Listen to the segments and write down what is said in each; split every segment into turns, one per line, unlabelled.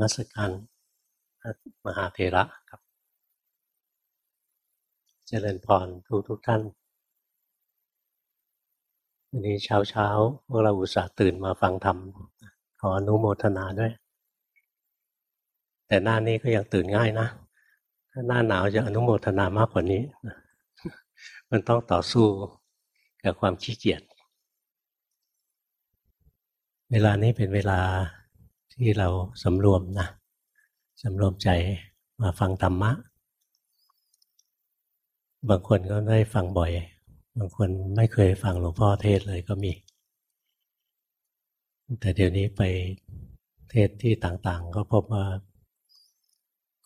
นัสการมหาเทระครับ เจริญพรทุกทุกท่าน วันนี้เช้าเช้าพวกเราอุตส่าห์ตื่นมาฟังธรรม ขออนุโมทนาด้วย แต่หน้านี้ก็ยังตื่นง่ายนะ ถ้าหน้าหนาวจะอนุโมทนามากกว่านี้ มันต้องต่อสู้กับความขี้เกียจ เวลานี้เป็นเวลา ที่เราสำรวมนะสำรวมใจมาฟังธรรมะ บางคนก็ได้ฟังบ่อย บางคนไม่เคยฟังหลวงพ่อเทศเลยก็มี แต่เดี๋ยวนี้ไปเทศที่ต่างๆ ก็พบว่า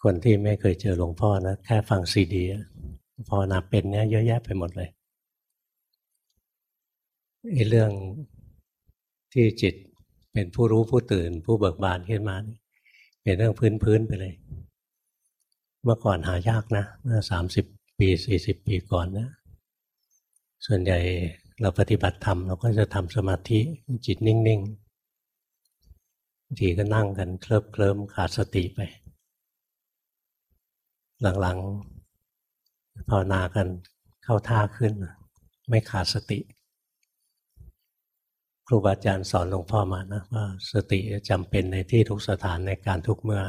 คนที่ไม่เคยเจอหลวงพ่อนะแค่ฟังซีดีพอนาเป็นเนี้ยเยอะแยะไปหมดเลยไอ้เรื่องที่จิต เป็นผู้รู้ผู้ตื่น ผู้เบิกบานขึ้นมา เป็นเรื่องพื้นพื้นไปเลย เมื่อก่อนหายากนะเมื่อสามสิบปีสี่สิบปีก่อนนะ ส่วนใหญ่เราปฏิบัติธรรมเราก็จะทำสมาธิจิตนิ่งๆทีก็นั่งกันเคลิบเคลิ้มขาดสติไป หลังๆภาวนากันเข้าท่าขึ้น ไม่ขาดสติ รูบาอาจารย์สอนหลวงพ่อมานะว่าสติจำเป็นในที่ทุกสถานในการทุกเมื่อ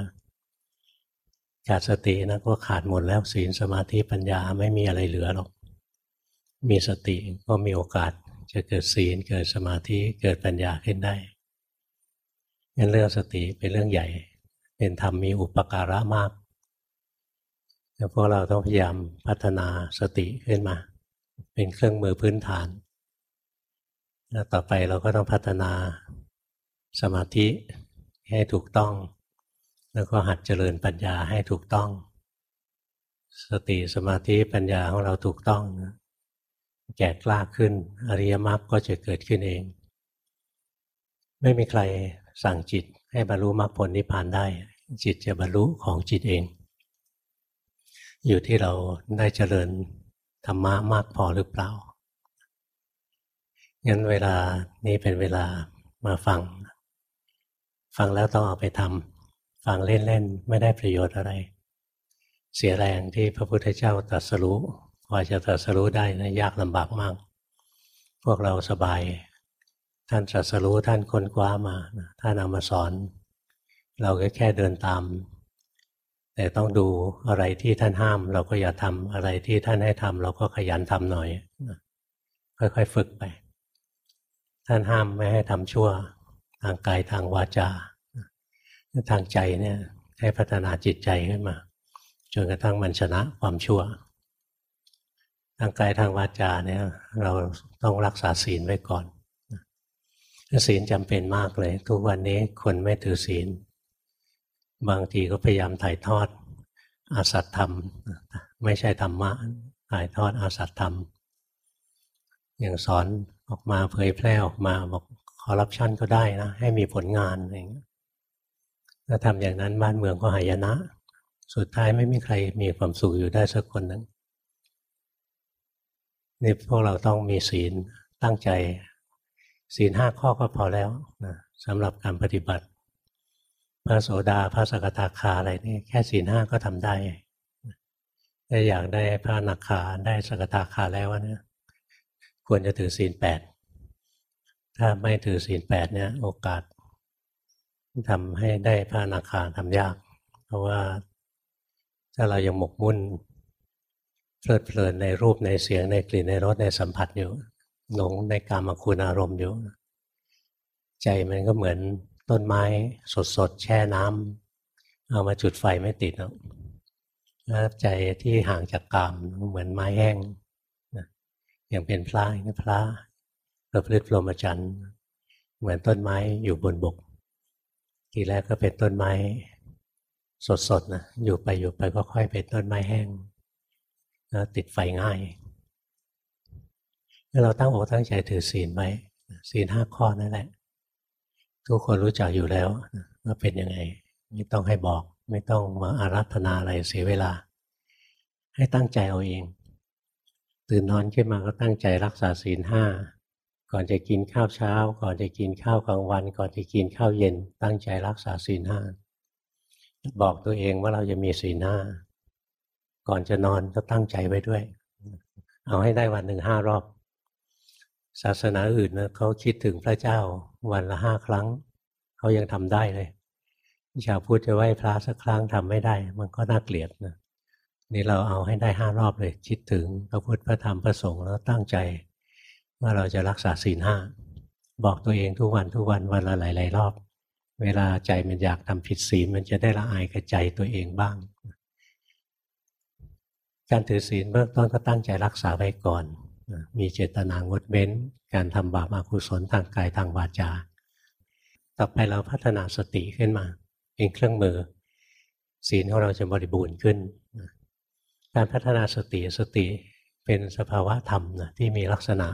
ขาดสตินะก็ขาดหมดแล้วศีลสมาธิปัญญาไม่มีอะไรเหลือหรอก มีสติก็มีโอกาสจะเกิดศีลเกิดสมาธิเกิดปัญญาขึ้นได้งั้นเรื่องสติเป็นเรื่องใหญ่ เป็นธรรมมีอุปการะมากแล้วพวกเราต้องพยายามพัฒนาสติขึ้นมา เป็นเครื่องมือพื้นฐาน แล้วต่อไปเราก็ต้องพัฒนาสมาธิให้ถูกต้อง แล้วก็หัดเจริญปัญญาให้ถูกต้อง สติสมาธิปัญญาของเราถูกต้องแก่กล้าขึ้น อริยมรรคก็จะเกิดขึ้นเอง ไม่มีใครสั่งจิตให้บรรลุมรรคผลนิพพานได้ จิตจะบรรลุของจิตเอง อยู่ที่เราได้เจริญธรรมะมากพอหรือเปล่า งั้นเวลานี้เป็นเวลามาฟัง ฟังแล้วต้องเอาไปทำฟังเล่นๆ ไม่ได้ประโยชน์อะไร เสียแรงที่พระพุทธเจ้าตรัสรู้กว่าจะตรัสรู้ได้นะยากลำบากมาก พวกเราสบาย ท่านตรัสรู้ท่านค้นคว้ามาท่านเอามาสอน เราก็แค่เดินตาม แต่ต้องดูอะไรที่ท่านห้าม เราก็อย่าทำอะไรที่ท่านให้ทำเราก็ขยันทำหน่อยค่อยๆฝึกไป ท่านห้ามไม่ให้ทำชั่วทางกายทางวาจา ทางใจเนี่ยให้พัฒนาจิตใจขึ้นมาจนกระทั่งมันชนะความชั่ว ทางกายทางวาจาเนี่ยเราต้องรักษาศีลไว้ก่อนศีลจำเป็นมากเลย ทุกวันนี้คนไม่ถือศีล บางทีก็พยายามถ่ายทอดอาสัตธรรม ไม่ใช่ธรรมะถ่ายทอดอาสัตธรรม อย่างสอน ออกมาเผยแพร่ออกมาบอกคอร์รัปชันก็ได้นะ ให้มีผลงานอะไรอย่างนี้ถ้าทำอย่างนั้นบ้านเมืองก็หายนะ สุดท้ายไม่มีใครมีความสุขอยู่ได้สักคนหนึ่งนี่พวกเราต้องมีศีลตั้งใจ ศีลห้าข้อก็พอแล้วนะสำหรับการปฏิบัติ พระโสดาพระสกทาคาอะไรนี่แค่ศีลห้าก็ทำได้ถ้าอยากได้พระนักขาได้สกทาคาแล้วเนี่ย ควรจะถือศีลแปดถ้าไม่ถือศีลแปดเนี่ย โอกาสทำให้ได้พระนาคาทำยาก เพราะว่าถ้าเรายังหมกมุ่นเพลิดเพลินในรูปในเสียงในกลิ่นในรสในสัมผัสอยู่หลงในกามคุณอารมณ์อยู่ ใจมันก็เหมือนต้นไม้สดๆแช่น้ำเอามาจุดไฟไม่ติดแล้วใจที่ห่างจากกามเหมือนไม้แห้ง อย่างเป็นพระนี่พระประพฤติพรหมจรรย์เหมือนต้นไม้อยู่บนบก ทีแรกก็เป็นต้นไม้ สดๆนะอยู่ไปอยู่ไปก็ค่อยเป็นต้นไม้แห้งแล้วติดไฟง่ายเมื่อเราตั้งอกตั้งใจถือศีลไว้ศีลห้าข้อนั่นแหละ ทุกคนรู้จักอยู่แล้วว่าเป็นยังไง ไม่ต้องให้บอก ไม่ต้องมาอารัธนาอะไรเสียเวลา ให้ตั้งใจเอาเอง ตื่นนอนขึ้นมาก็ตั้งใจรักษาศีลห้าก่อนจะกินข้าวเช้า ก่อนจะกินข้าวกลางวัน ก่อนจะกินข้าวเย็น ตั้งใจรักษาศีลห้าบอกตัวเองว่าเราจะมีสีลห้าก่อนจะนอนก็ตั้งใจไว้ด้วย เอาให้ได้วันหนึ่งห้ารอบ ศาสนาอื่นนะเขาคิดถึงพระเจ้าวันละห้าครั้ง เขายังทำได้เลยชาวพุทธจะไหว้พระสักครั้งทำไม่ได้ มันก็น่าเกลียดนะ นี่เราเอาให้ได้ห้ารอบเลยคิดถึงพระพุทธพระธรรมพระสงฆ์แล้วตั้งใจ ว่าเราจะรักษาศีลห้าบอกตัวเองทุกวันทุกวันวันละหลายๆรอบ เวลาใจมันอยากทำผิดศีลมันจะได้ละอายกับใจตัวเองบ้าง การถือศีลเบื้องต้นก็ตั้งใจรักษาไว้ก่อน มีเจตนางดเว้น การทำบาปอกุศลทางกายทางวาจา ต่อไปเราพัฒนาสติขึ้นมา เป็นเครื่องมือ ศีลของเราจะบริบูรณ์ขึ้น การพัฒนาสติสติเป็นสภาวะธรรมนะที่มีลักษณะ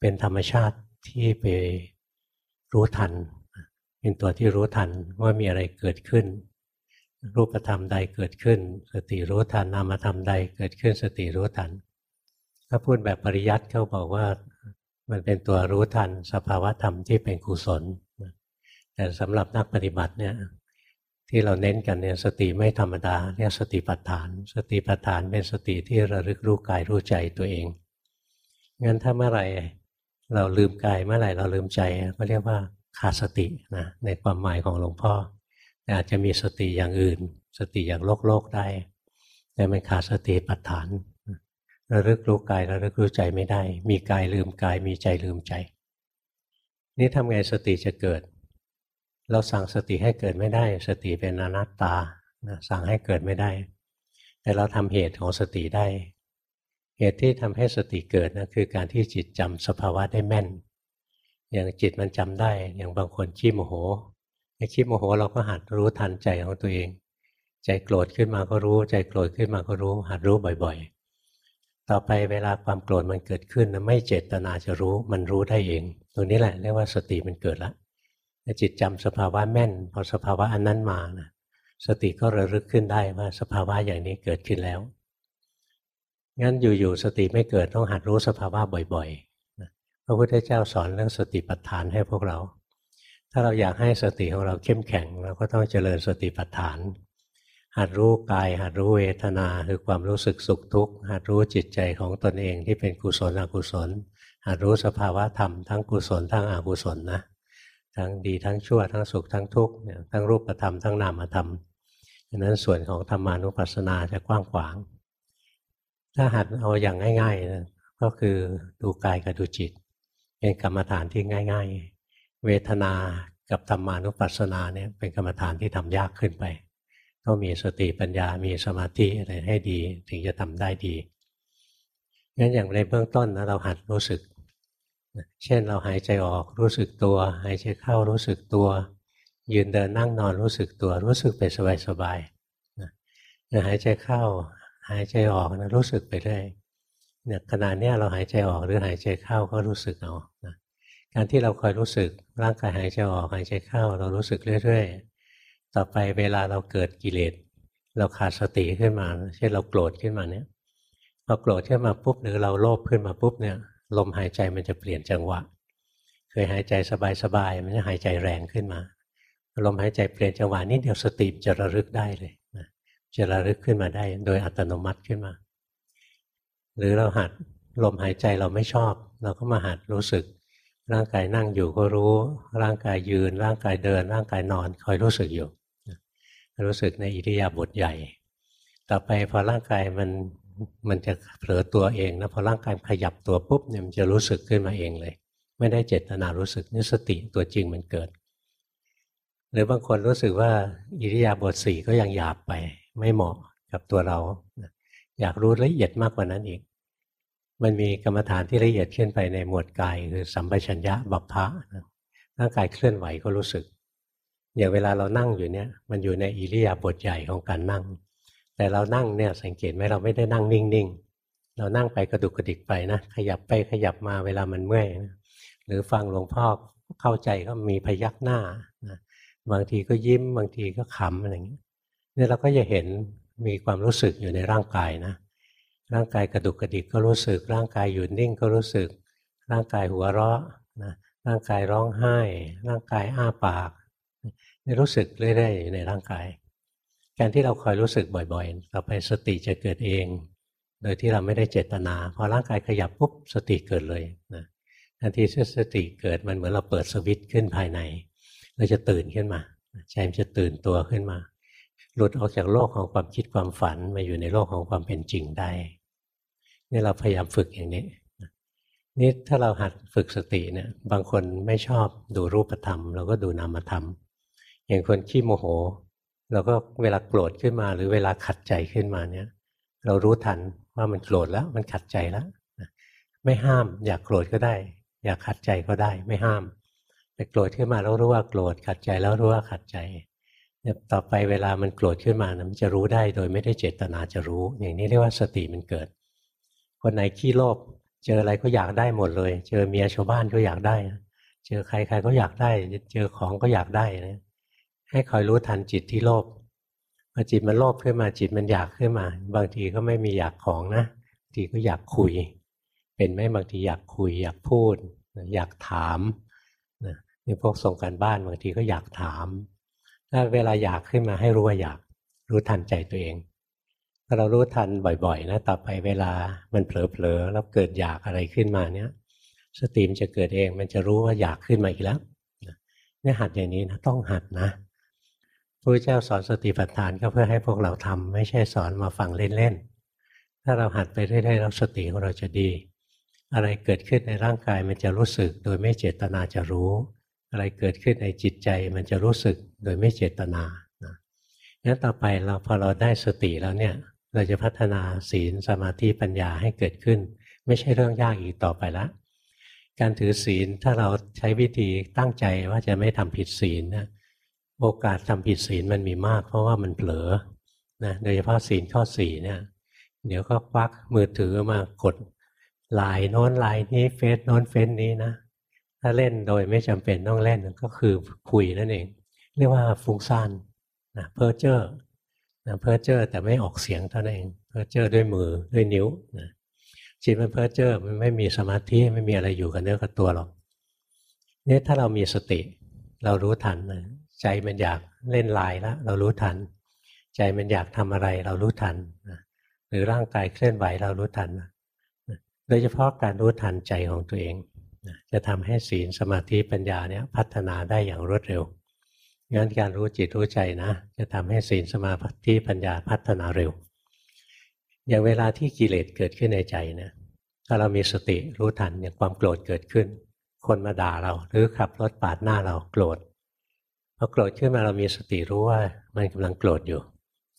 เป็นธรรมชาติที่ไปรู้ทัน เป็นตัวที่รู้ทันว่ามีอะไรเกิดขึ้น รูปธรรมใดเกิดขึ้น สติรู้ทันนามธรรมใดเกิดขึ้นสติรู้ทัน ถ้าพูดแบบปริยัติเขาบอกว่ามันเป็นตัวรู้ทันสภาวะธรรมที่เป็นกุศลแต่สำหรับนักปฏิบัติเนี่ย ที่เราเน้นกันเนี่ยสติไม่ธรรมดาเรียกสติปัฏฐาน สติปัฏฐานเป็นสติที่ระลึกรู้กายรู้ใจตัวเองงั้นถ้าเมื่อไหร่เราลืมกายเมื่อไหร่เราลืมใจก็เรียกว่าขาดสตินะในความหมายของหลวงพ่อแต่อาจจะมีสติอย่างอื่น สติอย่างโลกโลกได้ แต่มันขาดสติปัฏฐานระลึกรู้กายระลึกรู้ใจไม่ได้ มีกายลืมกายมีใจลืมใจ นี่ทำไงสติจะเกิด เราสั่งสติให้เกิดไม่ได้ สติเป็นอนัตตาสั่งให้เกิดไม่ได้ แต่เราทำเหตุของสติได้ เหตุที่ทำให้สติเกิดนะคือการที่จิตจำสภาวะได้แม่น อย่างจิตมันจำได้ อย่างบางคนขี้โมโหไอ้ขี้โมโหเราก็หัดรู้ทันใจของตัวเอง ใจโกรธขึ้นมาก็รู้ ใจโกรธขึ้นมาก็รู้ หัดรู้บ่อย ๆ ต่อไปเวลาความโกรธมันเกิดขึ้นนะไม่เจตนาจะรู้ มันรู้ได้เอง ตรงนี้แหละเรียกว่าสติมันเกิดละ จิตจำสภาวะแม่นพอสภาวะอันนั้นมานะสติก็ระลึกขึ้นได้ว่าสภาวะอย่างนี้เกิดขึ้นแล้ว งั้นอยู่ๆสติไม่เกิดต้องหัดรู้สภาวะบ่อยๆ พระพุทธเจ้าสอนเรื่องสติปัฏฐานให้พวกเรา ถ้าเราอยากให้สติของเราเข้มแข็งเราก็ต้องเจริญสติปัฏฐาน หัดรู้กาย หัดรู้เวทนาคือความรู้สึกสุขทุกข์ หัดรู้จิตใจของตนเองที่เป็นกุศลอกุศล หัดรู้สภาวะธรรมทั้งกุศลทั้งอกุศลนะ ทั้งดีทั้งชั่วทั้งสุขทั้งทุกข์ทั้งรูปธรรมทั้งนามธรรมดังนั้นส่วนของธรรมานุปัสสนาจะกว้างขวาง ถ้าหัดเอาอย่างง่ายๆนะก็คือดูกายกับดูจิต เป็นกรรมฐานที่ง่าย ๆ เวทนากับธรรมานุปัสสนาเนี่ยเป็นกรรมฐานที่ทำยากขึ้นไปต้องมีสติปัญญามีสมาธิอะไรให้ดี ถึงจะทำได้ดีงั้นอย่างในเบื้องต้นนะเราหัดรู้สึก เช่นเราหายใจออกรู้สึกตัว หายใจเข้ารู้สึกตัว ยืนเดินนั่งนอนรู้สึกตัว รู้สึกไปสบายๆหายใจเข้า หายใจออกนะรู้สึกไปเรื่อยเนี่ยขณะนี้เราหายใจออกหรือหายใจเข้าก็รู้สึกเอานะการที่เราคอยรู้สึกร่างกายหายใจออกหายใจเข้า เรารู้สึกเรื่อยๆ ต่อไปเวลาเราเกิดกิเลสเราขาดสติขึ้นมา เช่นเราโกรธขึ้นมาเนี่ยพอโกรธขึ้นมาปุ๊บหรือเราโลภขึ้นมาปุ๊บเนี่ย ลมหายใจมันจะเปลี่ยนจังหวะ เคยหายใจสบายๆมันจะหายใจแรงขึ้นมา ลมหายใจเปลี่ยนจังหวะนี้เดี๋ยวสติจะระลึกได้เลยจะระลึกขึ้นมาได้ โดยอัตโนมัติขึ้นมา หรือเราหัดลมหายใจเราไม่ชอบ เราก็มาหัดรู้สึก ร่างกายนั่งอยู่ก็รู้ ร่างกายยืน ร่างกายเดิน ร่างกายนอนคอยรู้สึกอยู่ รู้สึกในอิริยาบถใหญ่ ต่อไปพอร่างกายมัน มันจะเผลอตัวเองนะพอร่างกายขยับตัวปุ๊บเนี่ยมันจะรู้สึกขึ้นมาเองเลย ไม่ได้เจตนารู้สึกนี่สติตัวจริงมันเกิด หรือบางคนรู้สึกว่าอิริยาบถสี่ก็ยังหยาบไป ไม่เหมาะกับตัวเรา อยากรู้ละเอียดมากกว่านั้นอีก มันมีกรรมฐานที่ละเอียดขึ้นไปในหมวดกายคือสัมปชัญญะบัพพะร่างกายเคลื่อนไหวก็รู้สึกอย่างเวลาเรานั่งอยู่เนี่ย มันอยู่ในอิริยาบถใหญ่ของการนั่ง แต่เรานั่งเนี่ยสังเกตไหมเราไม่ได้นั่งนิ่งๆ เรานั่งไปกระดุกกระดิกไปนะขยับไปขยับมาเวลามันเมื่อยนะหรือฟังหลวงพ่อเข้าใจก็มีพยักหน้านะบางทีก็ยิ้มบางทีก็ขำอะไรอย่างนี้เนี่ยเราก็จะเห็นมีความรู้สึกอยู่ในร่างกายนะ ร่างกายกระดุกกระดิกก็รู้สึก ร่างกายหยุดนิ่งก็รู้สึก ร่างกายหัวเราะนะร่างกายร้องไห้ ร่างกายอ้าปากนี่รู้สึกเรื่อยๆอยู่ในร่างกาย การที่เราคอยรู้สึกบ่อยๆ ต่อไปสติจะเกิดเอง โดยที่เราไม่ได้เจตนา พอร่างกายขยับปุ๊บสติเกิดเลยนะทันทีที่สติเกิดมันเหมือนเราเปิดสวิตช์ขึ้นภายใน เราจะตื่นขึ้นมาใจมันจะตื่นตัวขึ้นมา หลุดออกจากโลกของความคิดความฝันมาอยู่ในโลกของความเป็นจริงได้นี่เราพยายามฝึกอย่างนี้นี่ถ้าเราหัดฝึกสติเนี่ย บางคนไม่ชอบดูรูปธรรม เราก็ดูนามธรรม อย่างคนขี้โมโห เราก็เวลาโกรธขึ้นมา หรือเวลาขัดใจขึ้นมาเนี่ย เรารู้ทันว่ามันโกรธแล้ว มันขัดใจแล้วไม่ห้าม อยากโกรธก็ได้ อยากขัดใจก็ได้ ไม่ห้ามแต่โกรธขึ้นมาแล้วรู้ว่าโกรธขัดใจแล้วรู้ว่าขัดใจเนี่ยต่อไปเวลามันโกรธขึ้นมานะมันจะรู้ได้โดยไม่ได้เจตนาจะรู้ อย่างนี้เรียกว่าสติมันเกิด คนไหนขี้โลภเจออะไรก็อยากได้หมดเลย เจอเมียชาวบ้านก็อยากได้ เจอใครใครก็อยากได้ เจอของก็อยากได้นะ ให้คอยรู้ทันจิตที่โลภพอจิตมันโลภขึ้นมาจิตมันอยากขึ้นมา บางทีก็ไม่มีอยากของนะบางทีก็อยากคุย เป็นไหมบางทีอยากคุย อยากพูด อยากถามนี่พวกส่งกันบ้านบางทีก็อยากถามถ้าเวลาอยากขึ้นมาให้รู้ว่าอยากรู้ทันใจตัวเองถ้าเรารู้ทันบ่อยๆนะต่อไปเวลามันเผลอๆแล้วเกิดอยากอะไรขึ้นมาเนี้ยสติมจะเกิดเองมันจะรู้ว่าอยากขึ้นมาอีกแล้วเนี่ยหัดอย่างนี้นะต้องหัดนะ พระเจ้าสอนสติปัฏฐานก็เพื่อให้พวกเราทำไม่ใช่สอนมาฟังเล่นๆ ถ้าเราหัดไปเรื่อยๆแล้วสติของเราจะดี อะไรเกิดขึ้นในร่างกายมันจะรู้สึก โดยไม่เจตนาจะรู้ อะไรเกิดขึ้นในจิตใจมันจะรู้สึกโดยไม่เจตนานะงั้นต่อไปเราพอเราได้สติแล้วเนี่ยเราจะพัฒนาศีลสมาธิปัญญาให้เกิดขึ้น ไม่ใช่เรื่องยากอีกต่อไปละการถือศีลถ้าเราใช้วิธีตั้งใจว่าจะไม่ทำผิดศีลนะ โอกาสทำผิดศีลมันมีมาก เพราะว่ามันเผลอนะโดยเฉพาะศีลข้อสี่เนี่ย เดี๋ยวก็ควักมือถือมากดไลน์โน้นไลน์นี้เฟซโน้นเฟซนี้นะ ถ้าเล่นโดยไม่จำเป็นต้องเล่นก็คือคุยนั่นเอง เรียกว่าฟุ้งซ่านนะเพ้อเจ้อนะเพ้อเจ้อแต่ไม่ออกเสียงเท่านั้นเองเพ้อเจ้อด้วยมือด้วยนิ้วนะจิตมันเพ้อเจ้อมันไม่มีสมาธิไม่มีอะไรอยู่กับเนื้อกับตัวหรอกเนี่ยถ้าเรามีสติ เรารู้ทันนะ ใจมันอยากเล่นลายแล้วเรารู้ทัน ใจมันอยากทำอะไรเรารู้ทันหรือร่างกายเคลื่อนไหวเรารู้ทันโดยเฉพาะการรู้ทันใจของตัวเองจะทำให้ศีลสมาธิปัญญาเนี่ยพัฒนาได้อย่างรวดเร็วงั้นการรู้จิตรู้ใจนะ จะทำให้ศีลสมาธิปัญญาพัฒนาเร็ว อย่างเวลาที่กิเลสเกิดขึ้นในใจเนี่ยถ้าเรามีสติรู้ทันอย่างความโกรธเกิดขึ้น คนมาด่าเราหรือขับรถปาดหน้าเราโกรธ พอโกรธขึ้นมาเรามีสติรู้ว่ามันกำลังโกรธอยู่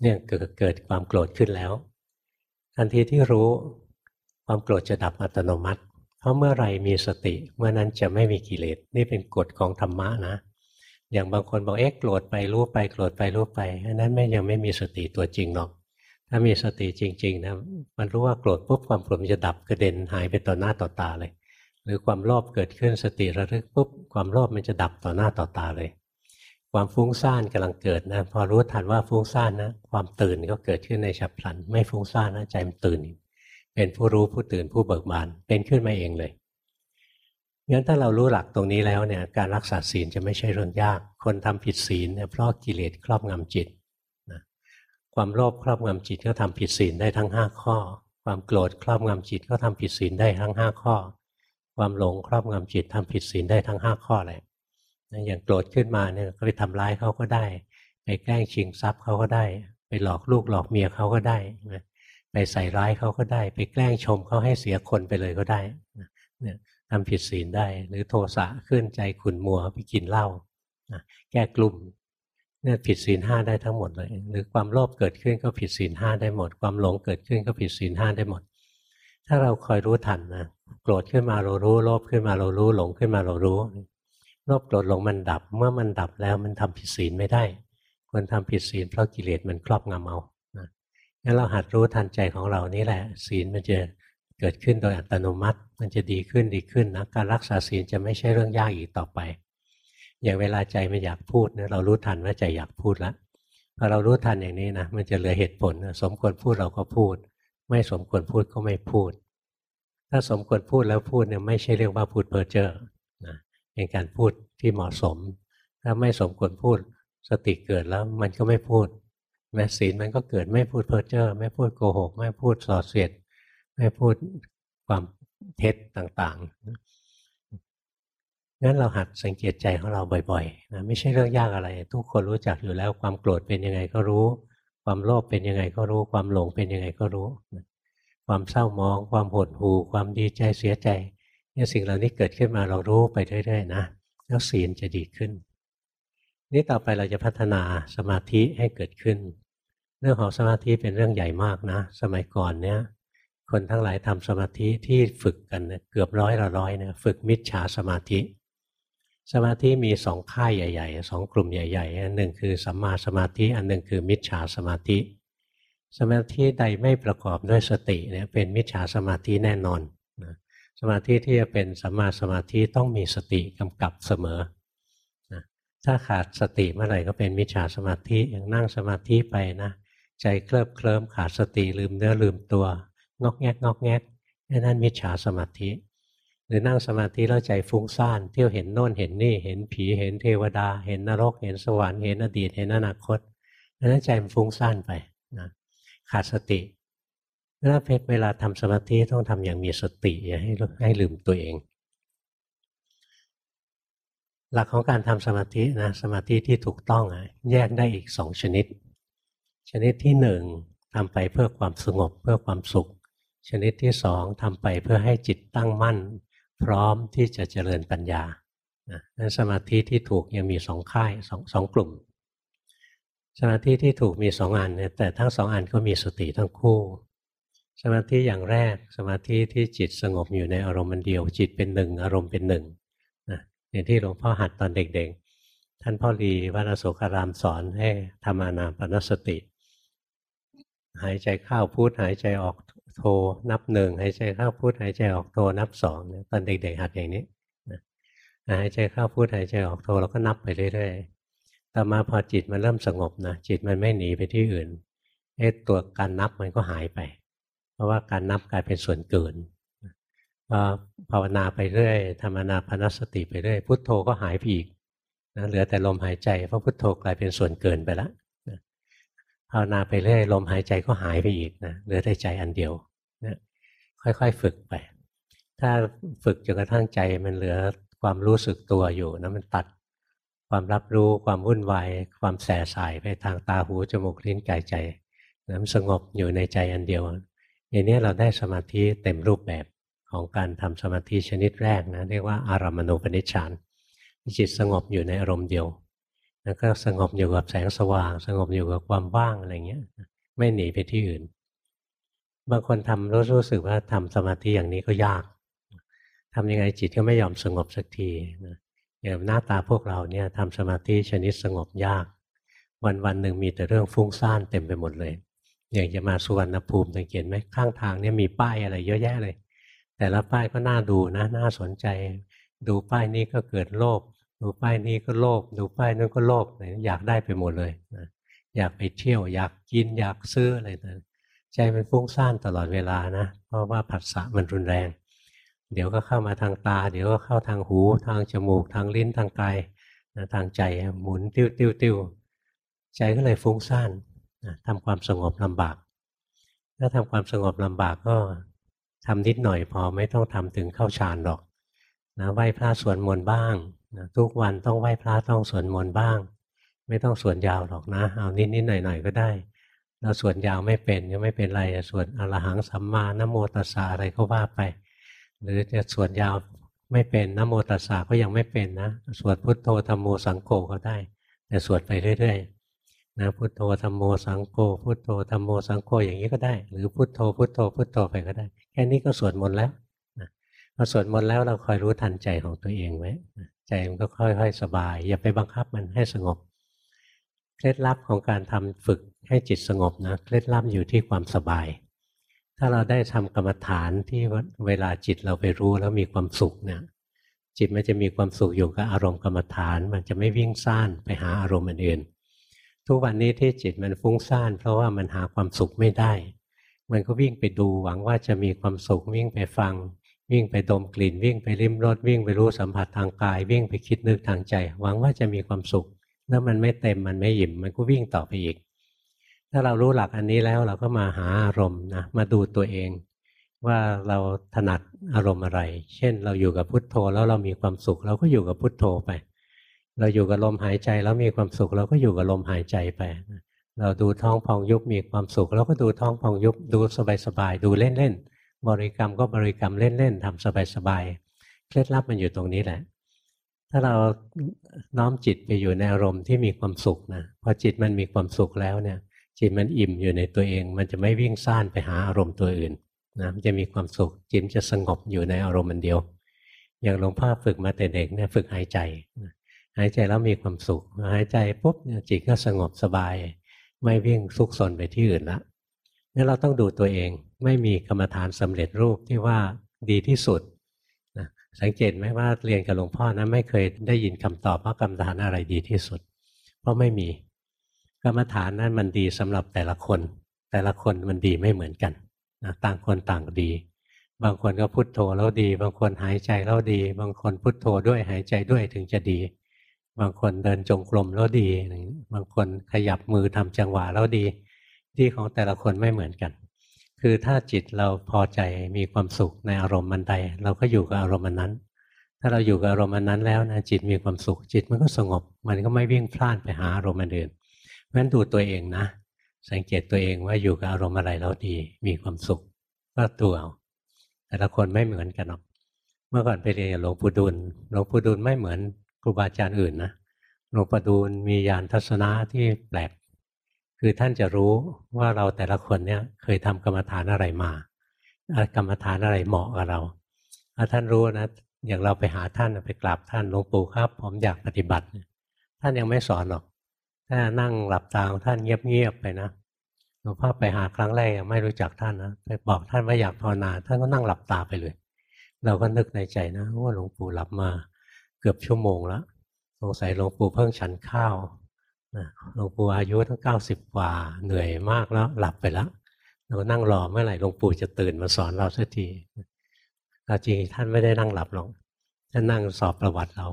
เนี่ยเกิดเกิดความโกรธขึ้นแล้ว ทันทีที่รู้ความโกรธจะดับอัตโนมัติ เพราะเมื่อไรมีสติเมื่อนั้นจะไม่มีกิเลสนี่เป็นกฎของธรรมะนะ อย่างบางคนบอกเอ๊ะโกรธไปรู้ไปโกรธไปรู้ไปอันนั้นไม่ยังไม่มีสติตัวจริงหรอก ถ้ามีสติจริงๆนะมันรู้ว่าโกรธปุ๊บความโกรธมันจะดับกระเด็นหายไปต่อหน้าต่อตาเลย หรือความโลภเกิดขึ้นสติระลึกปุ๊บความโลภมันจะดับต่อหน้าต่อตาเลย ความฟุ้งซ่านกำลังเกิดนะพอรู้ทันว่าฟุ้งซ่านนะความตื่นก็เกิดขึ้นในฉับพลัน ไม่ฟุ้งซ่านนะใจมันตื่น เป็นผู้รู้ผู้ตื่นผู้เบิกบานเป็นขึ้นมาเองเลยงั้นถ้าเรารู้หลักตรงนี้แล้วเนี่ยการรักษาศีลจะไม่ใช่เรื่องยาก คนทำผิดศีลเนี่ยเพราะกิเลสครอบงำจิตนะความโลภครอบงำจิตก็ทำผิดศีลได้ทั้งห้าข้อ ความโกรธครอบงำจิตก็ทำผิดศีลได้ทั้งห้าข้อ ความหลงครอบงำจิตทำผิดศีลได้ทั้งห้าข้อเลย อย่างโกรธขึ้นมาเนี่ยก็ไปทำร้ายเขาก็ได้ ไปแกล้งชิงทรัพย์เขาก็ได้ ไปหลอกลูกหลอกเมียเขาก็ได้ไปใส่ร้ายเขาก็ได้ ไปแกล้งชมเขาให้เสียคนไปเลยก็ได้เนี่ยทำผิดศีลได้ หรือโทสะขึ้นใจขุนมัวไปกินเหล้าแก้กลุ่มเนี่ยผิดศีลห้าได้ทั้งหมดเลย หรือความโลภเกิดขึ้นก็ผิดศีลห้าได้หมด ความหลงเกิดขึ้นก็ผิดศีลห้าได้หมด ถ้าเราคอยรู้ทันนะโกรธขึ้นมาเรารู้โลภขึ้นมาเรารู้หลงขึ้นมาเรารู้ โลภโกรธหลงมันดับ เมื่อมันดับแล้วมันทำผิดศีลไม่ได้คนทำผิดศีลเพราะกิเลสมันครอบงำเอางั้นเราหัดรู้ทันใจของเรานี่แหละ ศีลมันจะเกิดขึ้นโดยอัตโนมัติ มันจะดีขึ้นดีขึ้นนะการรักษาศีลจะไม่ใช่เรื่องยากอีกต่อไป อย่างเวลาใจมันอยากพูดเนี่ยเรารู้ทันว่าใจอยากพูดแล้วพอเรารู้ทันอย่างนี้นะมันจะเหลือเหตุผล สมควรพูดเราก็พูด ไม่สมควรพูดก็ไม่พูด ถ้าสมควรพูดแล้วพูดเนี่ยไม่ใช่เรียกว่าพูดเพ้อเจ้อ เป็นการพูดที่เหมาะสม ถ้าไม่สมควรพูดสติเกิดแล้วมันก็ไม่พูดแม้ศีลมันก็เกิดไม่พูดเพ้อเจ้อไม่พูดโกหก ไม่พูดส่อเสียด ไม่พูดความเท็จต่างๆ งั้นเราหัดสังเกตใจของเราบ่อยๆนะไม่ใช่เรื่องยากอะไร ทุกคนรู้จักอยู่แล้วความโกรธเป็นยังไงก็รู้ ความโลภเป็นยังไงก็รู้ ความหลงเป็นยังไงก็รู้ ความเศร้ามอง ความหดหู่ความดีใจเสียใจ เนี่ยสิ่งเหล่านี้เกิดขึ้นมาเรารู้ไปเรื่อยๆนะแล้วศีลจะดีขึ้น นี่ต่อไปเราจะพัฒนาสมาธิให้เกิดขึ้น เรื่องของสมาธิเป็นเรื่องใหญ่มากนะ สมัยก่อนเนี่ย คนทั้งหลายทำสมาธิที่ฝึกกันเกือบร้อยละร้อยเนี่ยฝึกมิจฉาสมาธิ สมาธิมีสองค่ายใหญ่ๆสองกลุ่มใหญ่ๆอันหนึ่งคือสัมมาสมาธิอันหนึ่งคือมิจฉาสมาธิ สมาธิใดไม่ประกอบด้วยสติเนี่ยเป็นมิจฉาสมาธิแน่นอน สมาธิที่จะเป็นสัมมาสมาธิต้องมีสติกำกับเสมอนะถ้าขาดสติเมื่อไหร่ก็เป็นมิจฉาสมาธิอย่างนั่งสมาธิไปนะ ใจเคลิบเคลิ้มขาดสติลืมเนื้อลืมตัว งอกแงกงอกแงกนั่นมิจฉาสมาธิ หรือนั่งสมาธิแล้วใจฟุ้งซ่าน เที่ยวเห็นโน่นเห็นนี่เห็นผีเห็นเทวดา เห็นนรก เห็นสวรรค์เห็นอดีตเห็นอนาคตนั้นใจมันฟุ้งซ่านไปนะขาดสติ แล้วเวลาทำสมาธิต้องทำอย่างมีสติอย่าให้ให้ลืมตัวเอง หลักของการทำสมาธินะสมาธิที่ถูกต้องอะแยกได้อีกสองชนิด ชนิดที่หนึ่งทำไปเพื่อความสงบเพื่อความสุข ชนิดที่สองทำไปเพื่อให้จิตตั้งมั่น พร้อมที่จะเจริญปัญญานั้นสมาธิที่ถูกยังมีสองค่ายสองสองกลุ่ม สมาธิที่ถูกมีสองอันเนี่ยแต่ทั้งสองอันก็มีสติทั้งคู่ สมาธิอย่างแรกสมาธิที่จิตสงบอยู่ในอารมณ์เดียว จิตเป็นหนึ่ง อารมณ์เป็นหนึ่งนะอย่างที่หลวงพ่อหัดตอนเด็กๆ ท่านพ่อรีวัดโสคารามสอนให้ทำอานาปนสติ หายใจเข้าพูดหายใจออกโทนับหนึ่งหายใจเข้าพูดหายใจออกโทนับสองตอนเด็กๆหัดอย่างนี้หายใจเข้าพูดหายใจออกโทเราก็นับไปเรื่อยๆต่อมาพอจิตมันเริ่มสงบนะจิตมันไม่หนีไปที่อื่นไอ้ตัวการนับมันก็หายไป เพราะว่าการนับกลายเป็นส่วนเกินพอภาวนาไปเรื่อยธรรมนาพนสติไปเรื่อยพุทโธก็หายไปอีกนะเหลือแต่ลมหายใจเพราะพุทโธกลายเป็นส่วนเกินไปแล้วภาวนาไปเรื่อยลมหายใจก็หายไปอีกนะเหลือแต่ใจอันเดียวนะค่อยๆฝึกไป ถ้าฝึกจนกระทั่งใจมันเหลือความรู้สึกตัวอยู่นะมันตัดความรับรู้ความวุ่นวายความแสสายไปทางตาหูจมูกลิ้นกายใจนะมันสงบอยู่ในใจอันเดียว อย่างนี้เราได้สมาธิเต็มรูปแบบของการทำสมาธิชนิดแรกนะเรียกว่าอารามณูปนิชฌานจิตสงบอยู่ในอารมณ์เดียว แล้วก็สงบอยู่กับแสงสว่าง สงบอยู่กับความว่างอะไรเงี้ย ไม่หนีไปที่อื่น บางคนทำรู้รู้สึกว่าทำสมาธิอย่างนี้ก็ยากทำยังไงจิตก็ไม่ยอมสงบสักทีนะอย่างหน้าตาพวกเราเนี่ยทำสมาธิชนิดสงบยาก วันวันหนึ่งมีแต่เรื่องฟุ้งซ่านเต็มไปหมดเลย อย่างจะมาสุวรรณภูมิสังเกตไหมข้างทางเนี่ยมีป้ายอะไรเยอะแยะเลย แต่ละป้ายก็น่าดูนะน่าสนใจ ดูป้ายนี้ก็เกิดโลภดูป้ายนี้ก็โลภดูป้ายนั้นก็โลภอยากได้ไปหมดเลยนะอยากไปเที่ยว อยากกินอยากซื้ออะไรต่ใจมันฟุ้งซ่านตลอดเวลานะ เพราะว่าผัสสะมันรุนแรง เดี๋ยวก็เข้ามาทางตา เดี๋ยวก็เข้าทางหู ทางจมูก ทางลิ้นทางกายนะทางใจหมุนติ้วติ้วติ้วใจก็เลยฟุ้งซ่าน ทำความสงบลำบาก ถ้าทำความสงบลำบากก็ทำนิดหน่อยพอไม่ต้องทำถึงเข้าฌานหรอกนะไหว้พระสวดมนต์บ้างนะทุกวันต้องไหว้พระต้องสวดมนต์บ้าง ไม่ต้องสวดยาวหรอกนะ เอานิดนิดหน่อยหน่อยก็ได้ เราสวดยาวไม่เป็นก็ไม่เป็นไรสวดอรหังสัมมานโมตัสสะอะไรก็ว่าไป หรือจะสวดยาวไม่เป็นนโมตัสสะก็ยังไม่เป็นนะ สวดพุทโธธรรมโมสังโฆก็ได้ แต่สวดไปเรื่อยๆ นะพุทโธธรรมโมสังโฆพุทโธธรรมโมสังโฆอย่างนี้ก็ได้ หรือพุทโธพุทโธพุทโธไปก็ได้ แค่นี้ก็สวดมนต์แล้วพอสวดมนต์แล้วเราคอยรู้ทันใจของตัวเองไว้ใจมันก็ค่อย ๆ สบาย อย่าไปบังคับมันให้สงบ เคล็ดลับของการทำฝึกให้จิตสงบนะเคล็ดลับอยู่ที่ความสบาย ถ้าเราได้ทำกรรมฐานที่เวลาจิตเราไปรู้แล้วมีความสุขเนี่ยจิตมันจะมีความสุขอยู่กับอารมณ์กรรมฐาน มันจะไม่วิ่งซ่านไปหาอารมณ์อื่น ทุกวันนี้ที่จิตมันฟุ้งซ่าน เพราะว่ามันหาความสุขไม่ได้ มันก็วิ่งไปดูหวังว่าจะมีความสุขวิ่งไปฟัง วิ่งไปดมกลิ่น วิ่งไปริมรสวิ่งไปรู้สัมผัสทางกาย วิ่งไปคิดนึกทางใจ หวังว่าจะมีความสุข แล้วมันไม่เต็มมันไม่หยิ่มมันก็วิ่งต่อไปอีกถ้ถ้าเรารู้หลักอันนี้แล้วเราก็มาหาอารมณ์นะมาดูตัวเอง ว่าเราถนัดอารมณ์อะไร เช่น เราอยู่กับพุทโธแล้วเรามีความสุข เราก็อยู่กับพุทโธไป เราอยู่กับลมหายใจแล้วมีความสุขเราก็อยู่กับลมหายใจไป เราดูท้องพองยุบมีความสุขเราก็ดูท้องพองยุบดูสบายๆดูเล่นๆบริกรรมก็บริกรรมเล่นๆทำสบายๆเคล็ดลับมันอยู่ตรงนี้แหละถ้าเราน้อมจิตไปอยู่ในอารมณ์ที่มีความสุขนะพอจิตมันมีความสุขแล้วเนี่ย จิตมันอิ่มอยู่ในตัวเอง มันจะไม่วิ่งซ่านไปหาอารมณ์ตัวอื่นนะมันจะมีความสุขจิตจะสงบอยู่ในอารมณ์มันเดียว อย่างหลวงพ่อฝึกมาแต่เด็กเนี่ยฝึกหายใจ หายใจแล้วมีความสุข หายใจปุ๊บจิตก็สงบสบาย ไม่วิ่งซุกซนไปที่อื่นละนี่เราต้องดูตัวเองไม่มีกรรมฐานสำเร็จรูปที่ว่าดีที่สุดสังเกตไหมว่าเรียนกับหลวงพ่อนะไม่เคยได้ยินคำตอบว่ากรรมฐานอะไรดีที่สุด เพราะไม่มีกรรมฐานนั้นมันดีสำหรับแต่ละคน แต่ละคนมันดีไม่เหมือนกันนะต่างคนต่างดี บางคนก็พุโทโธแล้วดี บางคนหายใจแล้วดี บางคนพุโทโธด้วยหายใจด้วยถึงจะดี บางคนเดินจงกรมแล้วดี บางคนขยับมือทำจังหวะแล้วดี ที่ของแต่ละคนไม่เหมือนกัน คือถ้าจิตเราพอใจมีความสุขในอารมณ์มันใด เราก็อยู่กับอารมณ์นั้น ถ้าเราอยู่กับอารมณ์นั้นแล้วนะจิตมีความสุข จิตมันก็สงบ มันก็ไม่วิ่งพล่านไปหาอารมณ์อื่นเพราะฉะนั้นดูตัวเองนะ สังเกตตัวเองว่าอยู่กับอารมณ์อะไรแล้วดี มีความสุขก็ตัวเอาแต่ละคนไม่เหมือนกันหรอกเมื่อก่อนไปเรียนหลวงปู่ดูลหลวงปู่ดูลไม่เหมือน รูบาอาจารย์อื่นนะหลวงปู่ดูลมียานทัศนะที่แปลก คือท่านจะรู้ว่าเราแต่ละคนเนี่ยเคยทำกรรมฐานอะไรมากรรมฐานอะไรเหมาะกับเราถ้าท่านรู้นะอย่างเราไปหาท่านไปกราบท่านหลวงปู่ครับ ผมอยากปฏิบัติ ท่านยังไม่สอนหรอก ถ้านั่งหลับตาท่านเงียบๆไปนะหลวงพ่อไปหาครั้งแรกยังไม่รู้จักท่านนะไปบอกท่านว่าอยากภาวนา ท่านก็นั่งหลับตาไปเลย เราก็นึกในใจนะว่าหลวงปู่หลับมา กือบชั่วโมงแล้วสงสัยหลวงปู่เพิ่งฉันข้าวหลวงปู่อายุตั้งเก้าสิบกว่าเหนื่อยมากแล้วหลับไปแล้วเรานั่งรอเมื่อไหร่หลวงปู่จะตื่นมาสอนเราสักทีจริงท่านไม่ได้นั่งหลับหรอกท่านนั่งสอบประวัติเรา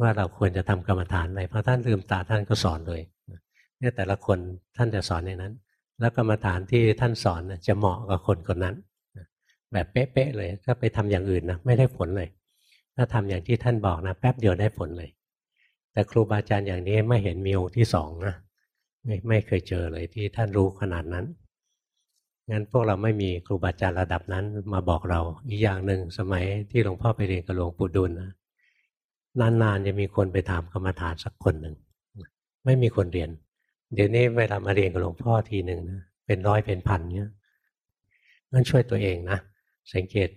ว่าเราควรจะทำกรรมฐานอะไรเพราะท่านลืมตาท่านก็สอนเลยเนี่ยแต่ละคนท่านจะสอนในนั้น แล้วกรรมฐานที่ท่านสอนจะเหมาะกับคนคนนั้น แบบเป๊ะๆเลยถ้าไปทำอย่างอื่นนะไม่ได้ผลเลย ถ้าทำอย่างที่ท่านบอกนะแป๊บเดียวได้ผลเลย แต่ครูบาอาจารย์อย่างนี้ไม่เห็นมีองค์ที่สองนะไม่ไม่เคยเจอเลยที่ท่านรู้ขนาดนั้นงั้นพวกเราไม่มีครูบาอาจารย์ระดับนั้นมาบอกเรา อีกอย่างหนึ่งสมัยที่หลวงพ่อไปเรียนกับหลวงปู่ดุลนะนานๆจะมีคนไปถามกรรมฐานสักคนหนึ่งไม่มีคนเรียน เดี๋ยวนี้เวลามาเรียนกับหลวงพ่อทีหนึ่งนะเป็นร้อยเป็นพันเนี้ยนั่นช่วยตัวเองนะสังเกต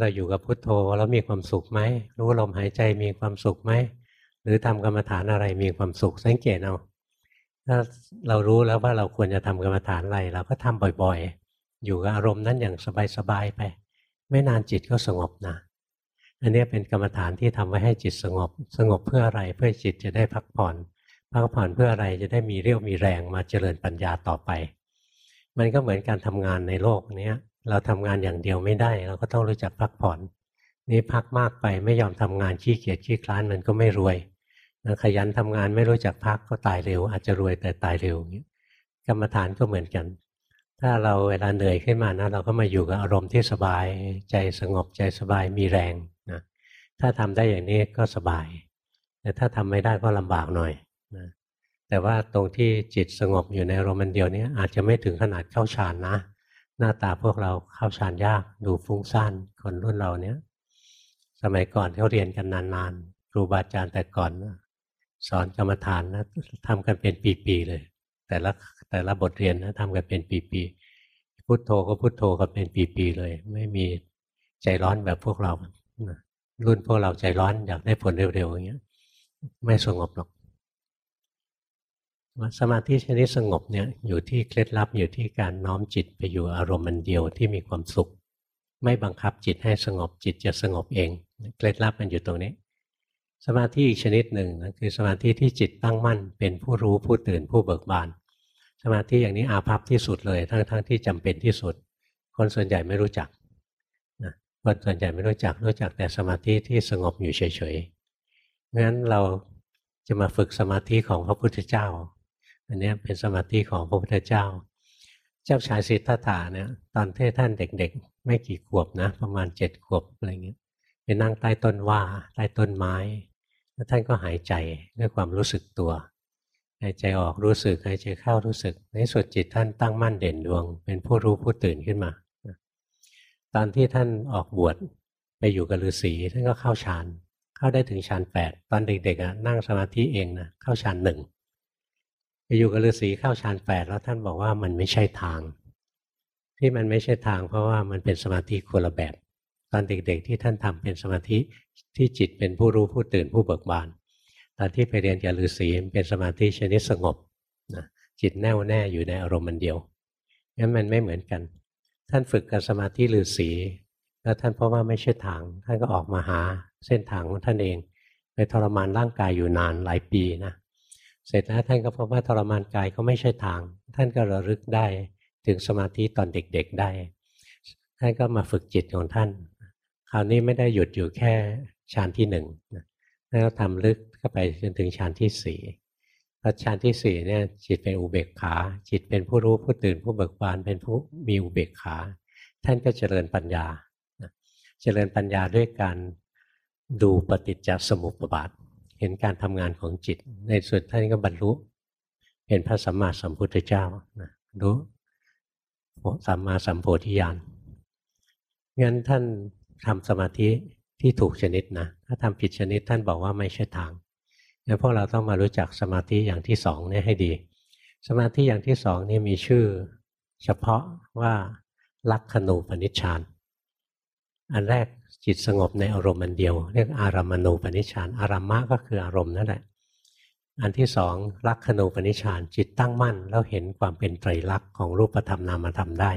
เราอยู่กับพุทโธแล้วมีความสุขไหมรู้ลมหายใจมีความสุขไหมหรือทำกรรมฐานอะไรมีความสุขสังเกตเอาถ้าเรารู้แล้วว่าเราควรจะทำกรรมฐานอะไร เราก็ทำบ่อยๆ อยู่กับอารมณ์นั้นอย่างสบายๆไป ไม่นานจิตก็สงบนะอันนี้เป็นกรรมฐานที่ทำไว้ให้จิตสงบ สงบเพื่ออะไรเพื่อจิตจะได้พักผ่อนพักผ่อนเพื่ออะไรจะได้มีเรี่ยวมีแรงมาเจริญปัญญาต่อไป มันก็เหมือนการทำงานในโลกนี้ เราทำงานอย่างเดียวไม่ได้ เราก็ต้องรู้จักพักผ่อน นี่พักมากไปไม่ยอมทำงานขี้เกียจขี้คลานมันก็ไม่รวยขยันทำงานไม่รู้จักพักก็ตายเร็ว อาจจะรวยแต่ตายเร็วอย่างนี้กรรมฐานก็เหมือนกัน ถ้าเราเวลาเหนื่อยขึ้นมานะเราก็มาอยู่กับอารมณ์ที่สบาย ใจสงบใจสบายมีแรงนะถ้าทำได้อย่างนี้ก็สบาย แต่ถ้าทำไม่ได้ก็ลำบากหน่อยนะแต่ว่าตรงที่จิตสงบอยู่ในอารมณ์เดียวนี้อาจจะไม่ถึงขนาดเข้าฌานนะ หน้าตาพวกเราเข้าฌานยากดูฟุ้งซ่านคนรุ่นเราเนี้ยสมัยก่อนเขาเรียนกันนานๆครูบาอาจารย์แต่ก่อนสอนกรรมฐานนะทำกันเป็นปีๆเลย แต่ละแต่ละบทเรียนนะทำกันเป็นปีๆพุโทโธก็พุโทโธกันเป็นปีๆเลย ไม่มีใจร้อนแบบพวกเรารุ่นพวกเราใจร้อนอยากได้ผลเร็วๆอย่างเงี้ย ไม่สงบหรอก สมาธิชนิดสงบเนี่ยอยู่ที่เคล็ดลับอยู่ที่การน้อมจิตไปอยู่อารมณ์มันเดียวที่มีความสุข ไม่บังคับจิตให้สงบจิตจะสงบเอง เคล็ดลับมันอยู่ตรงนี้ สมาธิอีกชนิดหนึ่งนะคือสมาธิที่จิตตั้งมั่น เป็นผู้รู้ผู้ตื่นผู้เบิกบาน สมาธิอย่างนี้อาภัพที่สุดเลย ทั้งๆทที่จำเป็นที่สุด คนส่วนใหญ่ไม่รู้จักนะคนส่วนใหญ่ไม่รู้จักรู้จักแต่สมาธิที่สงบอยู่เฉยๆเพราะฉะนั้นเราจะมาฝึกสมาธิของพระพุทธเจ้า อันนี้เป็นสมาธิของพระพุทธเจ้า เจ้าชายสิทธัตถะเนี่ยตอนที่ท่านเด็กๆ ไม่กี่ขวบนะ ประมาณเจ็ดขวบอะไรเงี้ยไปนั่งใต้ต้นว่าใต้ต้นไม้ แล้วท่านก็หายใจด้วยความรู้สึกตัวหายใจออกรู้สึกหายใจเข้ารู้สึก ในสุดจิตท่านตั้งมั่นเด่นดวง เป็นผู้รู้ผู้ตื่นขึ้นมา ตอนที่ท่านออกบวชไปอยู่กับฤาษีท่านก็เข้าฌานเข้าได้ถึงฌานแปดตอนเด็กๆนั่งสมาธิเองนะเข้าฌานหนึ่ง อยู่กับฤาษีเข้าฌานแปดแล้วท่านบอกว่ามันไม่ใช่ทาง ที่มันไม่ใช่ทาง เพราะว่ามันเป็นสมาธิคนละแบบ ตอนเด็กๆ ที่ท่านทำเป็นสมาธิที่จิตเป็นผู้รู้ผู้ตื่นผู้เบิกบานตอนที่ไปเรียนกับฤาษีเป็นสมาธิชนิดสงบนะจิตแน่วแน่อยู่ในอารมณ์มันเดียวงั้นมันไม่เหมือนกัน ท่านฝึกกับสมาธิฤาษีแล้วท่านเพราะว่าไม่ใช่ทาง ท่านก็ออกมาหาเส้นทางของท่านเอง ไปทรมานร่างกายอยู่นานหลายปีนะ เสร็จแล้วท่านก็พบว่าทรมานกายก็ไม่ใช่ทาง ท่านก็ระลึกได้ถึงสมาธิตอนเด็กๆได้ ท่านก็มาฝึกจิตของท่าน คราวนี้ไม่ได้หยุดอยู่แค่ฌานที่หนึ่งท่านก็ทำลึกเข้าไปจนถึงฌานที่สี่พอฌานที่สี่เนี่ยจิตเป็นอุเบกขา จิตเป็นผู้รู้ผู้ตื่นผู้เบิกบานเป็นผู้มีอุเบกขา ท่านก็เจริญปัญญา เจริญปัญญาด้วยการดูปฏิจจสมุปบาท เห็นการทำงานของจิต ในสุดท่านก็บรรลุ เป็นพระสัมมาสัมพุทธเจ้านะรู้สัมมาสัมโพธิญาณงั้นท่านทำสมาธิที่ถูกชนิดนะ ถ้าทำผิดชนิดท่านบอกว่าไม่ใช่ทางงั้นพวกเราต้องมารู้จักสมาธิอย่างที่สองนี่ให้ดี สมาธิอย่างที่สองนี่มีชื่อ เฉพาะว่าลักขณูปนิชฌานอันแรก จิตสงบในอารมณ์อันเดียว เรียกอารามณูปนิชฌานอารามะก็คืออารมณ์นั่นแหละอันที่สองลักขณูปนิชฌานจิตตั้งมั่น แล้วเห็นความเป็นไตรลักษณ์ของรูปธรรมนามธรรมได้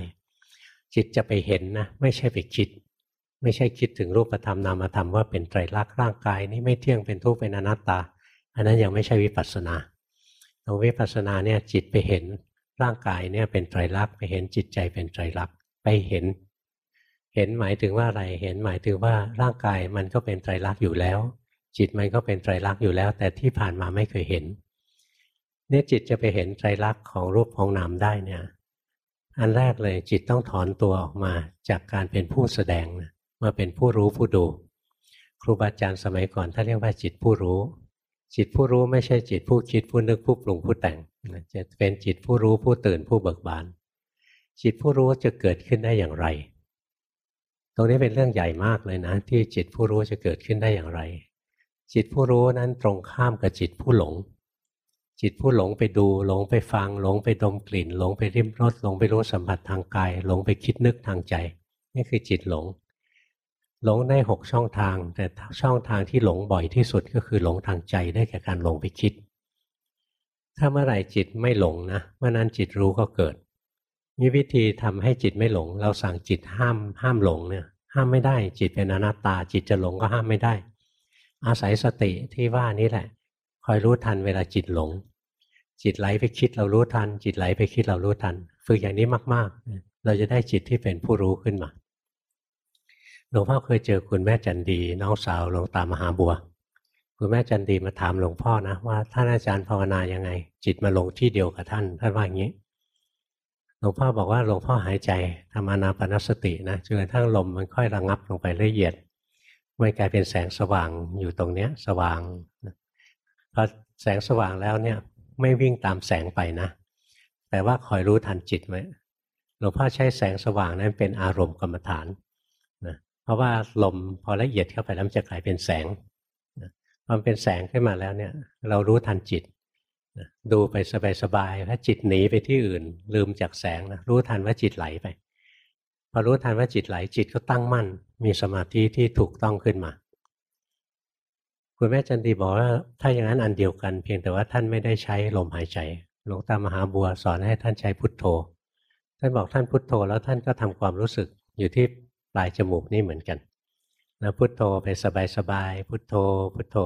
จิตจะไปเห็นนะ ไม่ใช่ไปคิด ไม่ใช่คิดถึงรูปธรรมนามธรรมว่าเป็นไตรลักษณ์ร่างกายนี้ไม่เที่ยงเป็นทุกข์เป็นอนัตตา อันนั้นยังไม่ใช่วิปัสสนาตรงวิปัสสนาเนี่ยจิตไปเห็นร่างกายเนี่ยเป็นไตรลักษณ์ไปเห็นจิตใจเป็นไตรลักษณ์ไปเห็น เห็นหมายถึงว่าอะไร เห็นหมายถึงว่าร่างกายมันก็เป็นไตรลักษณ์อยู่แล้ว จิตมันก็เป็นไตรลักษณ์อยู่แล้ว แต่ที่ผ่านมาไม่เคยเห็นเนี่ยจิตจะไปเห็นไตรลักษณ์ของรูปของนามได้เนี่ย อันแรกเลยจิตต้องถอนตัวออกมาจากการเป็นผู้แสดงมาเป็นผู้รู้ผู้ดู ครูบาอาจารย์สมัยก่อนท่านเรียกว่าจิตผู้รู้ จิตผู้รู้ไม่ใช่จิตผู้คิดผู้นึกผู้ปรุงผู้แต่งจะเป็นจิตผู้รู้ผู้ตื่นผู้เบิกบาน จิตผู้รู้จะเกิดขึ้นได้อย่างไร รงนี้เป็นเรื่องใหญ่มากเลยนะ ที่จิตผู้รู้จะเกิดขึ้นได้อย่างไร จิตผู้รู้นั้นตรงข้ามกับจิตผู้หลง จิตผู้หลงไปดูหลงไปฟัง หลงไปดมกลิ่น หลงไปริมรสหลงไปรู้สัมผัสทางกาย หลงไปคิดนึกทางใจ นี่คือจิตหลง หลงได้หกช่องทาง แต่ช่องทางที่หลงบ่อยที่สุดก็คือหลงทางใจได้แก่การหลงไปคิด ถ้าเมื่อไหร่จิตไม่หลงนะเมื่อนั้นจิตรู้ก็เกิด มีวิธีทำให้จิตไม่หลง เราสั่งจิตห้ามห้ามหลงเนี่ย ห้ามไม่ได้ จิตเป็นอนัตตา จิตจะหลงก็ห้ามไม่ได้ อาศัยสติที่ว่านี้แหละ คอยรู้ทันเวลาจิตหลง จิตไหลไปคิดเรารู้ทัน จิตไหลไปคิดเรารู้ทัน ฝึกอย่างนี้มากๆ เราจะได้จิตที่เป็นผู้รู้ขึ้นมาหลวงพ่อเคยเจอคุณแม่จันดีน้องสาวหลวงตามหาบัว คุณแม่จันดีมาถามหลวงพ่อนะว่าท่านอาจารย์ภาวนายังไง จิตมาลงที่เดียวกับท่านท่านว่าอย่างนี้ หลวงพ่อบอกว่าหลวงพ่อหายใจทำอนาปนสตินะจนกระทั่งลมมันค่อยระงับลงไปละเอียดมันกลายเป็นแสงสว่างอยู่ตรงเนี้ย สว่างพอแสงสว่างแล้วเนี่ย ไม่วิ่งตามแสงไปนะ แต่ว่าคอยรู้ทันจิตไว้หลวงพ่อใช้แสงสว่างนั้นเป็นอารมณ์กรรมฐานนะเพราะว่าลมพอละเอียดเข้าไปแล้วจะกลายเป็นแสงพอเป็นแสงขึ้นมาแล้วเนี่ย เรารู้ทันจิต ดูไปสบายๆถ้าจิตหนีไปที่อื่น ลืมจากแสงนะรู้ทันว่าจิตไหลไป พอรู้ทันว่าจิตไหลจิตก็ตั้งมั่น มีสมาธิที่ถูกต้องขึ้นมา คุณแม่จันดีบอกว่า ถ้าอย่างนั้นอันเดียวกัน เพียงแต่ว่าท่านไม่ได้ใช้ลมหายใจหลวงตามหาบัวสอนให้ท่านใช้พุทโธ ท่านบอกท่านพุทโธแล้วท่านก็ทำความรู้สึกอยู่ที่ปลายจมูกนี่เหมือนกันแล้วพุทโธไปสบายๆพุทโธ พุทโธ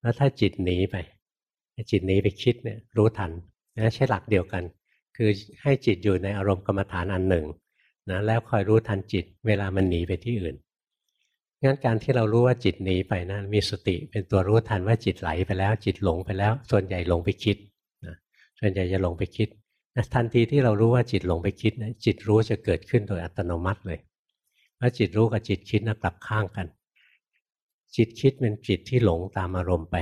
แล้วถ้าจิตหนีไป จิตหนีไปคิดเนี่ยรู้ทันนะใช้หลักเดียวกัน คือให้จิตอยู่ในอารมณ์กรรมฐานอันหนึ่งนะแล้วคอยรู้ทันจิตเวลามันหนีไปที่อื่นงั้นการที่เรารู้ว่าจิตหนีไปนะั้นมีสติเป็นตัวรู้ทันว่าจิตไหลไปแล้ว จิตหลงไปแล้ว ส่วนใหญ่หลงไปคิดนะส่วนใหญ่จะหลงไปคิดทันทีที่เรารู้ว่าจิตหลงไปคิดนะจิตรู้จะเกิดขึ้นโดยอัตโนมัติเลยเพราะจิตรู้กับจิตคิดนะกลับข้างกัน จิตคิดเป็นจิตที่หลงตามอารมณ์ไป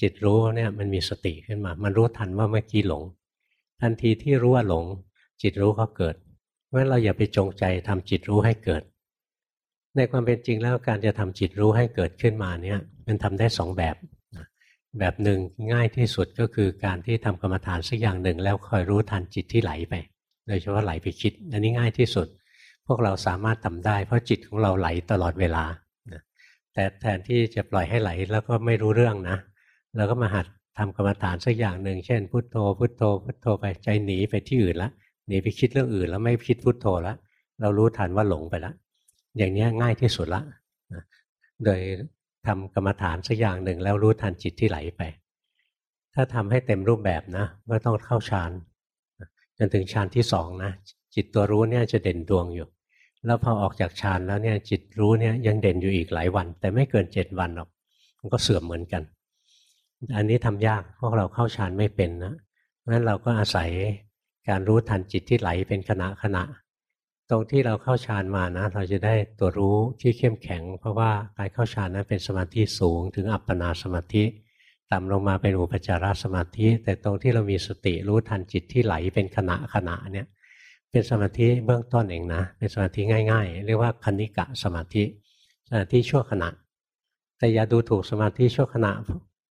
จิตรู้เนี่ยมันมีสติขึ้นมา มันรู้ทันว่าเมื่อกี้หลง ทันทีที่รู้ว่าหลง จิตรู้ก็เกิดเพราะฉะนั้นเราอย่าไปจงใจทำจิตรู้ให้เกิด ในความเป็นจริงแล้วการจะทำจิตรู้ให้เกิดขึ้นมาเนี่ยมันทำได้สองแบบแบบหนึ่งง่ายที่สุดก็คือการที่ทำกรรมฐานสักอย่างหนึ่ง แล้วคอยรู้ทันจิตที่ไหลไป โดยเฉพาะไหลไปคิด อันนี้ง่ายที่สุด พวกเราสามารถทำได้ เพราะจิตของเราไหลตลอดเวลาแต่แทนที่จะปล่อยให้ไหลแล้วก็ไม่รู้เรื่องนะ เราก็มาหัดทำกรรมฐานสักอย่างหนึ่งเช่นพุทโธพุทโธพุทโธไปใจหนีไปที่อื่นละหนีไปคิดเรื่องอื่น แล้วไม่คิดพุทโธแล้วเรารู้ทันว่าหลงไปแล้วอย่างนี้ง่ายที่สุดละโดยทำกรรมฐานสักอย่างหนึ่งแล้วรู้ทันจิตที่ไหลไป ถ้าทำให้เต็มรูปแบบนะก็ต้องเข้าฌานจนถึงฌานที่สองนะจิตตัวรู้เนี่ยจะเด่นดวงอยู่ แล้วพอออกจากฌานแล้วเนี่ยจิตรู้เนี่ยยังเด่นอยู่อีกหลายวัน แต่ไม่เกินเจ็ดวันหรอกมันก็เสื่อมเหมือนกัน อันนี้ทำยากพวกเราเข้าฌานไม่เป็นนะเพราะฉะนั้นเราก็อาศัยการรู้ทันจิตที่ไหลเป็นขณะขณะ ตรงที่เราเข้าฌานมานะ เราจะได้ตัวรู้ที่เข้มแข็ง เพราะว่าการเข้าฌานนั้นเป็นสมาธิสูง ถึงอัปปนาสมาธิต่ำลงมาเป็นอุปจารสมาธิ แต่ตรงที่เรามีสติรู้ทันจิตที่ไหลเป็นขณะขณะเนี่ยเป็นสมาธิเบื้องต้นเองนะ เป็นสมาธิง่าย ๆ เรียกว่าคณิกะสมาธิสมาธิชั่วขณะ แต่อย่าดูถูกสมาธิชั่วขณะ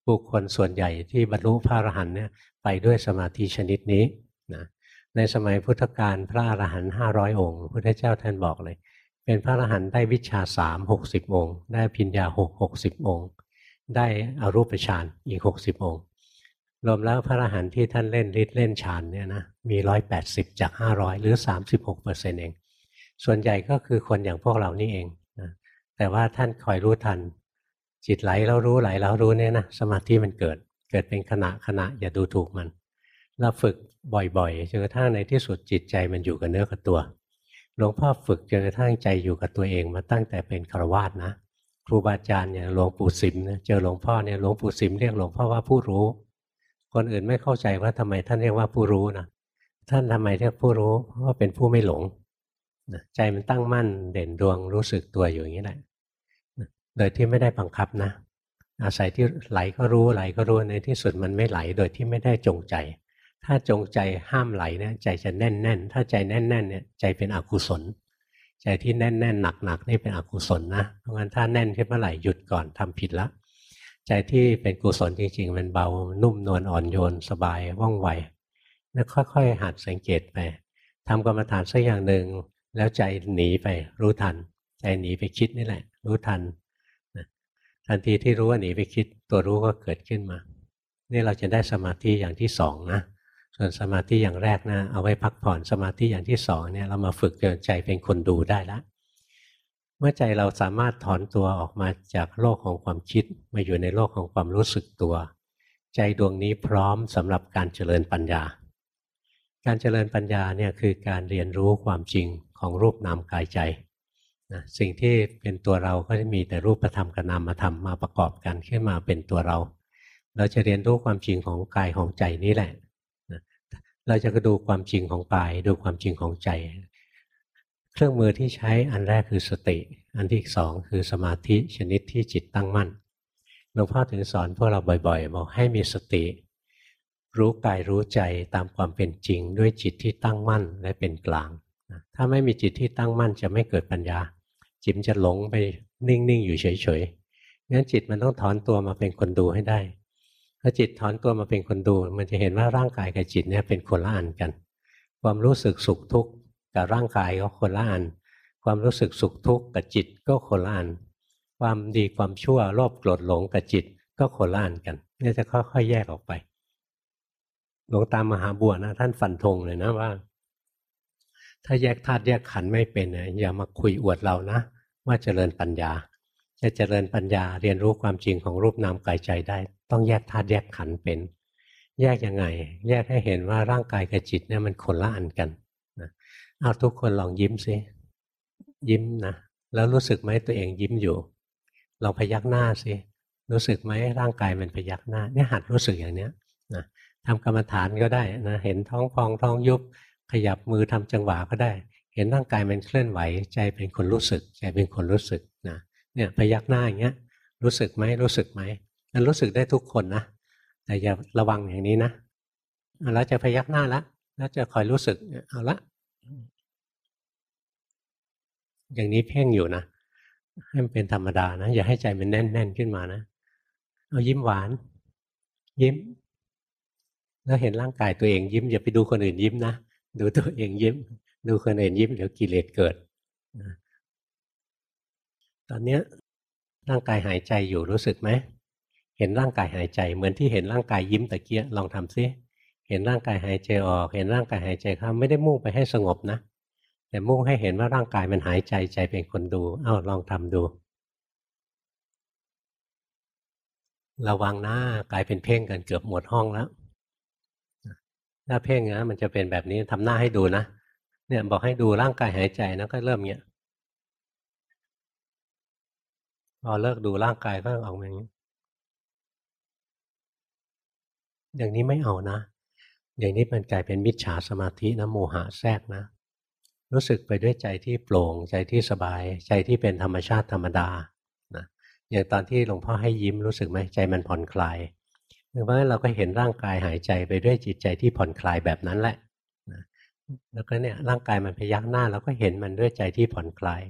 บุคคลส่วนใหญ่ที่บรรลุพระอรหันต์เนี่ยไปด้วยสมาธิชนิดนี้นะในสมัยพุทธกาลพระอรหันต์ห้าร้อยองค์พุทธเจ้าท่านบอกเลย เป็นพระอรหันต์ได้วิชาสามหกสิบองค์ ได้พิญญาหกหกสิบองค์ ได้อรูปฌานอีกหกสิบองค์ รวมแล้วพระอรหันต์ที่ท่านเล่นฤทธิ์เล่นฌานเนี่ยนะมีร้อยแปดสิบจากห้าร้อยหรือสามสิบหกเปอร์เซ็นต์เอง ส่วนใหญ่ก็คือคนอย่างพวกเรานี่เองนะแต่ว่าท่านคอยรู้ทัน จิตไหลแล้วรู้ไหลแล้วรู้เนี่ยนะสมาธิมันเกิด เกิดเป็นขณะขณะอย่าดูถูกมัน เราฝึกบ่อยๆจนกระทั่งในที่สุดจิตใจมันอยู่กับเนื้อกับตัวหลวงพ่อฝึกจนกระทั่งใจอยู่กับตัวเองมาตั้งแต่เป็นครวาสนะครูบาอาจารย์อย่างหลวงปู่สิมนะเจอหลวงพ่อเนี่ยหลวงปู่สิมเรียกหลวงพ่อว่าผู้รู้ คนอื่นไม่เข้าใจว่าทำไมท่านเรียกว่าผู้รู้นะท่านทำไมเรียกผู้รู้เพราะว่าเป็นผู้ไม่หลงใจมันตั้งมั่นเด่นดวงรู้สึกตัวอยู่อย่างนี้แหละ โดยที่ไม่ได้บังคับนะ อาศัยที่ไหลก็รู้ไหลก็รู้ในที่สุดมันไม่ไหลโดยที่ไม่ได้จงใจ ถ้าจงใจห้ามไหลเนี่ยใจจะแน่นแน่นถ้าใจแน่นแน่นเนี่ยใจเป็นอกุศล ใจที่แน่นแน่นหนักหนักนี่เป็นอกุศลนะเพราะงั้นถ้าแน่นขึ้นเมื่อไหร่หยุดก่อนทำผิดละใจที่เป็นกุศลจริงๆ มันเบานุ่มนวลอ่อนโยนสบายว่องไวแล้วค่อยๆ หัดสังเกตไปทำกรรมฐานสักอย่างหนึ่งแล้วใจหนีไปรู้ทัน ใจหนีไปคิดนี่แหละ รู้ทัน ทันทีที่รู้ว่าหนีไปคิด ตัวรู้ก็เกิดขึ้นมา นี่เราจะได้สมาธิอย่างที่สองนะ ส่วนสมาธิอย่างแรกนะ เอาไว้พักผ่อนสมาธิอย่างที่สองเนี่ยเรามาฝึกจนใจเป็นคนดูได้ล้วเมื่อใจเราสามารถถอนตัวออกมาจากโลกของความคิด มาอยู่ในโลกของความรู้สึกตัว ใจดวงนี้พร้อมสำหรับการเจริญปัญญา การเจริญปัญญาเนี่ยคือการเรียนรู้ความจริงของรูปนามกายใจ นะสิ่งที่เป็นตัวเราก็จะมีแต่รูปธรรมกับนามธรรมมาประกอบกันขึ้นมาเป็นตัวเรา เราจะเรียนรู้ความจริงของกายของใจนี้แหละเราจะดูความจริงของกายดูความจริงของใจ เครื่องมือที่ใช้อันแรกคือสติ อันที่สองคือสมาธิชนิดที่จิตตั้งมั่นหลวงพ่อถึงสอนพวกเราบ่อยๆบอกให้มีสติ รู้กายรู้ใจตามความเป็นจริง ด้วยจิตที่ตั้งมั่นและเป็นกลาง ถ้าไม่มีจิตที่ตั้งมั่นจะไม่เกิดปัญญา จิตจะหลงไปนิ่งๆอยู่เฉยๆงั้นจิตมันต้องถอนตัวมาเป็นคนดูให้ได้ถ้าจิตถอนตัวมาเป็นคนดู มันจะเห็นว่าร่างกายกับจิตเนี่ยเป็นคนละอันกัน ความรู้สึกสุขทุกข์กับร่างกายก็คนละอัน ความรู้สึกสุขทุกข์กับจิตก็คนละอัน ความดีความชั่วโลภโกรธหลงกับจิตก็คนละอันกันเนี่ยจะค่อยๆแยกออกไปหลวงตามหาบัวนะท่านฟันธงเลยนะว่า ถ้าแยกธาตุแยกขันไม่เป็นอย่ามาคุยอวดเรานะ ว่าเจริญปัญญา จะเจริญปัญญาเรียนรู้ความจริงของรูปนามกายใจได้ ต้องแยกธาตุแยกขันเป็น แยกยังไง แยกให้เห็นว่าร่างกายกับจิตเนี่ยมันคนละอันกันนะเอาทุกคนลองยิ้มซิยิ้มนะแล้วรู้สึกไหมตัวเองยิ้มอยู่ลองพยักหน้าซิรู้สึกไหมร่างกายมันพยักหน้าเนี่ยหัดรู้สึกอย่างเนี้ยนะทำกรรมฐานก็ได้นะเห็นท้องพองท้องยุบขยับมือทำจังหวะก็ได้ เห็นร่างกายมันเคลื่อนไหว ใจเป็นคนรู้สึก ใจเป็นคนรู้สึกนะเนี่ยพยักหน้าอย่างเงี้ยรู้สึกไหมรู้สึกไหมมันรู้สึกได้ทุกคนนะแต่อย่าระวังอย่างนี้นะแล้วจะพยักหน้าละแล้วจะคอยรู้สึกเอาละ อย่างนี้เพ่งอยู่นะให้มันเป็นธรรมดานะอย่าให้ใจมันแน่น ๆ ขึ้นมานะเอายิ้มหวาน ยิ้ม แล้วเห็นร่างกายตัวเองยิ้มอย่าไปดูคนอื่นยิ้มนะดูตัวเองยิ้ม ดูคนอื่นยิ้มเดี๋ยวกิเลสเกิด ตอนนี้ร่างกายหายใจอยู่รู้สึกไหม เห็นร่างกายหายใจ เหมือนที่เห็นร่างกายยิ้มตะเกียลองทำซิ เห็นร่างกายหายใจออก เห็นร่างกายหายใจเข้าไม่ได้มุ่งไปให้สงบนะ แต่มุ่งให้เห็นว่าร่างกายมันหายใจใจเป็นคนดู เอ้าลองทำดู ระวังหน้ากลายเป็นเพ่งกันเกือบหมดห้องแล้วถ้าเพ่งนะมันจะเป็นแบบนี้ทำหน้าให้ดูนะ เนี่ยบอกให้ดูร่างกายหายใจนะก็เริ่มเนี้ยพอเลิกดูร่างกายก็ออกมาอย่างนี้ อย่างนี้ไม่เอานะ อย่างนี้มันกลายเป็นมิจฉาสมาธินะโมหะแทรกนะ รู้สึกไปด้วยใจที่โปร่ง ใจที่สบาย ใจที่เป็นธรรมชาติธรรมดานะอย่างตอนที่หลวงพ่อให้ยิ้มรู้สึกไหมใจมันผ่อนคลายเพราะฉะนั้นเราก็เห็นร่างกายหายใจไปด้วยจิตใจที่ผ่อนคลายแบบนั้นแหละ แล้วก็เนี่ยร่างกายมันพยักหน้าเราก็เห็นมันด้วยใจที่ผ่อนคลาย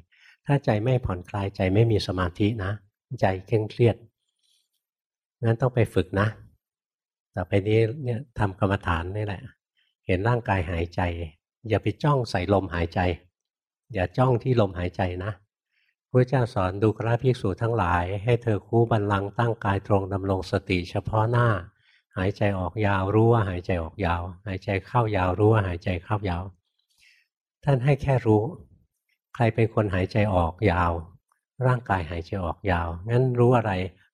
ถ้าใจไม่ผ่อนคลายใจไม่มีสมาธินะ ใจเคร่งเครียดงั้นต้องไปฝึกนะ ต่อไปนี้เนี่ยทำกรรมฐานนี่แหละ เห็นร่างกายหายใจ อย่าไปจ้องใส่ลมหายใจ อย่าจ้องที่ลมหายใจนะพระเจ้าสอนดูกราภิกษุทั้งหลาย ให้เธอคู่บันลังตั้งกายตรงดำรงสติเฉพาะหน้า หายใจออกยาวรู้ว่าหายใจออกยาว หายใจเข้ายาวรู้ว่าหายใจเข้ายาว ท่านให้แค่รู้ ใครเป็นคนหายใจออกยาว ร่างกายหายใจออกยาว งั้นรู้อะไร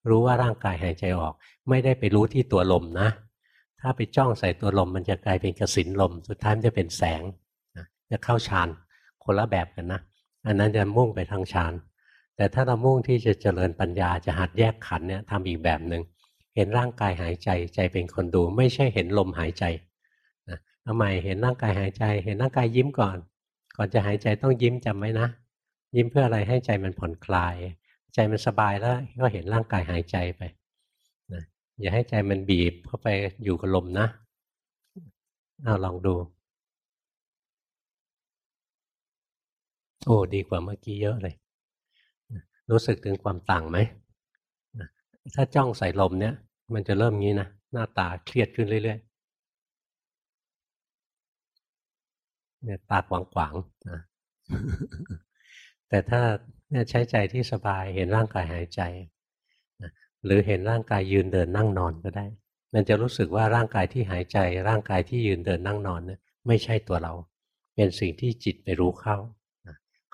รู้ว่าร่างกายหายใจออก ไม่ได้ไปรู้ที่ตัวลมนะ ถ้าไปจ้องใส่ตัวลมมันจะกลายเป็นกระสินลม สุดท้ายมันจะเป็นแสงจะเข้าฌานคนละแบบกันนะ อันนั้นจะมุ่งไปทางฌานแต่ถ้าเรามุ่งที่จะเจริญปัญญาจะหัดแยกขันเนี่ยทำอีกแบบหนึ่ง เห็นร่างกายหายใจ ใจเป็นคนดู ไม่ใช่เห็นลมหายใจนะทำไมเห็นร่างกายหายใจ เห็นร่างกายยิ้มก่อน ก่อนจะหายใจต้องยิ้มจำไว้นะ ยิ้มเพื่ออะไรให้ใจมันผ่อนคลาย ใจมันสบายแล้วก็เห็นร่างกายหายใจไปนะอย่าให้ใจมันบีบเข้าไปอยู่กับลมนะเอาลองดู โอ้ดีกว่าเมื่อกี้เยอะเลย รู้สึกถึงความต่างไหม ถ้าจ้องใส่ลมเนี่ย มันจะเริ่มงี้นะ หน้าตาเครียดขึ้นเรื่อยๆเนี่ยตาขวางๆนะแต่ถ้าเนี่ยใช้ใจที่สบายเห็นร่างกายหายใจนะหรือเห็นร่างกายยืนเดินนั่งนอนก็ได้ มันจะรู้สึกว่าร่างกายที่หายใจ ร่างกายที่ยืนเดินนั่งนอนเนี่ยไม่ใช่ตัวเรา เป็นสิ่งที่จิตไปรู้เข้า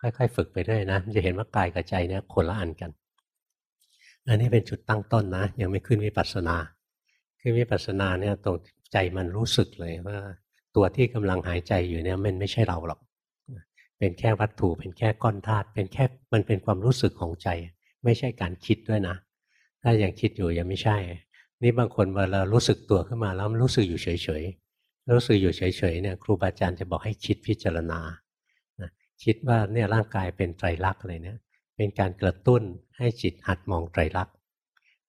ค่อยๆ ฝึกไปเรื่อยนะจะเห็นว่ากายกับใจเนี่ยคนละอันกัน อันนี้เป็นจุดตั้งต้นนะ ยังไม่ขึ้นวิปัสสนา ขึ้นวิปัสสนาเนี่ยตรงใจมันรู้สึกเลยว่า ตัวที่กำลังหายใจอยู่เนี่ยมันไม่ใช่เราหรอก เป็นแค่วัตถุเป็นแค่ก้อนธาตุเป็นแค่มันเป็นความรู้สึกของใจ ไม่ใช่การคิดด้วยนะ ถ้ายังคิดอยู่ยังไม่ใช่ นี่บางคนเวลารู้สึกตัวขึ้นมาแล้วมันรู้สึกอยู่เฉยๆรู้สึกอยู่เฉยๆเนี่ยครูบาอาจารย์จะบอกให้คิดพิจารณาคิดว่าเนี่ยร่างกายเป็นไตรลักษณ์อะไรเนี่ย เป็นการกระตุ้นให้จิตหัดมองไตรลักษณ์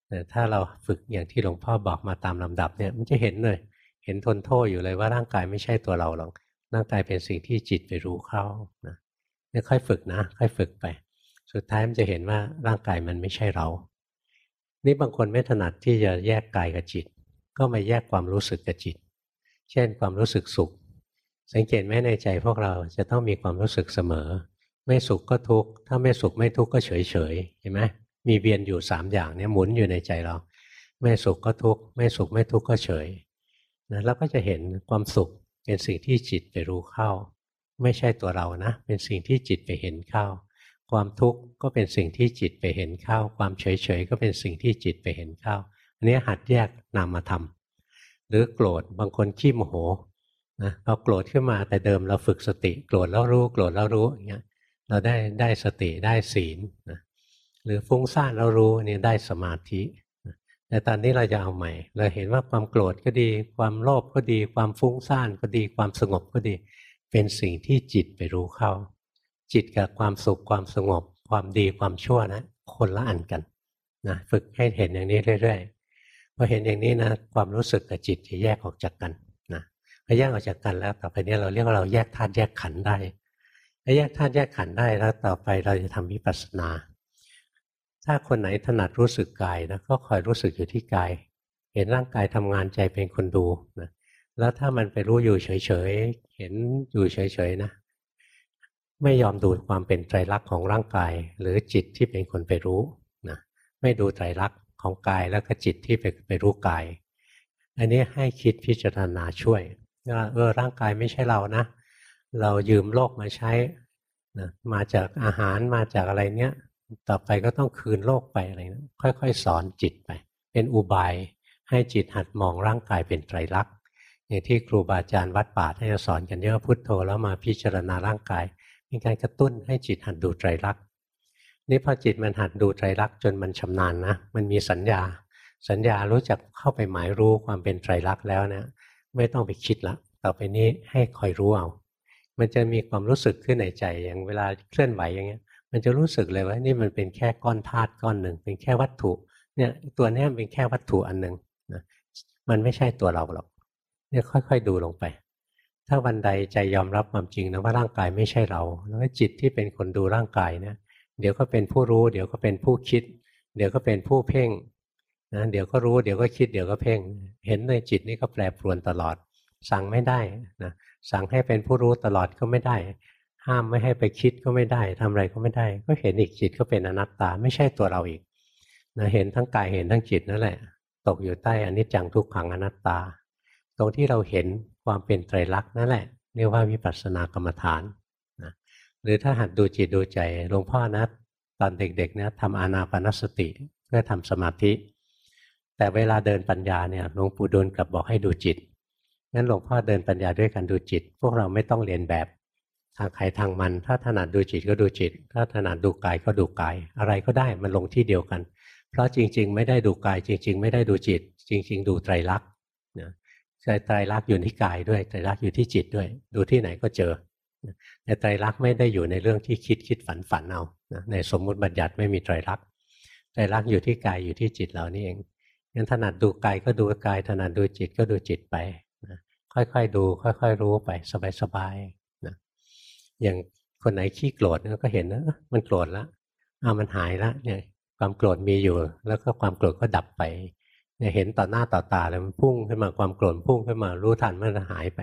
แต่ถ้าเราฝึกอย่างที่หลวงพ่อบอกมาตามลำดับเนี่ยมันจะเห็นเลย เห็นทนโทษอยู่เลยว่าร่างกายไม่ใช่ตัวเราหรอกร่างกายเป็นสิ่งที่จิตไปรู้เข้านะนี่ค่อยฝึกนะ ค่อยฝึกไป สุดท้ายมันจะเห็นว่าร่างกายมันไม่ใช่เรา นี่บางคนไม่ถนัดที่จะแยกกายกับจิต ก็มาแยกความรู้สึกกับจิต เช่นความรู้สึกสุข สังเกตไหมในใจพวกเราจะต้องมีความรู้สึกเสมอ ไม่สุขก็ทุกข์ถ้าไม่สุขไม่ทุกข์ก็เฉยเฉยเห็นไหมมีเวียนอยู่สามอย่างเนี่ยหมุนอยู่ในใจเรา ไม่สุขก็ทุกข์ไม่สุขไม่ทุกข์ก็เฉยนะแล้วก็จะเห็นความสุขเป็นสิ่งที่จิตไปรู้เข้า ไม่ใช่ตัวเรานะ เป็นสิ่งที่จิตไปเห็นเข้า ความทุกข์ก็เป็นสิ่งที่จิตไปเห็นเข้า ความเฉยเฉยก็เป็นสิ่งที่จิตไปเห็นเข้าอันนี้หัดแยกนามธรรมหรือโกรธบางคนขี้โมโหนะพอโกรธขึ้นมาแต่เดิมเราฝึกสติ โกรธแล้วรู้โกรธแล้วรู้อย่างเงี้ย เราได้ได้สติได้ศีลนะหรือฟุ้งซ่านแล้วรู้นี่ได้สมาธิแต่ตอนนี้เราจะเอาใหม่ เราเห็นว่าความโกรธก็ดี ความโลภก็ดี ความฟุ้งซ่านก็ดี ความสงบก็ดี เป็นสิ่งที่จิตไปรู้เข้า จิตกับความสุขความสงบ ความดีความชั่วนะคนละอันกันนะฝึกให้เห็นอย่างนี้เรื่อยๆพอเห็นอย่างนี้นะความรู้สึกกับจิตจะแยกออกจากกันนะพอแยกออกจากกันแล้วต่อไปนี้เราเรียกว่าเราแยกธาตุแยกขันธ์ได้ แยกธาตุแยกขันธ์ได้แล้วต่อไปเราจะทำวิปัสสนา ถ้าคนไหนถนัดรู้สึกกายนะก็คอยรู้สึกอยู่ที่กาย เห็นร่างกายทำงานใจเป็นคนดูนะแล้วถ้ามันไปรู้อยู่เฉยๆ เห็นอยู่เฉยๆนะไม่ยอมดูความเป็นไตรลักษณ์ของร่างกาย หรือจิตที่เป็นคนไปรู้นะไม่ดูไตรลักษณ์ของกายแล้วก็จิตที่ไปไปรู้กาย อันนี้ให้คิดพิจารณาช่วยว่าเออร่างกายไม่ใช่เรานะ เรายืมโลกมาใช้นะมาจากอาหารมาจากอะไรเนี้ย ต่อไปก็ต้องคืนโลกไปอะไรนะค่อยๆ สอนจิตไป เป็นอุบายให้จิตหัดมองร่างกายเป็นไตรลักษณ์อย่างที่ครูบาอาจารย์วัดป่าท่านจะสอนกันเยอะพุทโธแล้วมาพิจารณาร่างกายเป็นการกระตุ้นให้จิตหัดดูไตรลักษณ์นี่พอจิตมันหัดดูไตรลักษณ์จนมันชำนาญนะมันมีสัญญา สัญญารู้จักเข้าไปหมายรู้ความเป็นไตรลักษณ์แล้วนะไม่ต้องไปคิดละต่อไปนี้ให้คอยรู้เอา มันจะมีความรู้สึกขึ้นในใจอย่างเวลาเคลื่อนไหวอย่างเงี้ย มันจะรู้สึกเลยว่านี่มันเป็นแค่ก้อนธาตุก้อนหนึ่ง เป็นแค่วัตถุ เนี่ยตัวนี้เป็นแค่วัตถุอันหนึ่งนะมันไม่ใช่ตัวเราหรอก เนี่ยค่อยๆดูลงไป ถ้าวันใดใจยอมรับความจริงนะว่าร่างกายไม่ใช่เรา แล้วจิตที่เป็นคนดูร่างกายนะเดี๋ยวก็เป็นผู้รู้ เดี๋ยวก็เป็นผู้คิด เดี๋ยวก็เป็นผู้เพ่งนะเดี๋ยวก็รู้เดี๋ยวก็คิดเดี๋ยวก็เพ่ง เห็นในจิตนี่ก็แปรปรวนตลอด สั่งไม่ได้นะ สั่งให้เป็นผู้รู้ตลอดก็ไม่ได้ ห้ามไม่ให้ไปคิดก็ไม่ได้ทำอะไรก็ไม่ได้ ก็เห็นอีกจิตก็เป็นอนัตตา ไม่ใช่ตัวเราอีกนะเห็นทั้งกายเห็นทั้งจิตนั่นแหละ ตกอยู่ใต้อนิจจังทุกขังอนัตตา ตรงที่เราเห็นความเป็นไตรลักษณ์นั่นแหละเรียกว่าวิปัสสนากรรมฐานนะหรือถ้าหัดดูจิตดูใจหลวงพ่อนะตอนเด็กๆเนี่ยทำอานาปนสติเพื่อทำสมาธิ แต่เวลาเดินปัญญาเนี่ยหลวงปู่ดูลกลับบอกให้ดูจิต งั้นหลวงพ่อเดินปัญญาด้วยการดูจิต พวกเราไม่ต้องเรียนแบบทางใครทางมัน ถ้าถนัดดูจิตก็ดูจิต ถ้าถนัดดูกายก็ดูกาย อะไรก็ได้มันลงที่เดียวกัน เพราะจริง ๆ ไม่ได้ดูกาย จริง ๆ ไม่ได้ดูจิต จริง ๆ ดูไตรลักษณ์ใจไตรลักษณ์อยู่ที่กายด้วยไตรลักษณ์อยู่ที่จิตด้วย ดูที่ไหนก็เจอแต่ไตรลักษณ์ไม่ได้อยู่ในเรื่องที่คิดคิดฝันฝันเอาในสมมุติบัญญัติไม่มีไตรลักษณ์ไตรลักษณ์อยู่ที่กายอยู่ที่จิตเรานี่เองงั้นถนัดดูกายก็ดูกายถนัดดูจิตก็ดูจิตไป ค่อยๆดู ค่อย ๆ รู้ไปสบายๆนะอย่างคนไหนขี้โกรธก็เห็นนะมันโกรธแล้วอ้ามันหายแล้วเนี่ยความโกรธมีอยู่ แล้วก็ความโกรธก็ดับไปเนี่ยเห็นต่อหน้าต่อตาเลยมันพุ่งขึ้นมาความโกรธพุ่งขึ้นมารู้ทันมันหายไป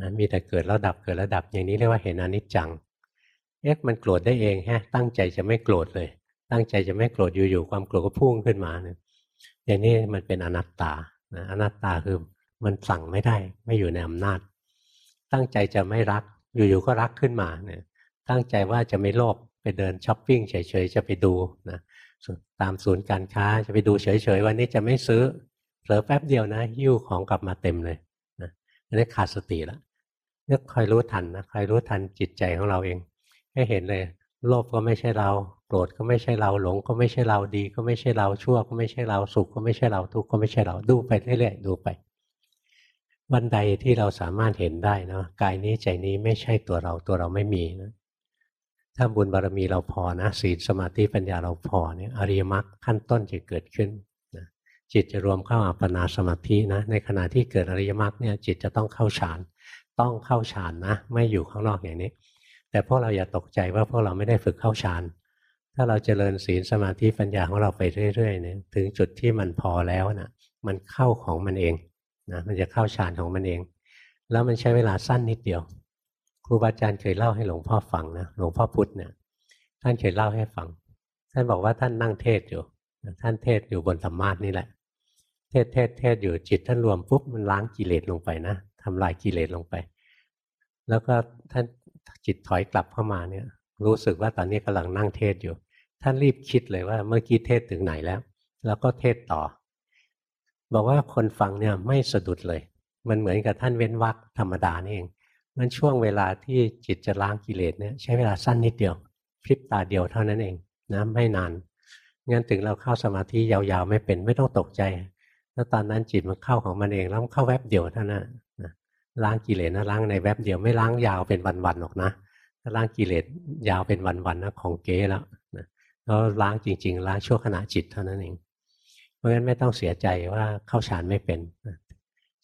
นะมีแต่เกิดแล้วดับเกิดแล้วดับอย่างนี้เรียกว่าเห็นอนิจจังเอ๊ะมันโกรธได้เองฮะตั้งใจจะไม่โกรธเลย ตั้งใจจะไม่โกรธอยู่ๆความโกรธก็พุ่งขึ้นมาเนี่ยอย่างนี้มันเป็นอนัตตานะอนัตตาคือ มันสั่งไม่ได้ ไม่อยู่ในอำนาจ ตั้งใจจะไม่รัก อยู่ๆก็รักขึ้นมาเนี่ยตั้งใจว่าจะไม่โลภไปเดินช้อปปิ้งเฉยๆจะไปดูนะตามศูนย์การค้าจะไปดูเฉยๆวันนี้จะไม่ซื้อเผลอแป๊บเดียวนะยิ้วของกลับมาเต็มเลยนะอันนี้ขาดสติแล้วเนี่ยคอยรู้ทันนะคอยรู้ทันจิตใจของเราเองให้เห็นเลย โลภก็ไม่ใช่เราโกรธก็ไม่ใช่เราหลง ก็ไม่ใช่เราดี ก็ไม่ใช่เราชั่วก็ไม่ใช่เราสุขก็ไม่ใช่เราทุกข์ก็ไม่ใช่เราดูไปเรื่อยๆดูไป วันใดที่เราสามารถเห็นได้นะกายนี้ใจนี้ไม่ใช่ตัวเราตัวเราไม่มีนะถ้าบุญบารมีเราพอนะศีลสมาธิปัญญาเราพอเนี่ยอริยมรรคขั้นต้นจะเกิดขึ้นนะจิตจะรวมเข้าอัปปนาสมาธินะ ในขณะที่เกิดอริยมรรคเนี่ยจิตจะต้องเข้าฌานต้องเข้าฌานนะ ไม่อยู่ข้างนอกอย่างนี้ แต่พวกเราอย่าตกใจว่าพวกเราไม่ได้ฝึกเข้าฌานถ้าเราจเจริญศีลสมาธิปัญญาของเราไปเรื่อยๆเนี่ยถึงจุดที่มันพอแล้วนะมันเข้าของมันเอง นะมันจะเข้าฌานของมันเอง แล้วมันใช้เวลาสั้นนิดเดียว ครูบาอาจารย์เคยเล่าให้หลวงพ่อฟังนะหลวงพ่อพุธเนี่ยท่านเคยเล่าให้ฟัง ท่านบอกว่าท่านนั่งเทศอยู่ ท่านเทศอยู่บนธรรมาสนี่แหละ เทศเทศเทศอยู่จิตท่านรวมปุ๊บมันล้างกิเลสลงไปนะทำลายกิเลสลงไป แล้วก็ท่านจิตถอยกลับเข้ามาเนี่ย รู้สึกว่าตอนนี้กำลังนั่งเทศอยู่ ท่านรีบคิดเลยว่าเมื่อกี้เทศถึงไหนแล้ว แล้วก็เทศต่อ บอกว่าคนฟังเนี่ยไม่สะดุดเลย มันเหมือนกับท่านเว้นวักธรรมดานี่เองมันช่วงเวลาที่จิตจะล้างกิเลสเนี่ยใช้เวลาสั้นนิดเดียวพริบตาเดียวเท่านั้นเองนะไม่นานงั้นถึงเราเข้าสมาธิยาวๆไม่เป็นไม่ต้องตกใจ แล้วตอนนั้นจิตมันเข้าของมันเองแล้วมันเข้าแวบเดียวเท่านั้นนะล้างกิเลสนะล้างในแวบเดียวไม่ล้างยาวเป็นวันๆหรอกนะถ้าล้างกิเลสยาวเป็นวันๆนะของเก๊แล้วนะแล้วล้างจริง ๆ ล้างชั่วขณะจิตเท่านั้นเอง เพราะงั้นไม่ต้องเสียใจว่าเข้าฌานไม่เป็น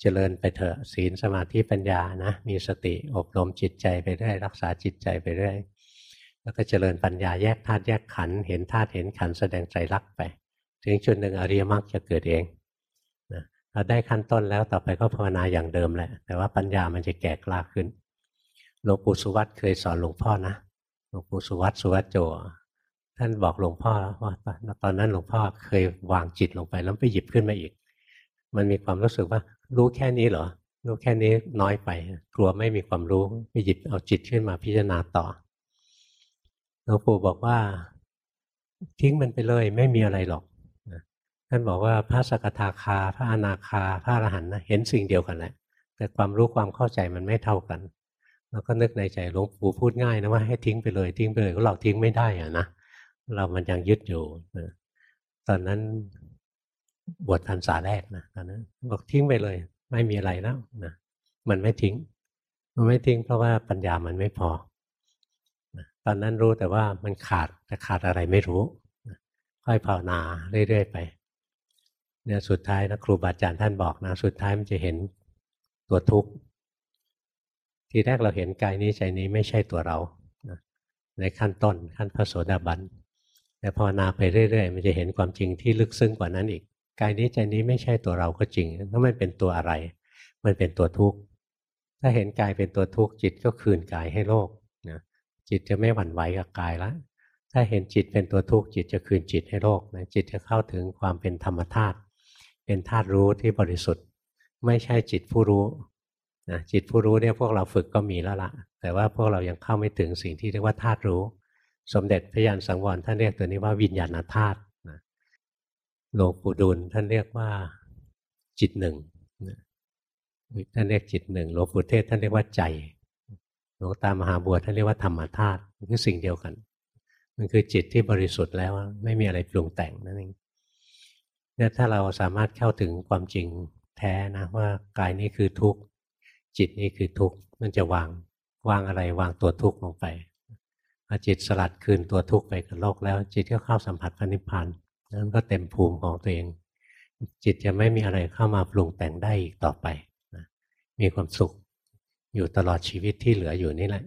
เจริญไปเถอะศีลสมาธิปัญญานะมีสติอบรมจิตใจไปเรื่อยรักษาจิตใจไปเรื่อยแล้วก็เจริญปัญญาแยกธาตุแยกขันธ์เห็นธาตุเห็นขันธ์แสดงใจรักไป ถึงจุดหนึ่งอริยมรรคจะเกิดเองนะเราได้ขั้นต้นแล้วต่อไปก็ภาวนาอย่างเดิมแหละ แต่ว่าปัญญามันจะแก่กล้าขึ้นหลวงปู่สุวัตเคยสอนหลวงพ่อนะหลวงปู่สุวัตสุวัตโจ ท่านบอกหลวงพ่อว่าตอนนั้นหลวงพ่อเคยวางจิตลงไปแล้วไปหยิบขึ้นมาอีก มันมีความรู้สึกว่า รู้แค่นี้เหรอรู้แค่นี้น้อยไป กลัวไม่มีความรู้ไปหยิบเอาจิตขึ้นมาพิจารณาต่อหลวงปู่บอกว่า ทิ้งมันไปเลย ไม่มีอะไรหรอกท่านบอกว่าพระสกทาคา พระอนาคา พระอรหันต์นะเห็นสิ่งเดียวกันแหละแต่ความรู้ความเข้าใจมันไม่เท่ากัน แล้วก็นึกในใจหลวงปู่พูดง่ายนะว่าให้ทิ้งไปเลยทิ้งไปเลยก็เราทิ้งไม่ได้อะนะ เรามันยังยึดอยู่นะตอนนั้นบวชทันษาแรกนะตอนนั้นบอกทิ้งไปเลย ไม่มีอะไรแล้วนะมันไม่ทิ้ง มันไม่ทิ้งเพราะว่าปัญญามันไม่พอตอนนั้นรู้แต่ว่ามันขาดแต่ขาดอะไรไม่รู้ค่อยภาวนาเรื่อยๆไปเนี่ยสุดท้ายนะครูบาอาจารย์ท่านบอกนะสุดท้ายมันจะเห็นตัวทุกข์ทีแรกเราเห็นกายนี้ใจนี้ไม่ใช่ตัวเราในขั้นต้นขั้นพระโสดาบัน แต่ภาวนาไปเรื่อยๆ มันจะเห็นความจริงที่ลึกซึ้งกว่านั้นอีกกายนี้ใจนี้ไม่ใช่ตัวเราก็จริงถ้ามันเป็นตัวอะไร มันเป็นตัวทุกข์ถ้าเห็นกายเป็นตัวทุกข์จิตก็คืนกายให้โลกนะจิตจะไม่หวั่นไหวกับกายล้วถ้าเห็นจิตเป็นตัวทุกข์จิตจะคืนจิตให้โลกนะจิตจะเข้าถึงความเป็นธรรมธาตุเป็นธาตุรู้ที่บริสุทธิ์ ไม่ใช่จิตผู้รู้นะจิตผู้รู้เนี่ยพวกเราฝึกก็มีแล้วละแต่ว่าพวกเรายังเข้าไม่ถึงสิ่งที่เรียกว่าธาตุรู้ สมเด็จพระยานสังวรท่านเรียกตัวนี้ว่าวิญญาณธาตุหลวงปู่ดูลท่านเรียกว่าจิตหนึ่งท่านเรียกจิตหนึ่งหลวงปู่เทศท่านเรียกว่าใจหลวงตามหาบัวท่านเรียกว่าธรรมธาตุมันคือสิ่งเดียวกัน มันคือจิตที่บริสุทธิ์แล้วไม่มีอะไรปรุงแต่งนั่นเองเนี่ยถ้าเราสามารถเข้าถึงความจริงแท้นะว่ากายนี้คือทุกข์จิตนี้คือทุกข์มันจะวางวางอะไรวางตัวทุกข์ลงไป จิตสลัดคืนตัวทุกข์ไปกับโลกแล้ว จิตก็เข้าสัมผัสพระนิพพานนั้นก็เต็มภูมิของตัวเอง จิตจะไม่มีอะไรเข้ามาปรุงแต่งได้อีกต่อไปนะมีความสุขอยู่ตลอดชีวิตที่เหลืออยู่นี่แหละ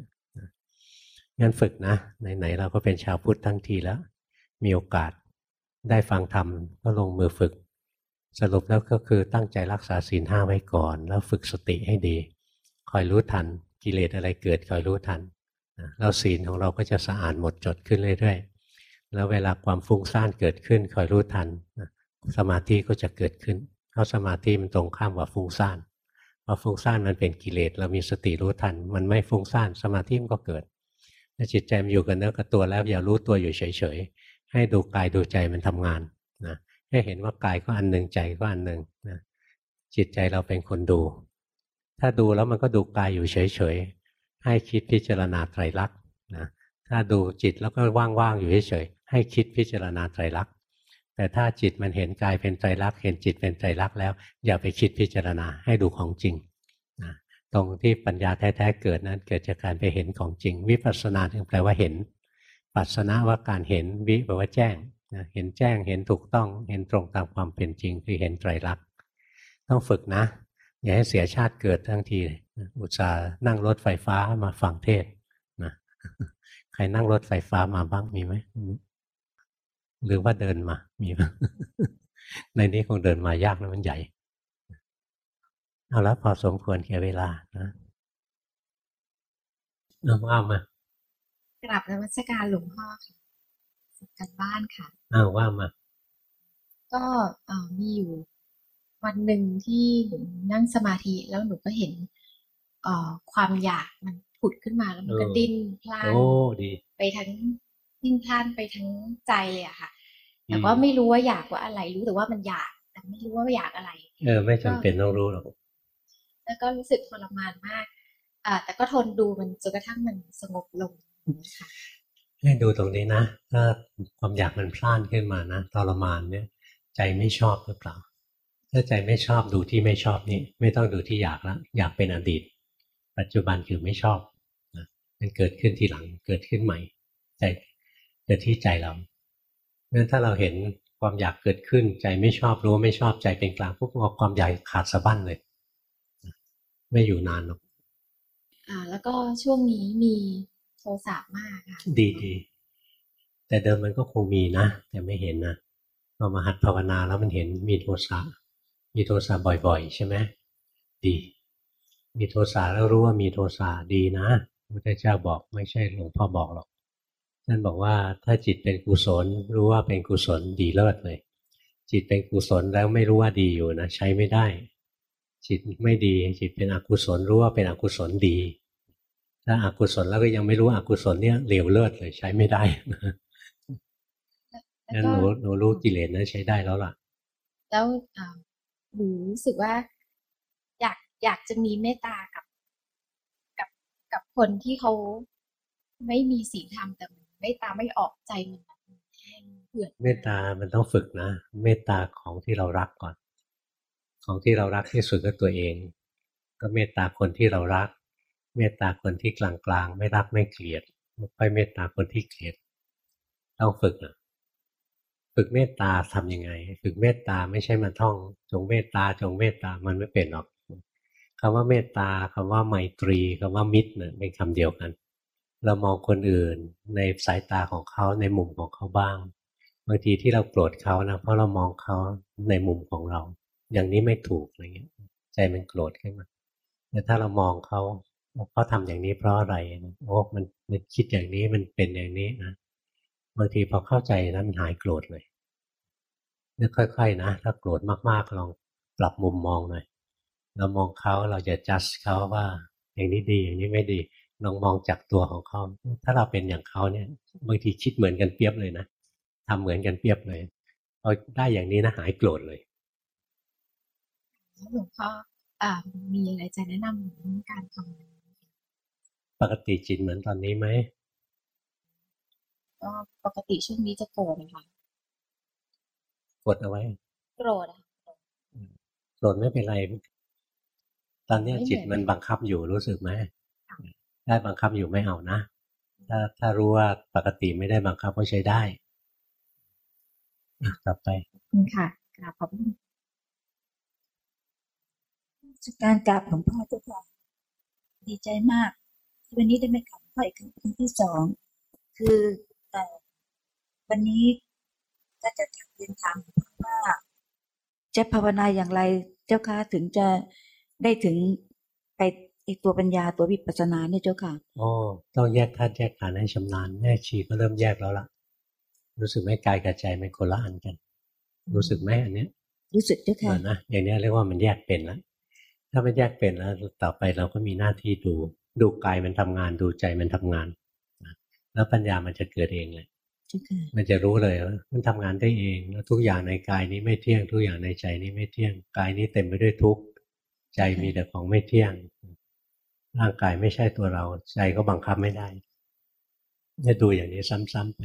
งั้นฝึกนะไหนๆเราก็เป็นชาวพุทธทั้งทีแล้ว มีโอกาสได้ฟังธรรมก็ลงมือฝึก สรุปแล้วก็คือตั้งใจรักษาศีลห้าไว้ก่อน แล้วฝึกสติให้ดี คอยรู้ทันกิเลสอะไรเกิดคอยรู้ทัน แล้วศีลของเราก็จะสะอาดหมดจดขึ้นเรื่อยๆ แล้วเวลาความฟุ้งซ่านเกิดขึ้นคอยรู้ทันสมาธิก็จะเกิดขึ้น เพราะสมาธิมันตรงข้ามกับฟุ้งซ่านพอฟุ้งซ่านมันเป็นกิเลสเรามีสติรู้ทัน มันไม่ฟุ้งซ่านสมาธิมันก็เกิดถ้าจิตใจมันอยู่กับเนื้อกับตัวแล้วอย่ารู้ตัวอยู่เฉยๆ ให้ดูกายดูใจมันทำงานนะให้เห็นว่ากายก็อันหนึ่งใจก็อันหนึ่งนะจิตใจเราเป็นคนดู ถ้าดูแล้วมันก็ดูกายอยู่เฉยๆ ให้คิดพิจารณาไตรลักษณ์นะถ้าดูจิตแล้วก็ว่างๆอยู่เฉยๆให้คิดพิจารณาไตรลักษณ์แต่ถ้าจิตมันเห็นกายเป็นไตรลักษณ์เห็นจิตเป็นไตรลักษณ์แล้ว อย่าไปคิดพิจารณาให้ดูของจริงนะตรงที่ปัญญาแท้ๆเกิดนั้นเกิดจากการไปเห็นของจริง วิปัสสนาถึงแปลว่าเห็น ปัสสนาว่าการเห็นวิแปลว่าแจ้งนะเห็นแจ้งเห็นถูกต้องเห็นตรงตามความเป็นจริงคือเห็นไตรลักษณ์ต้องฝึกนะ อย่าให้เสียชาติเกิดทั้งทีอุตส่าห์นั่งรถไฟฟ้ามาฟังเทศนะใครนั่งรถไฟฟ้ามาบ้างมีไหมหรือว่าเดินมามีในนี้คงเดินมายากนะมันใหญ่ เอาละพอสมควรแก่เวลานะเอาว่ามา
กลับนมัสการหลวงพ่อค่ะกันบ้านค่ะ
อ้าวว่ามา
ก็มีอยู่ วันหนึ่งที่หนูนั่งสมาธิแล้วหนูก็เห็นความอยากมันผุดขึ้นมาแล้วมันก็ดิ้นพล่านไปทั้งดิ้นพล่านไปทั้งใจเลยอะค่ะ แต่ว่าไม่รู้ว่าอยากว่าอะไร รู้แต่ว่ามันอยาก แต่ไม่รู้ว่าอยากอะไร
เออ ไม่จำเป็นต้องรู้หรอก
แล้วก็รู้สึกทรมานมากอ่าแต่ก็ทนดูมันจนกระทั่งมันสงบลงค่ะ
ให้ดูตรงนี้นะ ถ้าความอยากมันพล่านขึ้นมานะทรมานเนี่ย ใจไม่ชอบหรือเปล่า ถ้าใจไม่ชอบดูที่ไม่ชอบนี่ไม่ต้องดูที่อยากแล้วอยากเป็นอดีต ปัจจุบันคือไม่ชอบนะมันเกิดขึ้นทีหลังเกิดขึ้นใหม่ใจเกิดที่ใจเราเพราะฉะนั้นถ้าเราเห็นความอยากเกิดขึ้น ใจไม่ชอบรู้ไม่ชอบใจเป็นกลางพวกความอยากขาดสะบั้นเลย ไม่อยู่นานหรอก
อ่า แล้วก็ช่วงนี้มีโทสะมากค่ะ
ดีดีแต่เดิมมันก็คงมีนะ แต่ไม่เห็นนะพอมาหัดภาวนาแล้วมันเห็นมีโทสะ มีโทสะบ่อย ๆ ใช่ไหมดี มีโทสะแล้วรู้ว่ามีโทสะดีนะพระพุทธเจ้าบอกไม่ใช่หลวงพ่อบอกหรอกท่านบอกว่าถ้าจิตเป็นกุศล รู้ว่าเป็นกุศลดีเลิศเลย จิตเป็นกุศลแล้วไม่รู้ว่าดีอยู่นะใช้ไม่ได้ จิตไม่ดี จิตเป็นอกุศลรู้ว่าเป็นอกุศลดี ถ้าอากุศลแล้วก็ยังไม่รู้อกุศลเนี่ยเหลวเลิศเลยใช้ไม่ได้งั้นหนูหนูรู้กิเลสนั้นใช้ได้แล้วล่ะ
แล้วอ่า หนูรู้สึกว่า อยากอยากจะมีเมตตากับ กับกับคนที่เขาไม่มีศีลธรรมแต่เมตตาไม่ออกใจมันแบบแห้งเหื่อน
เมตตามันต้องฝึกนะ เมตตาของที่เรารักก่อน ของที่เรารักที่สุดก็ตัวเอง ก็เมตตาคนที่เรารัก เมตตาคนที่กลางๆ ไม่รักไม่เกลียดไม่ค่อยเมตตาคนที่เกลียดต้องฝึกนะ ฝึกเมตตาทํำยังไง ฝึกเมตตาไม่ใช่มาท่อง จงเมตตาจงเมตตามันไม่เป็นหรอกคำว่าเมตตาคำว่าไมตรีคำว่ามิตรเนี่ยเป็นคำเดียวกัน เรามองคนอื่นในสายตาของเขาในมุมของเขาบ้างบางทีที่เราโกรธเขานะเพราะเรามองเขาในมุมของเรา อย่างนี้ไม่ถูกอะไรเงี้ย ใจมันโกรธขึ้นมาแต่ถ้าเรามองเขาเขาทำอย่างนี้เพราะอะไรโอ้มันมันคิดอย่างนี้มันเป็นอย่างนี้นะ บางทีพอเข้าใจนะมันหายโกรธเลยนึกค่อย ๆ นะ ถ้าโกรธมากๆลองปรับมุมมองหน่อยเรามองเขาเราจะจัดเขาว่า อย่างนี้ดีอย่างนี้ไม่ดีลองมองจากตัวของเขาถ้าเราเป็นอย่างเขาเนี่ย บางทีคิดเหมือนกันเปียบเลยนะทำเหมือนกันเปียบเลยพอได้อย่างนี้นะหายโกรธเลย
หลวงพ่ออ่ามีอะไรจะแนะนำในเรื่องการทำ
ปกติจิตเหมือนตอนนี้ไหม
ก็ปกติช่วงนี้จะโกรธนะคะ
กดเอาไว้
โกรธอะ
โกรธไม่เป็นไร ตอนเนี้ย
ไม่เหมือน
จิตมันบังคับอยู่รู้สึกไหมได้บังคับอยู่ไม่เอานะถ้าถ้ารู้ว่าปกติไม่ได้บังคับก็ใช้ได้อะต่อไป
ขอบคุณค่ะกราบขอบคุณ
การกราบหลวงพ่อเจ้าค่ะดีใจมากที่วันนี้ได้มากราบหลวงพ่ออีกครั้งที่สอง คือ แต่ วันนี้ก็จะถามเรียนถามว่าจะภาวนาอย่างไร เจ้าค่ะถึงจะได้ถึงไปไอตัวปัญญาตัววิปัสสนาเนี่ยเจ้าค่ะ
โอ้ต้องแยกธาตุแยกขันธ์ให้ชำนาญแม่ชีก็เริ่มแยกแล้วล่ะ รู้สึกไหมกายกับใจมันคนละอันกัน รู้สึกไหมอันเนี้ย
รู้สึกเจ้า
เอ
ค่ะ
อนะอย่างเนี้ยเรียกว่ามันแยกเป็นแล้วถ้ามันแยกเป็นแล้วต่อไปเราก็มีหน้าที่ดู ดูกายมันทำงานดูใจมันทำงานนะ แล้วปัญญามันจะเกิดเองเลย
เจ้าค่ะ
มันจะรู้เลยว่ามันทำงานได้เองแล้วทุกอย่างในกายนี้ไม่เที่ยง ทุกอย่างในใจนี้ไม่เที่ยงกายนี้เต็มไปด้วยทุกข์ใจมีแต่ของไม่เที่ยง ร่างกายไม่ใช่ตัวเรา ใจก็บังคับไม่ได้จะดูอย่างนี้ซ้ำๆไป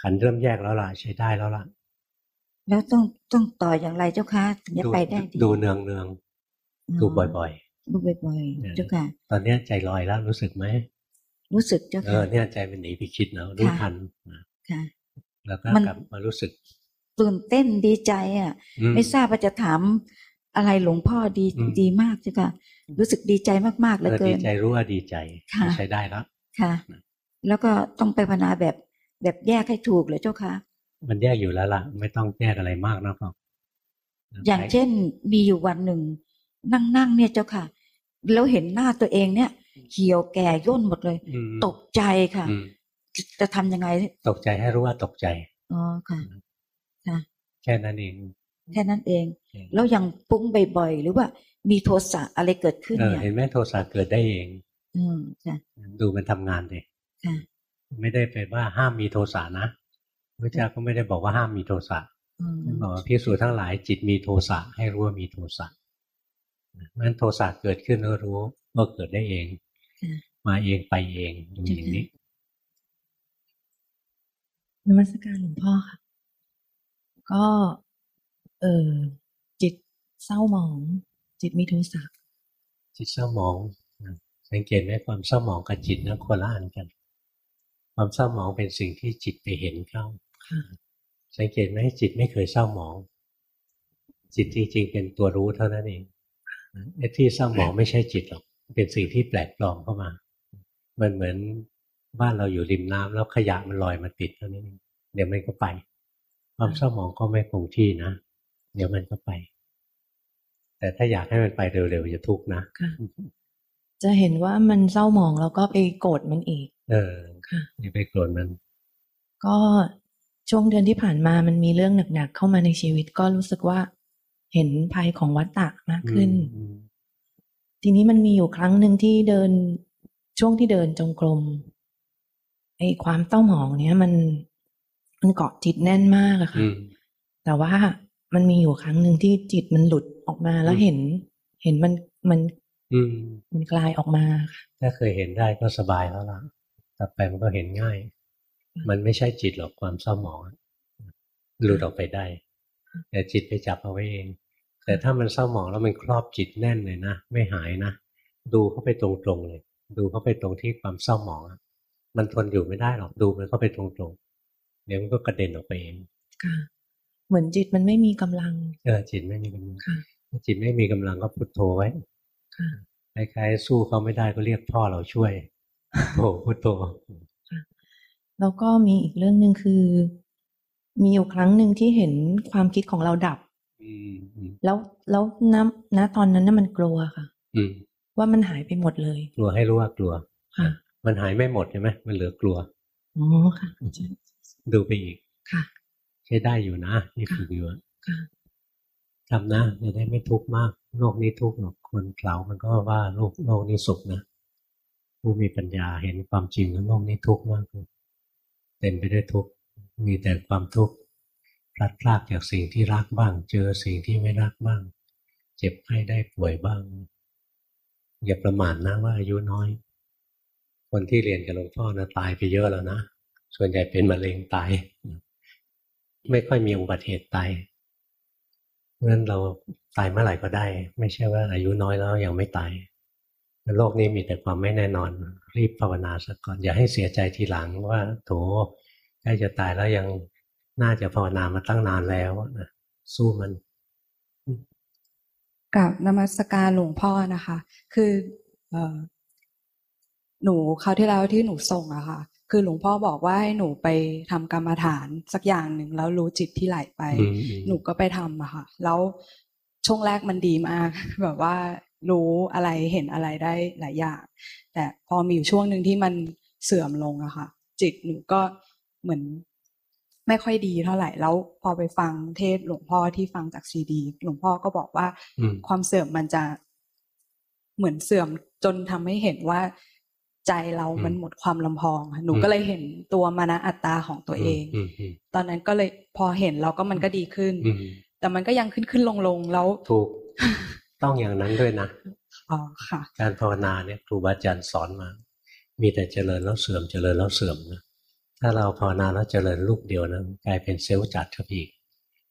ขันธ์เริ่มแยกแล้วล่ะใช้ได้แล้วล่ะ
แล้วต้องต้องต่ออย่างไรเจ้าค่ะถึงจะ
ดู
ไปได้ดี
ดูเนืองเนืองๆดูบ่อย
ๆดูบ่อยๆเจ้าค่ะ
ๆตอนเนี้ยใจลอยแล้วรู้สึกไหม
รู้สึกเจ้า
เอ
ค่ะ
อเนี่ยใจมันหนีไปคิดเนาะรู้
ค่ะ
ทันนะ
ค่ะ
แล้วก็
มัน
กลับมารู้สึก
ตื่นเต้นดีใจอะ
อื
ไม่ทราบว่าจะถามอะไรหลวงพ่อดี
อืม
ดีมากเจ้าค่ะ รู้สึกดีใจมากๆเห
เอ
ลือ
อ
เกิ
ดี
น
ใจรู้ว่าดีใจ
ค่ะ
ใช้ได้แล้ว
ค่ะ
นะ
แล้วก็ต้องไปพนาแบบแบบแยกให้ถูกเลยเจ้าค่ะ
มันแยกอยู่แล้วล่ะ ไม่ต้องแยกอะไรมากนะหรอก
อย่างเช่นมีอยู่วันหนึ่ง นั่งนั่งเนี่ยเจ้าค่ะ แล้วเห็นหน้าตัวเองเนี่ย เหี่ยวแก่ย่นหมดเลย
อืม
ตกใจค่ะ
อืม
จะจะทำยังไง
ตกใจให้รู้ว่าตกใจ
อ๋อค่ะ ค่ะ
แค่นั้นเอง
แค่นั้นเอง
เออ
แล้วยังปรุ้งบ่อยๆ หรือว่ามีโทสะอะไรเกิดขึ้น
เออ
เนี่ย
เห็นไหมโทสะเกิดได้เอง
อืมค่ะ
ดูมันทำงานเลย
ค่ะ
ไม่ได้เป็นว่าห้ามมีโทสะนะพระเจ้าก็ไม่ได้บอกว่าห้ามมีโทสะ
อืม
ท่านบอกว่าพิสูจน์ทั้งหลายจิตมีโทสะให้รู้ว่ามีโทสะนั้นโทสะเกิดขึ้นแล้วรู้ว่าเกิดได้เอง
ค่ะ
มาเองไปเองดูอย่างนี้
นมัสการหลวงพ่อค่ะ ก็ เออจิตเศร้าหมอง จิตมีโทสะ
จิตเศร้าหมองนะสังเกตไหมความเศร้าหมองกับจิตนะคนละอันกัน ความเศร้าหมองเป็นสิ่งที่จิตไปเห็นเข้า
ค่ะ
สังเกตไหมจิตไม่เคยเศร้าหมอง จิตจริงๆเป็นตัวรู้เท่านั้นเองไอ้ที่เศร้าหมองไม่ใช่จิตหรอก เป็นสิ่งที่แปลกปลอมเข้ามา มันเหมือนบ้านเราอยู่ริมน้ำแล้วขยะมันลอยมาติดเท่านั้นเองเดี๋ยวมันก็ไป ความเศร้าหมองก็ไม่คงที่นะ เดี๋ยวมันก็ไป แต่ถ้าอยากให้มันไปเร็วๆจะทุกข์นะ
ค่ะจะเห็นว่ามันเศร้าหมองแล้วก็ไปโกรธมันอีก
เออ
ค่ะ
อย่าไปโกรธมัน
ก็ช่วงเดือนที่ผ่านมามันมีเรื่องหนักๆเข้ามาในชีวิต ก็รู้สึกว่าเห็นภัยของวัฏฏะมากขึ้น
อืม
ทีนี้มันมีอยู่ครั้งหนึ่งที่เดินช่วงที่เดินจงกรมไอ้ความเศร้าหมองเนี้ยมันมันเกาะจิตแน่นมากอะค่ะ
อืม
แต่ว่ามันมีอยู่ครั้งหนึ่งที่จิตมันหลุดออกมาแล้ว
อืม
เห็น เห็นมันมัน
อืม
มันกลายออกมาค่ะ
ถ้าเคยเห็นได้ก็สบายแล้วล่ะต่อไปมันก็เห็นง่าย มันไม่ใช่จิตหรอกความเศร้าหมองอะหลุดออกไปได้ แต่จิตไปจับเอาไว้เอง แต่ถ้ามันเศร้าหมองแล้วมันครอบจิตแน่นเลยนะ ไม่หายนะ ดูเข้าไปตรงๆเลย ดูเข้าไปตรงที่ความเศร้าหมองอะมันทนอยู่ไม่ได้หรอก ดูมันเข้าไปตรงๆ เดี๋ยวมันก็กระเด็นออกไปเอง
ค่ะเหมือนจิตมันไม่มีกำลัง
เออจิตไม่มีกำลัง
ค่ะ
ถ้าจิตไม่มีกำลังก็พุทโธไว้
ค่ะ
คล้ายๆสู้เขาไม่ได้ก็เรียกพ่อเราช่วยโอ้พุทโธ
แล้วก็มีอีกเรื่องหนึ่งคือ มีอยู่ครั้งหนึ่งที่เห็นความคิดของเราดับ
อืมอืม
แล้วแล้วณณตอนนั้นน่ะมันกลัวค่ะ
อืม
ว่ามันหายไปหมดเลย
กลัวให้รู้ว่ากลัว
ค่ะ
มันหายไม่หมดใช่ไหมมันเหลือกลัว
อ๋อค่ะใช่
ดูไปอีก
ค่ะ
ใช้ได้อยู่นะนี่ฝึกอยู่อะ
ค่ะ
ทำนะจะได้ไม่ทุกข์มากโลกนี้ทุกข์หรอกคนเกลามันก็ว่าโลกโลกนี้สุขนะผู้มีปัญญาเห็นความจริงว่าโลกนี้ทุกข์มากเลยเต็มไปด้วยทุกข์มีแต่ความทุกข์ พลัดพรากจากสิ่งที่รักบ้าง เจอสิ่งที่ไม่รักบ้าง เจ็บไข้ได้ป่วยบ้าง อย่าประมาทนะว่าอายุน้อย คนที่เรียนกับหลวงพ่อนะตายไปเยอะแล้วนะ ส่วนใหญ่เป็นมะเร็งตาย ไม่ค่อยมีอุบัติเหตุตายเพราะฉะนั้นเราตายเมื่อไหร่ก็ได้ ไม่ใช่ว่าอายุน้อยแล้วยังไม่ตายโลกนี้มีแต่ความไม่แน่นอน รีบภาวนาซะก่อน อย่าให้เสียใจทีหลังว่าโถใกล้จะตายแล้วยัง น่าจะภาวนามาตั้งนานแล้วนะสู้มัน
กับนมัสการหลวงพ่อนะคะ คือเออหนูคราวที่แล้วที่หนูส่งอะค่ะ คือหลวงพ่อบอกว่าให้หนูไปทำกรรมฐานสักอย่างหนึ่งแล้วรู้จิตที่ไหลไป
อืมอืม
หนูก็ไปทำอะค่ะ แล้วช่วงแรกมันดีมาก แบบว่ารู้อะไรเห็นอะไรได้หลายอย่าง แต่พอมีอยู่ช่วงหนึ่งที่มันเสื่อมลงอะค่ะ จิตหนูก็เหมือน ไม่ค่อยดีเท่าไหร่แล้วพอไปฟังเทศน์หลวงพ่อที่ฟังจากซีดี หลวงพ่อก็บอกว่า
อืม
ความเสื่อมมันจะเหมือนเสื่อมจนทำให้เห็นว่าใจเรามันหมดความลำพองค่ะหนูก็เลยเห็นตัวมานะอัตตาของตัวเอง
อืมอืม
ตอนนั้นก็เลยพอเห็นเราก็มันก็ดีขึ้น
อืม
แต่มันก็ยังขึ้นขึ้นลงลงแล้ว
ถูก ต้องอย่างนั้นด้วยนะ
อ๋อค่ะ
การภาวนาเนี่ยครูบาอาจารย์สอนมา มีแต่เจริญแล้วเสื่อมเจริญแล้วเสื่อมนะ ถ้าเราภาวนาแล้วเจริญลูกเดียวนะกลายเป็นเซลล์จัดทับอีก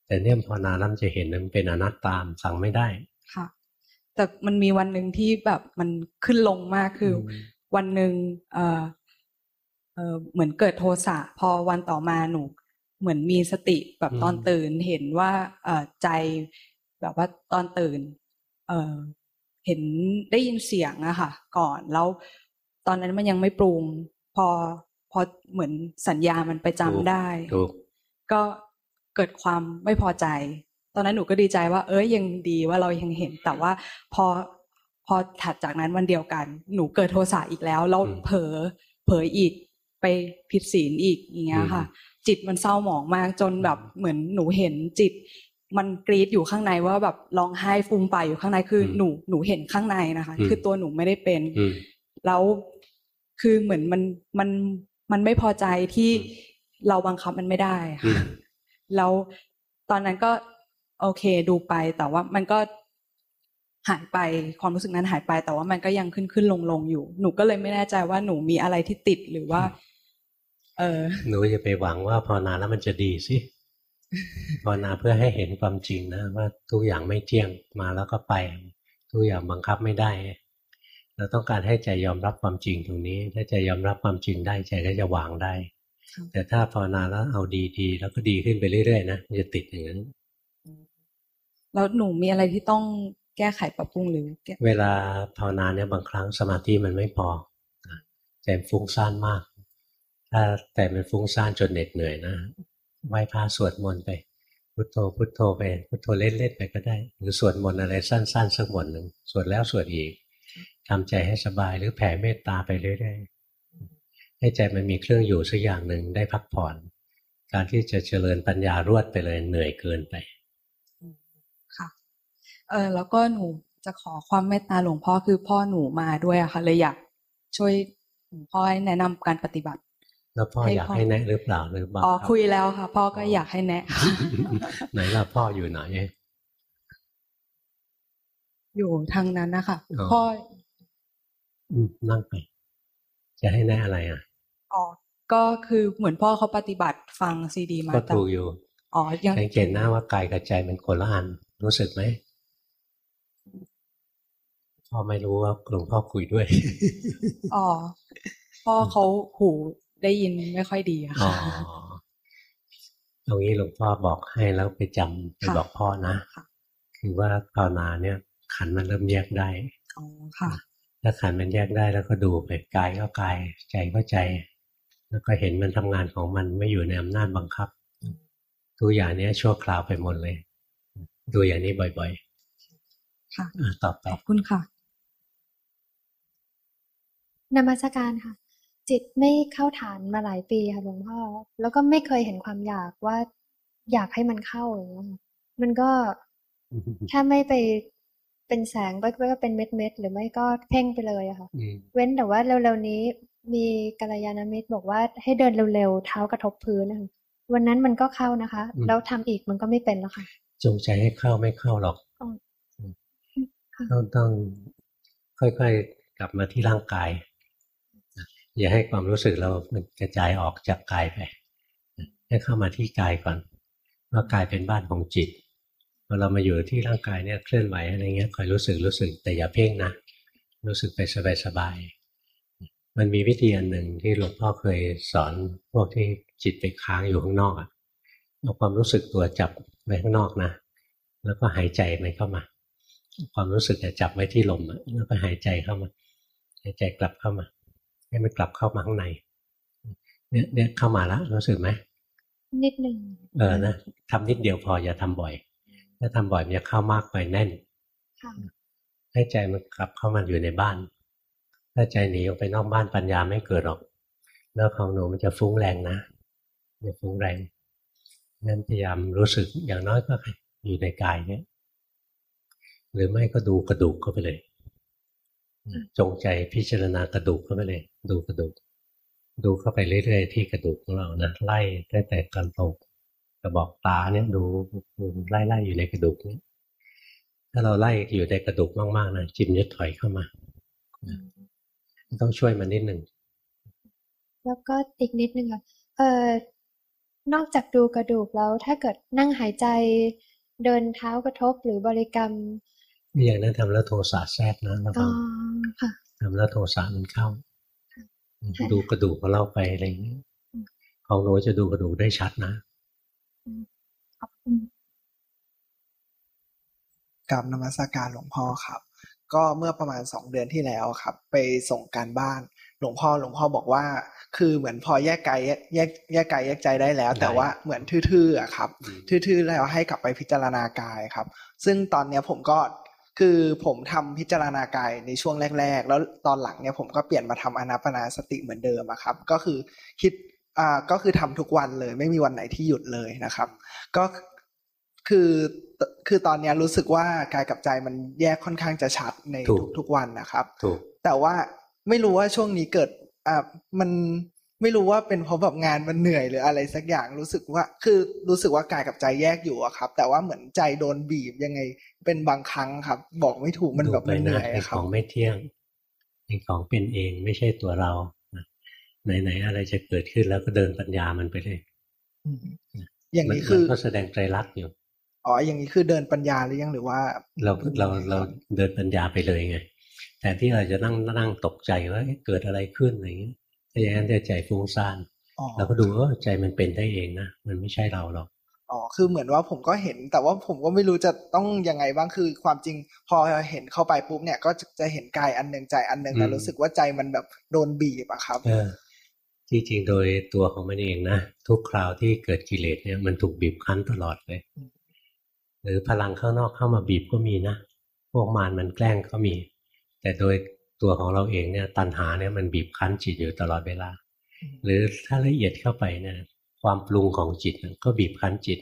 แต่เนี่ยภาวนาแล้วมันจะเห็นนะมันเป็นอนัตตามนสั่งไม่ได้
ค่ะ แต่มันมีวันหนึ่งที่แบบมันขึ้นลงมากคืออ
ม
วันหนึ่งเออเออเหมือนเกิดโทสะพอวันต่อมาหนู เหมือนมีสติแบบตอนตื่นเห็นว่าเออใจแบบว่าตอนตื่น เออเห็นได้ยินเสียงอะค่ะ ก่อนแล้วตอนนั้นมันยังไม่ปรุง พอพ อเหมือนสัญญามันไปจำได้
ถูก
ก็เกิดความไม่พอใจ ตอนนั้นหนูก็ดีใจว่า เอ้ยยังดีว่าเรายังเห็น แต่ว่าพอพอถัดจากนั้นวันเดียวกัน หนูเกิดโทสะอีกแล้วแล้ว
อืม
เผลอเผลออีกไปผิดศีลอีกอย่างเงี้ยค่ะ จิตมันเศร้าหมองมากจนแบบเหมือนหนูเห็นจิต มันกรีดอยู่ข้างในว่าแบบร้องไห้ฟูมไปายอยู่ข้างในคืออ
ม
หนูหนูเห็นข้างในนะคะ
อืม
คือตัวหนูไม่ได้เป็น
อืม
แล้วคือเหมือนมันมัน มันไม่พอใจที่
อืม
เราบังคับมันไม่ได้
อื
ค่ะ
ม
แล้วตอนนั้นก็โอเคดูไปแต่ว่ามันก็หายไปความรู้สึกนั้นหายไป แต่ว่ามันก็ยังขึ้นขึ้นลงลงอยู่ หนูก็เลยไม่แน่ใจว่าหนูมีอะไรที่ติดหรือว่า เออ
หนูจะไปหวังว่าภาวนาแล้วมันจะดีสิภาวนาเพื่อให้เห็นความจริงนะว่าทุกอย่างไม่เที่ยงมาแล้วก็ไป ทุกอย่างบังคับไม่ได้ เราต้องการให้ใจยอมรับความจริงตรงนี้ ถ้าใจยอมรับความจริงได้ใจก็จะวางได้ แต่ถ้าภาวนาแล้วเอาดีๆแล้วก็ดีขึ้นไปเรื่อยๆนะมันจะติดอย่างนั้น
แล้วหนูมีอะไรที่ต้องแก้ไขปรับปรุงหรือแก้
เวลาภาวนาเนี่ยบางครั้งสมาธิมันไม่พอนะใจมันฟุ้งซ่านมาก ถ้าแต่มันฟุ้งซ่านจนเหน็ดเหนื่อยนะไหว้พระสวดมนต์ไป พุทโธพุทโธไปพุทโธเล่นๆไปก็ได้ หรือสวดมนต์อะไรสั้น ๆ สักบทหนึ่งสวดแล้วสวดอีก ทำใจให้สบายหรือแผ่เมตตาไปเรื่อยๆให้ใจมันมีเครื่องอยู่สักอย่างหนึ่งได้พักผ่อน การที่จะเจริญปัญญารวดไปเลยเหนื่อยเกินไป
ค่ะเออแล้วก็หนูจะขอความเมตตาหลวงพ่อคือพ่อหนูมาด้วยอะค่ะเลยอยากช่วยหลวงพ่อให้แนะนำการปฏิบัติ
แล้วพ่อ
ให้
อยาก
พ่อ
ให้แนะหรือเปล่าหรือบัง
อ๋อ
คับ
คุยแล้วค่ะ พ่อก็อยากให้แนะ
ไหนล่ะพ่ออยู่ไหน
อยู่ทางนั้นนะคะ
อ๋อ
พ่อ
อืม นั่งไป จะให้แนะอะไรอะ
อ๋อก็คือเหมือนพ่อเขาปฏิบัติฟังซีดีมา
ก็
แต่
ถูกอยู่
อ๋อยัง
สังเกตหน้าว่ากายกับใจมันคนละอันรู้สึกไหมพ่อไม่รู้ว่าหลวงพ่อคุยด้วย
อ๋อพ่อเขาหูได้ยินไม่ค่อยดีอะ
อ๋อ
ค่ะ
ตรงนี้หลวงพ่อบอกให้แล้วไปจำไป
ค่ะ
บอกพ่อนะ
ค่ะ
คือว่าภาวนาเนี่ย ขันธ์มันเริ่มแยกได้
อ๋อค่ะ
ถ้าขันธ์มันแยกได้แล้วก็ดูไปกายก็กายใจก็ใจ แล้วก็เห็นมันทำงานของมันไม่อยู่ในอำนาจบังคับตัวอย่างเนี้ยชั่วคราวไปหมดเลย ดูอย่างนี้บ่อย
ค่ะ
ๆอะต่อไป
ขอบคุณค่ะ
นมัสการค่ะ จิตไม่เข้าฐานมาหลายปีค่ะหลวงพ่อแล้วก็ไม่เคยเห็นความอยากว่าอยากให้มันเข้าอย่างเงี้ยค่ะมันก็แค่ไม่ไป เป็นแสงก็ก็เป็นเม็ดเม็ดๆหรือไม่ก็เพ่งไปเลยอะค่ะ
อืม
เว้นแต่ว่าเร็วๆนี้มีกัลยาณมิตรบอกว่าให้เดินเร็วๆเท้ากระทบพื้นนะคะวันนั้นมันก็เข้านะคะ แล้วทำอีกมันก็ไม่เป็นแล้วค่ะ
จงใจให้เข้าไม่เข้าหรอก
อ๋อค่ะ
ต้องต้องค่อยๆกลับมาที่ร่างกาย อย่าให้ความรู้สึกเรามันกระจายออกจากกายไปให้เข้ามาที่กายก่อนว่ากายเป็นบ้านของจิต พอเรามาอยู่ที่ร่างกายเนี่ยเคลื่อนไหวอะไรเงี้ยคอยรู้สึกรู้สึกแต่อย่าเพ่งนะรู้สึกไปสบายๆมันมีวิธีอันหนึ่งที่หลวงพ่อเคยสอนพวกที่จิตไปค้างอยู่ข้างนอกอะเอาความรู้สึกตัวจับไว้ข้างนอกนะแล้วก็หายใจมันเข้ามา ความรู้สึกจะจับไว้ที่ลมอะแล้วก็หายใจเข้ามาหายใจกลับเข้ามา ให้มันกลับเข้ามาข้างในเนี่ยเนี่ยเข้ามาแล้วรู้สึกไหม
นิดหนึ่ง
เออนะทำนิดเดียวพออย่าทำบ่อย ถ้าทำบ่อยมันจะเข้ามากไปแน่น
ค่ะ
ให้ใจมันกลับเข้ามาอยู่ในบ้าน ถ้าใจหนีออกไปนอกบ้านปัญญาไม่เกิดหรอก แล้วของหนูมันจะฟุ้งแรงนะจะฟุ้งแรงงั้นพยายามรู้สึกอย่างน้อยก็อยู่ในกายเนี่ยหรือไม่ก็ดูกระดูกเข้าไปเลย จงใจพิจารณากระดูกเข้าไปเลย ดูกระดูก ดูเข้าไปเรื่อยๆที่กระดูกของเรานะไล่ตั้งแต่กันตกก ระบอกตาเนี่ยดูดูไล่ไล่อยู่ในกระดูกนี้ถ้าเราไล่อยู่ในกระดูกมากๆนะจิตมันจะถอยเข้ามา ต้องช่วยมันนิดหนึ่ง
แล้วก็อีกนิดนึงค่ะเอ่อนอกจากดูกระดูกแล้ว ถ้าเกิดนั่งหายใจเดินเท้ากระทบหรือบริกรรม
อย่างนั้นทำแล้วโทสะแทรกนะระ
อ๋
วั
องค่ะ
ทำแล้วโทสะมันเข้า
ค่ะ
ดูกระดูกของเราไปอะไรอย่างนี้ของหนูจะดูกระดูกได้ชัดนะ
ขอบคุณ
กับนมัสการหลวงพ่อครับ ก็เมื่อประมาณสองเดือนที่แล้วครับ ไปส่งการบ้านหลวงพ่อหลวงพ่อบอกว่า คือเหมือนพอแยกกายแยกแยกแยกกายแยกใจได้แล้ว แต่ว่าเหมือนทื่อๆอะครับ
อืม
ทื่อๆแล้วให้กลับไปพิจารณากายครับ ซึ่งตอนเนี้ยผมก็คือผมทำพิจารณากายในช่วงแรก ๆ แล้วตอนหลังเนี่ยผมก็เปลี่ยนมาทำอนาปนาสติเหมือนเดิมอะครับ ก็คือคิด อ่าก็คือทำทุกวันเลย ไม่มีวันไหนที่หยุดเลยนะครับ ก็คือคือตอนเนี้ยรู้สึกว่ากายกับใจมันแยกค่อนข้างจะชัดใน
ถูก
ทุกๆวันนะครับ
ถูก
แต่ว่าไม่รู้ว่าช่วงนี้เกิดอ่ามันไม่รู้ว่าเป็นเพราะแบบงานมันเหนื่อยหรืออะไรสักอย่างรู้สึกว่า คือรู้สึกว่ากายกับใจแยกอยู่อะครับ แต่ว่าเหมือนใจโดนบีบยังไงเป็นบางครั้งครับ บอกไม่ถูกมันแบบ
ดูไป
มันเหนื่อย
เป็น
อะค
ข
รับ
องไม่เที่ยงเป็นของเป็นเองไม่ใช่ตัวเรานะ ไหนๆอะไรจะเกิดขึ้นแล้วก็เดินปัญญามันไปเลย
อย่างนี้คือ
ก็แสดงไตรลักษณ์อยู่
อ๋ออย่างนี้คือเดินปัญญาหรือยังหรือว่า
เราเราเราเดินปัญญาไปเลยไงแต่ที่เราจะนั่งนั่งตกใจว่าเกิดอะไรขึ้นอะไรอย่างนี้ถ้าอย่างนั้นจะใจฟุ้งซ่านเราก็ดูว่าใจมันเป็นได้เองนะมันไม่ใช่เราหรอก
อ๋อคือเหมือนว่าผมก็เห็นแต่ว่าผมก็ไม่รู้จะต้องยังไงบ้างคือความจริงพอเห็นเข้าไปปุ๊บเนี่ยก็จะเห็นกายอันหนึ่งใจอันหนึ่งแต่รู้สึกว่าใจมันแบบโดนบีบอะครับ
เออ ที่จริงโดยตัวของมันเองนะ ทุกคราวที่เกิดกิเลสเนี่ยมันถูกบีบคั้นตลอดเลย หรือพลังข้างนอกเข้ามาบีบก็มีนะ พวกมารมันแกล้งก็มี แต่โดยตัวของเราเองเนี่ยตัณหาเนี่ยมันบีบคั้นจิตอยู่ตลอดเวลา หรือถ้าละเอียดเข้าไปเนี่ยความปรุงของจิตก็บีบคั้นจิต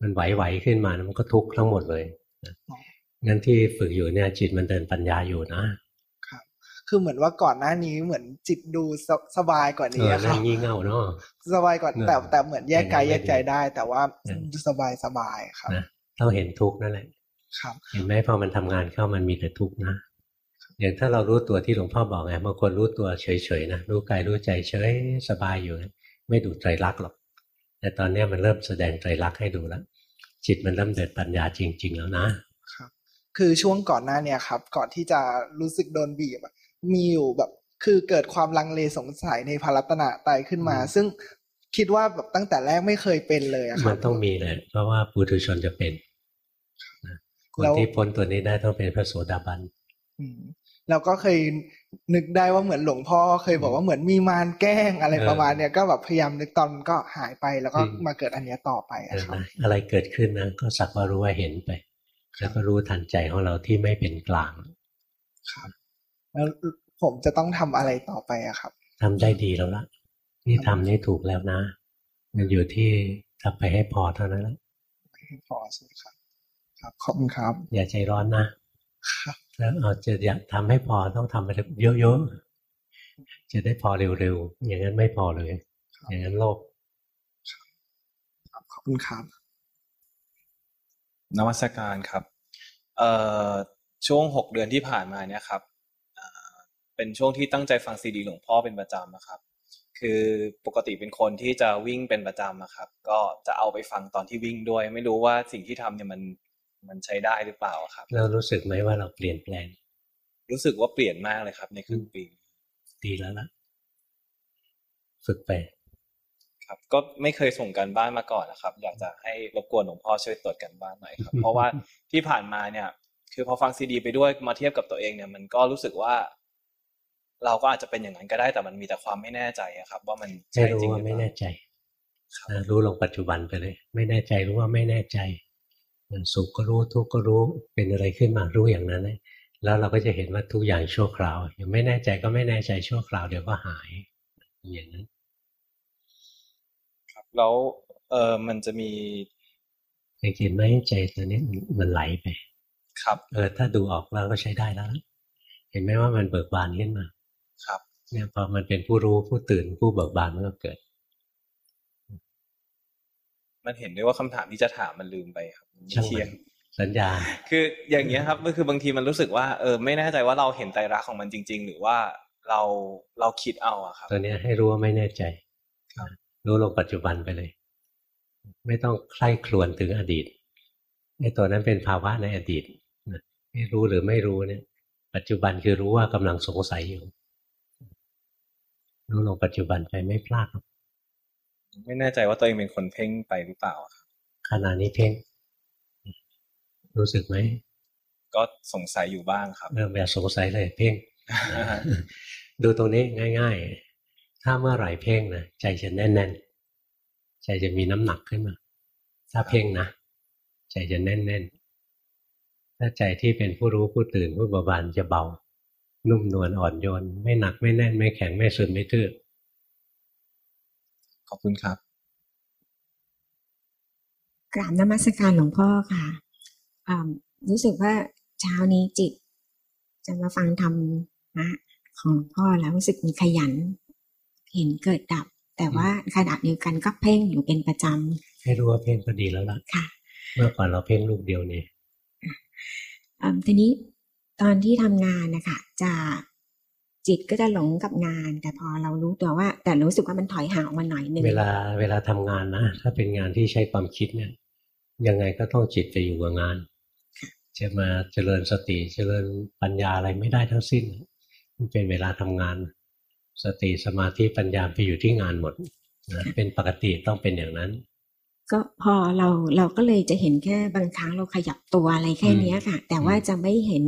มันไหวๆขึ้นมามันก็ทุกข์ทั้งหมดเลยงั้นที่ฝึกอยู่เนี่ยจิตมันเดินปัญญาอยู่นะ
ครับคือเหมือนว่าก่อนหน้านี้เหมือนจิตดูสสบายกว่า
เอ
นี้
อ
อะค
นั่
รั
ง
บ
งี่เง่าเนาะ
สบายกว่า
เออ
แต่แต่เหมือนแยกกาย
ไม่
แย
ได้
กใจได้ แต่ว่า
เออ
สบายสบายครับ
นะเราเห็นทุกข์นั่นแหละ
ครับ
เห็นไหมพอมันทำงานเข้ามันมีแต่ทุกข์นะอย่างถ้าเรารู้ตัวที่หลวงพ่อบอกไงบางคนรู้ตัวเฉยๆนะรู้กายรู้ใจเฉยสบายอยู่ไม่ดูไตรลักษณ์หรอก แต่ตอนเนี้ยมันเริ่มแสดงไตรลักษณ์ให้ดูแล้วจิตมันเริ่มเดินปัญญาจริง ๆ แล้วนะ
ครับ คือช่วงก่อนหน้าเนี่ยครับ ก่อนที่จะรู้สึกโดนบีบอะ มีอยู่แบบคือเกิดความลังเลสงสัยในพระรัตนตรัยขึ้นมา
อืม
ซึ่งคิดว่าแบบตั้งแต่แรกไม่เคยเป็นเลยอะค
มั
รั
น
บ
ต้องมีแหละเพราะว่าปุถุชนจะเป็นนะคน
แล้ว
ที่พ้นตัวนี้ได้ต้องเป็นพระโสดาบัน
อืมเราก็เคยนึกได้ว่าเหมือนหลวงพ่อเคยบอกว่าเหมือนมีมารแกล้งอะไร
เออ
ประมาณเนี้ยก็แบบพยายามนึกตอนมันก็หายไปแล้วก็
อืม
มาเกิดอันเนี้ยต่อไป
เอ
อะ
อ
ครับ
นะอะไรเกิดขึ้นนะก็สักว่ารู้ว่าเห็นไป แล้วก็รู้ทันใจของเราที่ไม่เป็นกลาง
แล้วผมจะต้องทำอะไรต่อไปอะครับ
ทำได้ดีแล้วละนี่ทำนี่ถูกแล้วนะ มันอยู่ที่ทำไปให้พอเท่านั้นแหละ
พอใช่ไหมครับ ครับขอบคุณครับ
อย่าใจร้อนนะ ครับแล้วเอาจะอยากทำให้พอต้องทำไปเยอะๆจะได้พอเร็วๆอย่างนั้นไม่พอเลย อย่างนั้นโลภ
ขอบคุณครับ
นวัตการครับเอ่อช่วงหกเดือนที่ผ่านมาเนี่ยครับเอ่อ เป็นช่วงที่ตั้งใจฟังซีดีหลวงพ่อเป็นประจำนะครับ คือปกติเป็นคนที่จะวิ่งเป็นประจำอะครับ ก็จะเอาไปฟังตอนที่วิ่งด้วย ไม่รู้ว่าสิ่งที่ทำเนี่ยมันมันใช้ได้หรือเปล่าครับ
เรารู้สึกไหมว่าเราเปลี่ยนแปลง
รู้สึกว่าเปลี่ยนมากเลยครับ ในครึ่งปี
ดีแล้วล่ะฝึกไป
ครับก็ไม่เคยส่งกันบ้านมาก่อนนะครับ อยากจะให้รบกวนหลวงพ่อช่วยตรวจกันบ้านหน่อยครับ เพราะว่าที่ผ่านมาเนี่ย คือพอฟังซีดี ไปด้วยมาเทียบกับตัวเองเนี่ย มันก็รู้สึกว่า เราก็อาจจะเป็นอย่างนั้นก็ได้แต่มันมีแต่ความไม่แน่ใจอะครับ ว่ามัน
ให้
ใช่
รู้
จริงห
ว่า
รือ
ไม่
เป
แน่
ล่า
ใจนะรู้ลงปัจจุบันไปเลย ไม่แน่ใจรู้ว่าไม่แน่ใจสุขก็รู้ทุกข์ก็รู้เป็นอะไรขึ้นมารู้อย่างนั้นเลยแล้วเราก็จะเห็นว่าทุกอย่างชั่วคราวอย่างไม่แน่ใจก็ไม่แน่ใจชั่วคราวเดี๋ยวก็หายอย่างนั้น
ครับแล้วเออมันจะมี
เคยเห็นไหมใจตัวนี้มันไหลไป
ครับ
เออถ้าดูออกแล้วก็ใช้ได้แล้วนะเห็นไหมว่ามันเบิกบานขึ้นมา
ครับ
เนี่ยพอมันเป็นผู้รู้ผู้ตื่นผู้เบิกบานมันก็เกิด
มันเห็นด้วยว่าคำถามที่จะถามมันลืมไปครับมันไม่
ช่าง
เที่
มั
ยง
นสัญญา
คืออย่างเงี้ยครับก็คือบางทีมันรู้สึกว่าเออไม่แน่ใจว่าเราเห็นไตรลักษณ์ของมันจริง ๆ หรือว่าเราเราคิดเอาอะครับ
ตัวเนี้ยให้รู้ว่าไม่แน่ใจ
ครับ
รู้ลงปัจจุบันไปเลย ไม่ต้องใคร่ครวญถึงอดีตไอ้ตัวนั้นเป็นภาวะในอดีตนะไม่รู้หรือไม่รู้เนี่ย ปัจจุบันคือรู้ว่ากำลังสงสัยอยู่ รู้ลงปัจจุบันไปไม่พลาดหรอก
ไม่แน่ใจว่าตัวเองเป็นคนเพ่งไปหรือเปล่าครับ
ขณะนี้เพ่งรู้สึกไหม
ก็สงสัยอยู่บ้างครับ
เริ่มแบบสงสัยเลยเพ่งดูตรงนี้ง่าย ๆ ถ้าเมื่อไหร่เพ่งนะใจจะแน่นๆใจจะมีน้ำหนักขึ้นมา ถ้าเพ่งนะใจจะแน่นๆถ้าใจที่เป็นผู้รู้ผู้ตื่นผู้เบาบานจะเบา นุ่มนวลอ่อนโยน ไม่หนักไม่แน่น ไม่แข็งไม่ซึมไม่ทื่อ
ขอบคุณครับ
กราบนมัสการหลวงพ่อค่ะอ่ารู้สึกว่าเช้านี้จิต จะมาฟังธรรมนะของหลวงพ่อแล้วรู้สึกมีขยัน เห็นเกิดดับ แต่ว่าขณะเดียวกันก็เพ่งอยู่เป็นประจ
ให้รู้ว่าเพ่งก็ดีแล้วล่ะำ
ค่ะ
เมื่อก่อนเราเพ่งลูกเดียวนี่
อ่าทีนี้ ตอนที่ทำงานนะคะจะจิตก็จะหลงกับงาน แต่พอเรารู้ตัวว่า แต่รู้สึกว่ามันถอยห่างออกมาหน่อยนึง
เวลาเวลาทำงานนะถ้าเป็นงานที่ใช้ความคิดเนี่ย ยังไงก็ต้องจิตไปอยู่กับงาน จะมาเจริญสติเจริญปัญญาอะไรไม่ได้ทั้งสิ้น มันเป็นเวลาทำงาน สติสมาธิปัญญาไปอยู่ที่งานหมดนะเป็นปกติต้องเป็นอย่างนั้น
ก็พอเราเราก็เลยจะเห็นแค่บางครั้งเราขยับตัวอะไรแค่เนี้ยค่ะ แต่ว่าจะไม่เห็น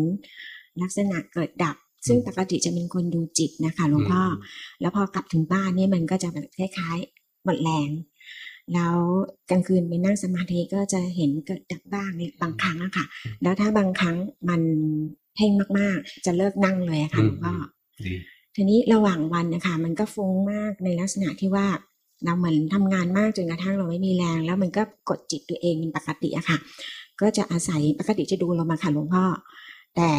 ลักษณะเกิดดับ ซึ่งปกติจะเป็นคนดูจิตนะคะหลวงพ่ออ
ม
แล้วพอกลับถึงบ้านเนี่ยมันก็จะแบบคล้ายๆหมดแรง แล้วกลางคืนไปนั่งสมาธิก็จะเห็นเกิดดับบ้างในบางครั้งอะค่ะ แล้วถ้าบางครั้งมันเพ่งมากๆ จะเลิกนั่งเลยอะค่ะหลวงพ่อ
ดี
ทีนี้ระหว่างวันนะคะ มันก็ฟุ้งมากในลักษณะที่ว่า เราเหมือนทำงานมากจนกระทั่งเราไม่มีแรง แล้วมันก็กดจิตตัวเองเป็นปกติอะค่ะ ก็จะอาศัยปกติจะดูเรามาค่ะหลวงพ่อ แต่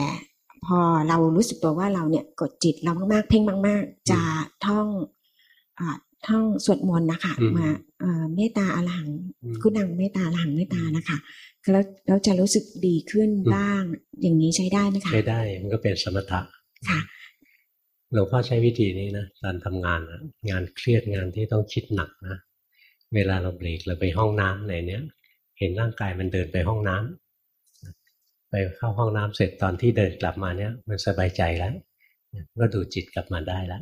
พอเรารู้สึกตัวว่าเราเนี่ยกดจิตเรามากๆเพ่งมาก ๆ จะท่องอ่าท่องสวดมนต์นะคะ
อืม
มาเอ่อเมตตาอรหัง
อืม
คุณังเมตตาอรหังเมตตานะคะแล้วแล้วจะรู้สึกดีขึ้น
อืม
บ้าง อย่างนี้ใช้ได้ไหมคะ
ใช้ได้มันก็เป็นสมถะ
ค่ะ
หลวงพ่อใช้วิธีนี้นะตอนทำงานนะงานเครียดงานที่ต้องคิดหนักนะเวลาเราเบรกเราไปห้องน้ำไหนเนี้ย เห็นร่างกายมันเดินไปห้องน้ำไปเข้าห้องน้ำเสร็จตอนที่เดินกลับมาเนี้ยมันสบายใจแล้วก็ดูจิตกลับมาได้แล้ว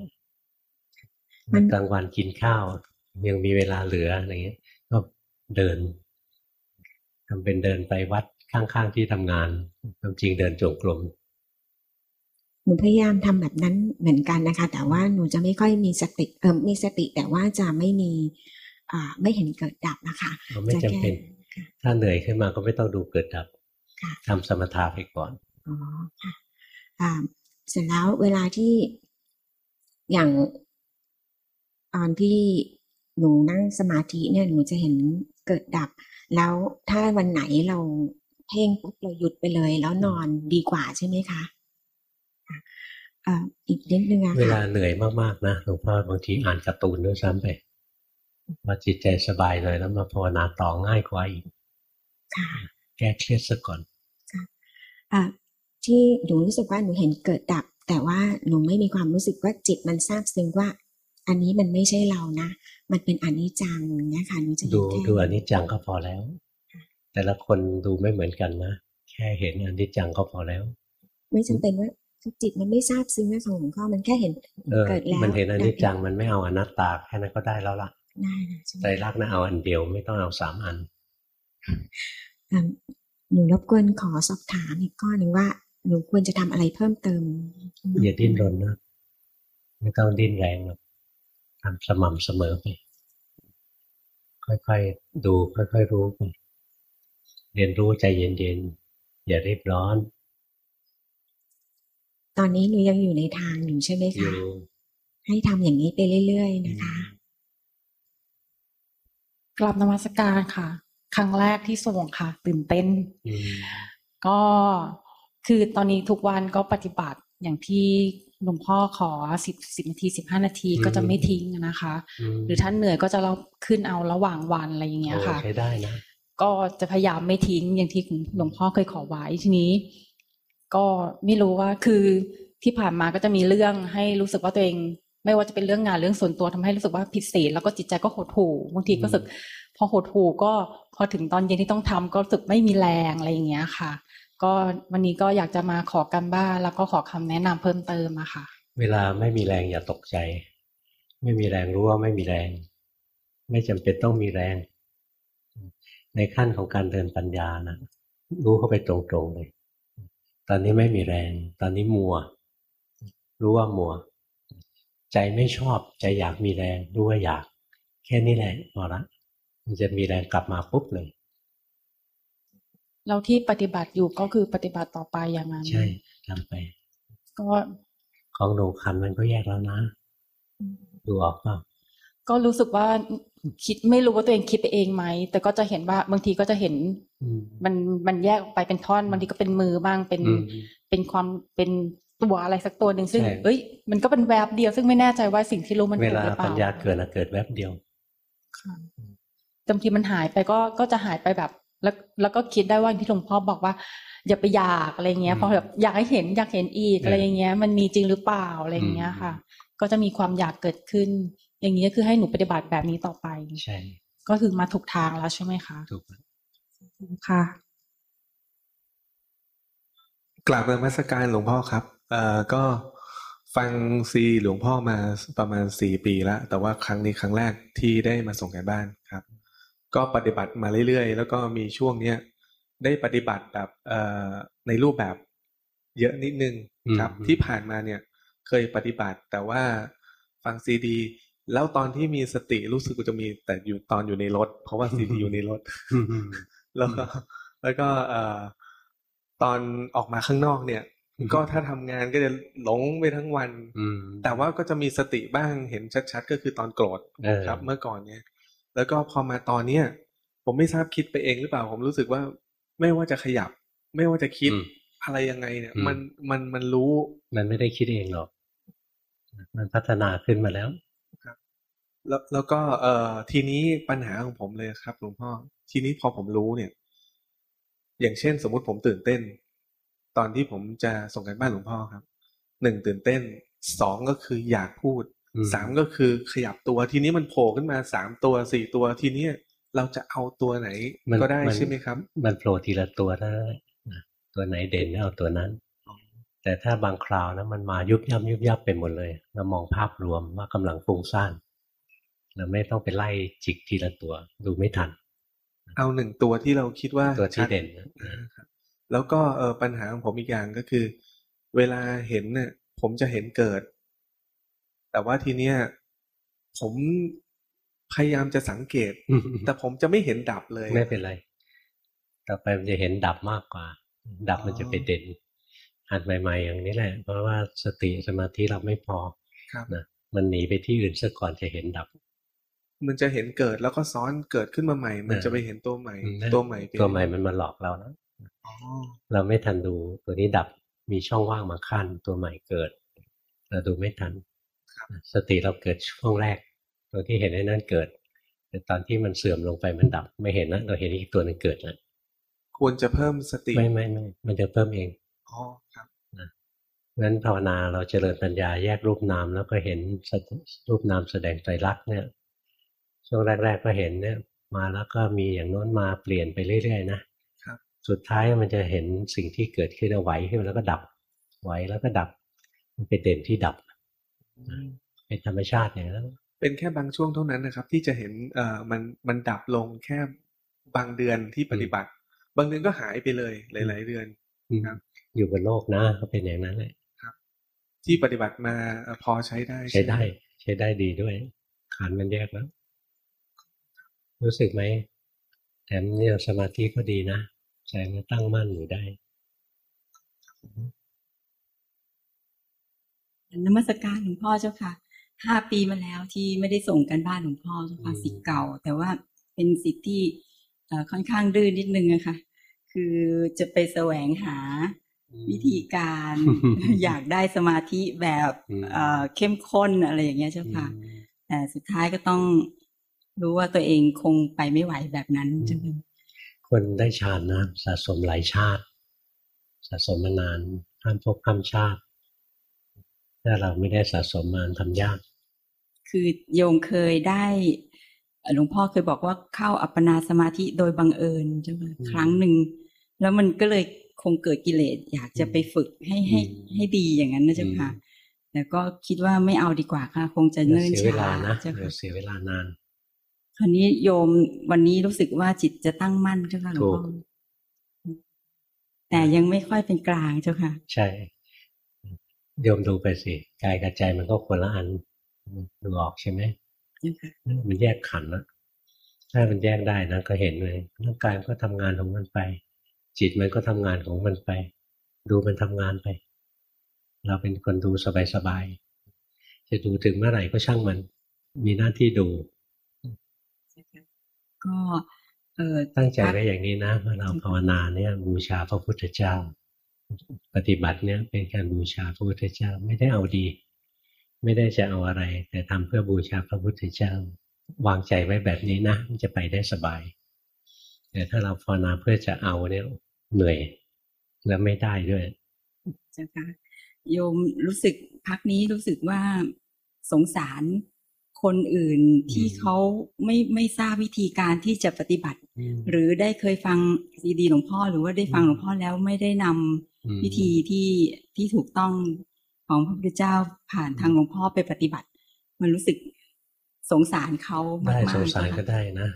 มัน
กลางวันกินข้าว ยังมีเวลาเหลืออะไรเงี้ย ก็เดินทำเป็นเดินไปวัดข้างๆที่ทำงานความจริงเดินจงกรม
หนูพยายามทำแบบนั้นเหมือนกันนะคะ แต่ว่าหนูจะไม่ค่อยมีสติเออมีสติแต่ว่าจะไม่มีอ่าไม่เห็นเกิดดับนะคะ
เราไม่จำเป็นถ้าเหนื่อยขึ้นมาก็ไม่ต้องดูเกิดดับ
ค่ะ
ทำสมถะไปก่อน
อ๋อค่ะอ่าเสร็จแล้วเวลาที่อย่างตอนที่หนูนั่งสมาธิเนี่ยหนูจะเห็นเกิดดับ แล้วถ้าวันไหนเราเพ่งปุ๊บเราหยุดไปเลย แล้วนอนดีกว่าใช่ไหมคะค่ะ อ่าอีกนิดนึงอะ
เวลา
ค่ะ
เหนื่อยมากๆนะหลวงพ่อบางทีอ่านการ์ตูนด้วยซ้ำไปพอจิตใจสบายเลยแล้วมาภาวนาต่อง่ายกว่าอีก
ค่ะ
แก้เครียดซะก่อน
อะที่หนูรู้สึกว่าหนูเห็นเกิดดับ แต่ว่าหนูไม่มีความรู้สึกว่าจิตมันซาบซึ้งว่า อันนี้มันไม่ใช่เรานะ มันเป็นอนิจจังเนี่ยค่ะหนูจะเห็
ดู
นแค่
ดูอนิจจังก็พอแล้ว แต่ละคนดูไม่เหมือนกันนะแค่เห็นอนิจจังก็พอแล้ว
ไม่จำเป็นว่า จิตมันไม่ซาบซึ้งนะของหลวงพ่อมันแค่เห็น
เออ
เกิดแล้ว
มันเห็นอนิจจัง
ดับ
มันไม่เอาอนัตตาแค่นั้นก็ได้แล้วล่ะ
ได้นะใช่ไหม
ใจรักนะเอาอันเดียวไม่ต้องเอาสามอัน
อะหนูรบกวนขอสอบถามอีกข้อหนึ่งว่าหนูควรจะทำอะไรเพิ่มเติม
อย่าดิ้นรนนะไม่ต้องดิ้นแรงหรอกทำสม่ำเสมอไปค่อยๆดูค่อยๆรู้ไปเรียนรู้ใจเย็นๆอย่ารีบร้อน
ตอนนี้หนูยังอยู่ในทางอยู่ใช่ไหม
อ
คะ
ยู่
ให้ทำอย่างนี้ไปเรื่อยๆนะคะ
กลับนมัสการค่ะ ครั้งแรกที่ส่งค่ะ ตื่นเต้น
อืม
ก็คือตอนนี้ทุกวันก็ปฏิบัติอย่างที่หลวงพ่อขอสิบสิบนาทีสิบห้านาทีก็จะไม่ทิ้งนะคะ
ม
หรือท่านเหนื่อยก็จะเราขึ้นเอาระหว่างวันอะไรอย่างเงี้ย
โอ้
ค่ะ
ใช้ได้นะ
ก็จะพยายามไม่ทิ้งอย่างที่หลวงพ่อเคยขอไว้ทีนี้ ก็ไม่รู้ว่าคือที่ผ่านมาก็จะมีเรื่องให้รู้สึกว่าตัวเอง ไม่ว่าจะเป็นเรื่องงานเรื่องส่วนตัวทำให้รู้สึกว่าผิดศีลแล้วก็จิตใจก็หดหู่บางทีก็รู้สึก พอหดหู่ก็พอถึงตอนเย็นที่ต้องทำก็รู้สึกไม่มีแรงอะไรอย่างเงี้ยค่ะ ก็วันนี้ก็อยากจะมาขอกันบ้านแล้วก็ขอคำแนะนำเพิ่มเติมอะค่ะ
เวลาไม่มีแรงอย่าตกใจ ไม่มีแรงรู้ว่าไม่มีแรง ไม่จำเป็นต้องมีแรง ในขั้นของการเดินปัญญานะรู้เข้าไปตรงๆเลย ตอนนี้ไม่มีแรง ตอนนี้มัว รู้ว่ามัว ใจไม่ชอบใจอยากมีแรง รู้ว่าอยาก แค่นี้แหละพอละมันจะมีแรงกลับมาปุ๊บเลย
แล้วที่ปฏิบัติอยู่ก็คือปฏิบัติต่อไปอย่างนั้น
ใช่ทำไป
ก็
ของหนูคันมันก็แยกแล้วนะ ดูออกเปล่า
ก็รู้สึกว่า คิดไม่รู้ว่าตัวเองคิดไปเองไหม แต่ก็จะเห็นว่าบางทีก็จะเห็น
อืม
มันมันแยกออกไปเป็นท่อนบางทีก็เป็นมือบ้างเป็น
อืม
เป็นความเป็นตัวอะไรสักตัวหนึ่งซึ่ง
ใช่
เอ้ยมันก็เป็นแวบเดียวซึ่งไม่แน่ใจว่าสิ่งที่รู้มัน
เว
ถูก
ลา
หรือเป
ปั
ล่า
ญญาเกิดนะเกิดแวบเดียว
ค่ะแต่บางทีมันหายไปก็ก็จะหายไปแบบ แล้วแล้วก็คิดได้ว่าที่หลวงพ่อบอกว่า อย่าไปอยากอะไรเงี้ยพอแบบอยากให้เห็นอยากเห็นอีกอะไรอย่างเงี้ย มันมีจริงหรือเปล่าอะไรอย่างเงี้ยค่ะ ก็จะมีความอยากเกิดขึ้น อย่างนี้ก็คือให้หนูปฏิบัติแบบนี้ต่อไป
ใช่
ก็คือมาถูกทางแล้วใช่ไหมคะ
ถูก
ค่ะ
กราบนมัสการหลวงพ่อครับ เอ่อ ก็ฟังซีหลวงพ่อมาประมาณสี่ปีแล้ว แต่ว่าครั้งนี้ครั้งแรกที่ได้มาส่งกันบ้านครับ ก็ปฏิบัติมาเรื่อยๆ แล้วก็มีช่วงเนี้ยได้ปฏิบัติแบบเอ่อในรูปแบบเยอะนิดนึงครับ
อืม
ที่ผ่านมาเนี่ยเคยปฏิบัติแต่ว่าฟังซีดี แล้วตอนที่มีสติรู้สึกว่าจะมีแต่อยู่ตอนอยู่ในรถ เพราะว่าซีดีอยู่ในรถแล้วก็แล้วก็เอ่อตอนออกมาข้างนอกเนี่ย ก็ถ้าทำงานก็จะหลงไปทั้งวัน
อืม
แต่ว่าก็จะมีสติบ้างเห็นชัด ๆ ก็คือตอนโกรธ
เออ
ครับ เมื่อก่อนเนี่ย แล้วก็พอมาตอนเนี้ยผมไม่ทราบคิดไปเองหรือเปล่า ผมรู้สึกว่า ไม่ว่าจะขยับ ไม่ว่าจะคิด
อืม
อะไรยังไงเนี่ย
อืม
มันมันมันรู้
มันไม่ได้คิดเองหรอก มันพัฒนาขึ้นมาแล้ว
แล้วแล้วก็เอ่อทีนี้ปัญหาของผมเลยครับหลวงพ่อ ทีนี้พอผมรู้เนี่ย อย่างเช่น สมมุติผมตื่นเต้น ตอนที่ผมจะส่งกันบ้านหลวงพ่อครับหนึ่งตื่นเต้นสองก็คืออยากพูด
อืม
สามก็คือขยับตัวทีนี้มันโผล่ขึ้นมาสามตัวสี่ตัวทีเนี้ยเราจะเอาตัวไหน
มัน
ก็ได้
มัน
ใช่ไหมครับ
มันโผล่ทีละตัวได้นะตัวไหนเด่นก็เอาตัวนั้น แต่ถ้าบางคราวนะมันมายุบยับยุบยับไปหมดเลยเรามองภาพรวมว่ากำลังฟุ้งซ่าน เราไม่ต้องไปไล่จิกทีละตัว ดูไม่ทัน
เอาหนึ่งตัวที่เราคิดว่า
ตัวที่
ชั
เด่นนะ
ครับแล้วก็เออปัญหาของผมอีกอย่างก็คือ เวลาเห็นเนี่ยผมจะเห็นเกิด แต่ว่าทีเนี้ยผมพยายามจะสังเกต แต่ผมจะไม่เห็นดับเลย
ไม่เป็นไร ต่อไปมันจะเห็นดับมากกว่า ดับมันจะไปเด่นหัดใหม่ ๆ อย่างนี้แหละ เพราะว่าสติสมาธิเราไม่พอ
ครับ
นะมันหนีไปที่อื่นซะก่อนจะเห็นดับ
มันจะเห็นเกิดแล้วก็ซ้อนเกิดขึ้นมาใหม่ มัน
เออ
จะไปเห็นตัวใหม่
อืม
ตัวใหม่เป็น
ตัวใหม่มันมาหลอกเรานะ
อ๋อ
เราไม่ทันดูตัวนี้ดับมีช่องว่างมาขั้นตัวใหม่เกิดเราดูไม่ทันสติเราเกิดช่วงแรก ตัวที่เห็นไอ้นั่นเกิด แต่ตอนที่มันเสื่อมลงไปมันดับ ไม่เห็นนะเราเห็นอีกตัวหนึงเกิดแล้ว
ควรจะเพิ่มสติ
ไม่ไม่ไม่มันจะเพิ่มเอง
อ๋อครับ
งั้นภาวนาเราเจริญปัญญาแยกรูปนามแล้วก็เห็นสถรูปนามแสดงไตรลักษณ์เนี่ย ช่วงแรก ๆก็เห็นเนี่ย มาแล้วก็มีอย่างโน้นมาเปลี่ยนไปเรื่อยๆนะครับสุดท้ายมันจะเห็นสิ่งที่เกิดขึ้นเอาไหวขึ้นมาแล้วก็ดับไหวแล้วก็ดับ มันเป็นเด่นที่ดับ เป็นธรรมชาติอย่างนั้น
เป็นแค่บางช่วงเท่านั้นนะครับ ที่จะเห็นเอ่อมันมันดับลงแค่บางเดือนที่ปฏิบัติ บางเดือนก็หายไปเลยหลาย ๆ เดือนครับ
อยู่บนโลกนะก็เป็นอย่างนั้นแหละ
ที่ปฏิบัติมาเอ่อพอใช้ได้
ใช้ได้
หม
ใช้ได้ดีด้วยขันธ์มันแยกแล้ว รู้สึกไหมแถมเนี่ยสมาธิก็ดีนะใจมันตั้งมั่นอยู่ได้
นมัสการหลวงพ่อเจ้าค่ะห้าปีมาแล้วที่ไม่ได้ส่งกันบ้านหลวงพ่อเจ้าค่ะ
อืม
สิทธิ์เก่า แต่ว่าเป็นสิทธิ์ที่เอ่อค่อนข้างดื้อนนิดนึงอะค่ะ คือจะไปแสวงหาวิธีการอยากได้สมาธิแบบ
อืม
เอ่อเข้มข้นอะไรอย่างเงี้ยเจ้าค่ะแต่สุดท้ายก็ต้อง รู้ว่าตัวเองคงไปไม่ไหวแบบนั้นเจ้าค่ะ
คนได้ฌานนะสะสมหลายชาติ สะสมมานานข้ามภพข้ามชาติ ถ้าเราไม่ได้สะสมมานทำยาก
คือโยมเคยได้เอ่อหลวงพ่อเคยบอกว่าเข้าอัปปนาสมาธิโดยบังเอิญใช่ไหมครั้งหนึ่ง แล้วมันก็เลยคงเกิดกิเลสอยากจะไปฝึกให้ให้ให้ดีอย่างนั้นนะเจ้าค่ะแต่ก็คิดว่าไม่เอาดีกว่าค่ะ คงจะเนิ่น
เสียเว
ช้า
ลานะ
เจ้า
เดี๋ย
ค่ะ
วเสียเวลานาน
คราวนี้โยมวันนี้รู้สึกว่าจิตจะตั้งมั่นเจ้าค่ะหลวงพ่อ
ถูก
แต่ยังไม่ค่อยเป็นกลางเจ้าค่ะ
ใช่โยมดูไปสิกายกับใจมันก็คนละอันดูออกใช่ไหม
เจ้าค่ะ
มันแยกขันธ์นะถ้ามันแยกได้นะก็เห็นเลยร่างกายมันก็ทำงานของมันไป จิตมันก็ทำงานของมันไป ดูมันทำงานไป เราเป็นคนดูสบายๆจะดูถึงเมื่อไหร่ก็ช่างมัน มีหน้าที่ดู
ก็เออ
ตั้งใจไว้อย่างนี้นะว่าเราภาวนาเนี่ยบูชาพระพุทธเจ้า ปฏิบัติเนี่ยเป็นการบูชาพระพุทธเจ้าไม่ได้เอาดี ไม่ได้จะเอาอะไร แต่ทำเพื่อบูชาพระพุทธเจ้า วางใจไว้แบบนี้นะมันจะไปได้สบาย แต่ถ้าเราภาวนาเพื่อจะเอาเนี่ยเหนื่อย แล้วไม่ได้ด้วย
เจ้าค่ะโยมรู้สึกพักนี้รู้สึกว่าสงสาร คนอื่นที่เขาไม่ไม่ทราบวิธีการที่จะปฏิบัติ หรือได้เคยฟังซีดีหลวงพ่อ หรือว่าได้ฟังหลวงพ่อแล้วไม่ได้นำวิธีที่ที่ถูกต้องของพระพุทธเจ้าผ่านทางหลวงพ่อไปปฏิบัติ มันรู้สึกสงสารเขา
มากๆสงสารก็ได้นะ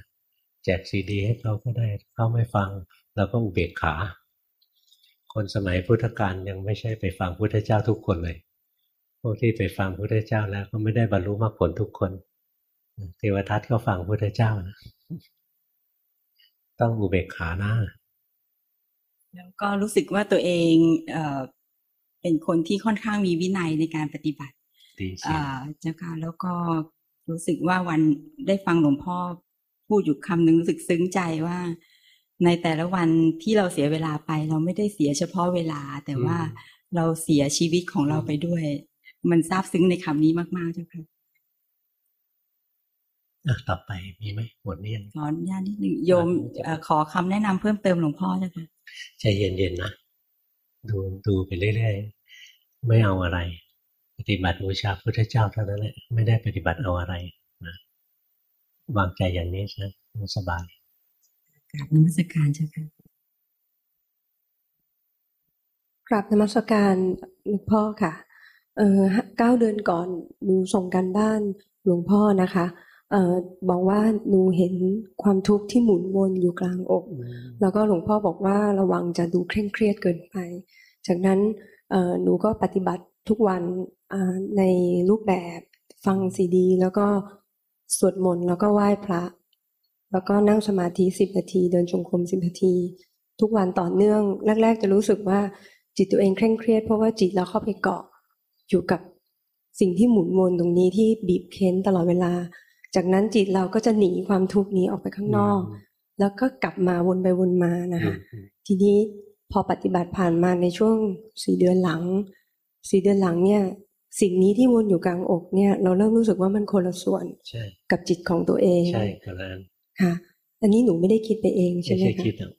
แจกซีดี ให้เขาก็ได้เขาไม่ฟังเราก็อุเบกขา คนสมัยพุทธกาลยังไม่ใช่ไปฟังพุทธเจ้าทุกคนเลย พวกที่ไปฟังพุทธเจ้าแล้วก็ไม่ได้บรรลุมรรคผลทุกคนเทวทัตก็ฟังพุทธเจ้านะต้องอุเบกขาหน้า
แล้วก็รู้สึกว่าตัวเองเอเป็นคนที่ค่อนข้างมีวินัยในการปฏิบัติ
ดี
เจ้าค่ะแล้วก็รู้สึกว่าวันได้ฟังหลวงพ่อพูดอยู่คำหนึ่งรู้สึกซึ้งใจว่า ในแต่ละวันที่เราเสียเวลาไป เราไม่ได้เสียเฉพาะเวลา แต่ว่าเราเสียชีวิตของเราไปด้วย มันซาบซึ้งในคำนี้มากๆเจ้าค่ะ
ต่อไปมีไหมหมดเรียน
ขออนุญาตนิดหนึ่งโยมขอคำแนะนำเพิ่มเติมหลวงพ่อเจ้าค่ะ
ใจเย็นๆนะดูดูไปเรื่อยๆไม่เอาอะไร ปฏิบัติบูชาพุทธเจ้าเท่านั้นแหละไม่ได้ปฏิบัติเอาอะไรนะวางใจอย่างนี้นะสบาย
กราบนมัสการเจ้าค่ะ
กราบนมัสการหลวงพ่อค่ะ เออเก้าเดือนก่อนหนูส่งกันบ้านหลวงพ่อนะคะเอ่อบอกว่าหนูเห็นความทุกข์ที่หมุนวนอยู่กลางอก แล้วก็หลวงพ่อบอกว่าระวังจะดูเคร่งเครียดเกินไป จากนั้นเอ่อหนูก็ปฏิบัติทุกวันในรูปแบบฟังซีดี แล้วก็สวดมนต์แล้วก็ไหว้พระ แล้วก็นั่งสมาธิสิบนาที เดินจงกรมสิบนาที ทุกวันต่อเนื่อง แรก ๆ จะรู้สึกว่าจิตตัวเองเคร่งเครียดเพราะว่าจิตเราเข้าไปเกาะ อยู่กับสิ่งที่หมุนวนตรงนี้ที่บีบเค้นตลอดเวลา จากนั้นจิตเราก็จะหนีความทุกข์นี้ออกไปข้างนอก แล้วก็กลับมาวนไปวนมานะคะทีนี้พอปฏิบัติผ่านมาในช่วงสี่เดือนหลังสี่เดือนหลังเนี่ย สิ่งนี้ที่วนอยู่กลางอกเนี่ย เราเริ่มรู้สึกว่ามันคนละส่วนกับจิตของตัวเอง
ใช่ครับ
ค่ะอันนี้หนูไม่ได้คิดไปเองใช่ไหมคะพ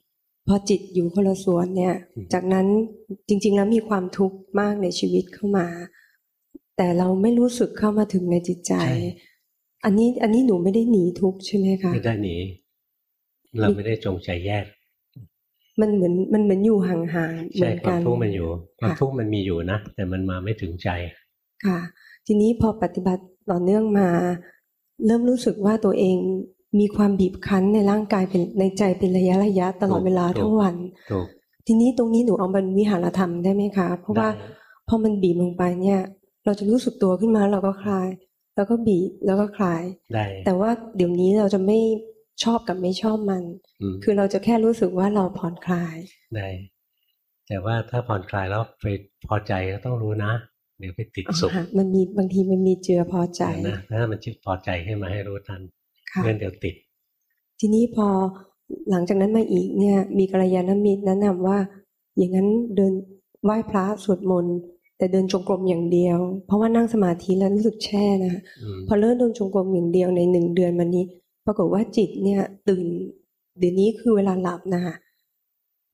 อจิตอยู่คนละส่วนเนี่ย จากนั้นจริง ๆ แล้วมีความทุกข์มากในชีวิตเข้ามา แต่เราไม่รู้สึกเข้ามาถึงในจิตใจ อันนี้อันนี้หนูไม่ได้หนีทุกข์ใช่ไหมคะ
ไม่ได้หนี เราไม่ได้จงใจแยก
มันเหมือนมันเหมือนอยู่ห่างๆเหมือนกัน
ความทุกข์มันอยู่ความทุกข์มันมีอยู่นะแต่มันมาไม่ถึงใจ
ค่ะ ทีนี้พอปฏิบัติต่อเนื่องมา เริ่มรู้สึกว่าตัวเอง มีความบีบคั้นในร่างกายเป็นในใจเป็นระยะระยะตลอดเวลาทั้งวัน ทีนี้ตรงนี้หนูเอาเป็นวิหารธรรมได้ไหมคะ เพราะว่าพอมันบีบลงไปเนี่ย เราจะรู้สึกตัวขึ้นมาเราก็คลาย แล้วก็บีบแล้วก็คลาย
ได้
แต่ว่าเดี๋ยวนี้เราจะไม่ชอบกับไม่ชอบมัน คือเราจะแค่รู้สึกว่าเราผ่อนคลาย
ได้แต่ว่าถ้าผ่อนคลายแล้วไปพอใจก็ต้องรู้นะเดี๋ยวไปติดสุข
มันมีบางทีมันมีเจือพอใจ
นะถ้ามันจิตพอใจขึ้นมาให้รู้ทัน เงื่อนเดี๋ยวติด
ทีนี้พอหลังจากนั้นมาอีกเนี่ย มีกัลยาณมิตรแนะนำว่า อย่างนั้นเดินไหว้พระสวดมนต์แต่เดินจงกรมอย่างเดียว เพราะว่านั่งสมาธิแล้วรู้สึกแช่นะพอเริ่มเดินจงกรมอย่างเดียวในหนึ่งเดือนมานี้ ปรากฏว่าจิตเนี่ยตื่นเดี๋ยวนี้คือเวลาหลับนะคะ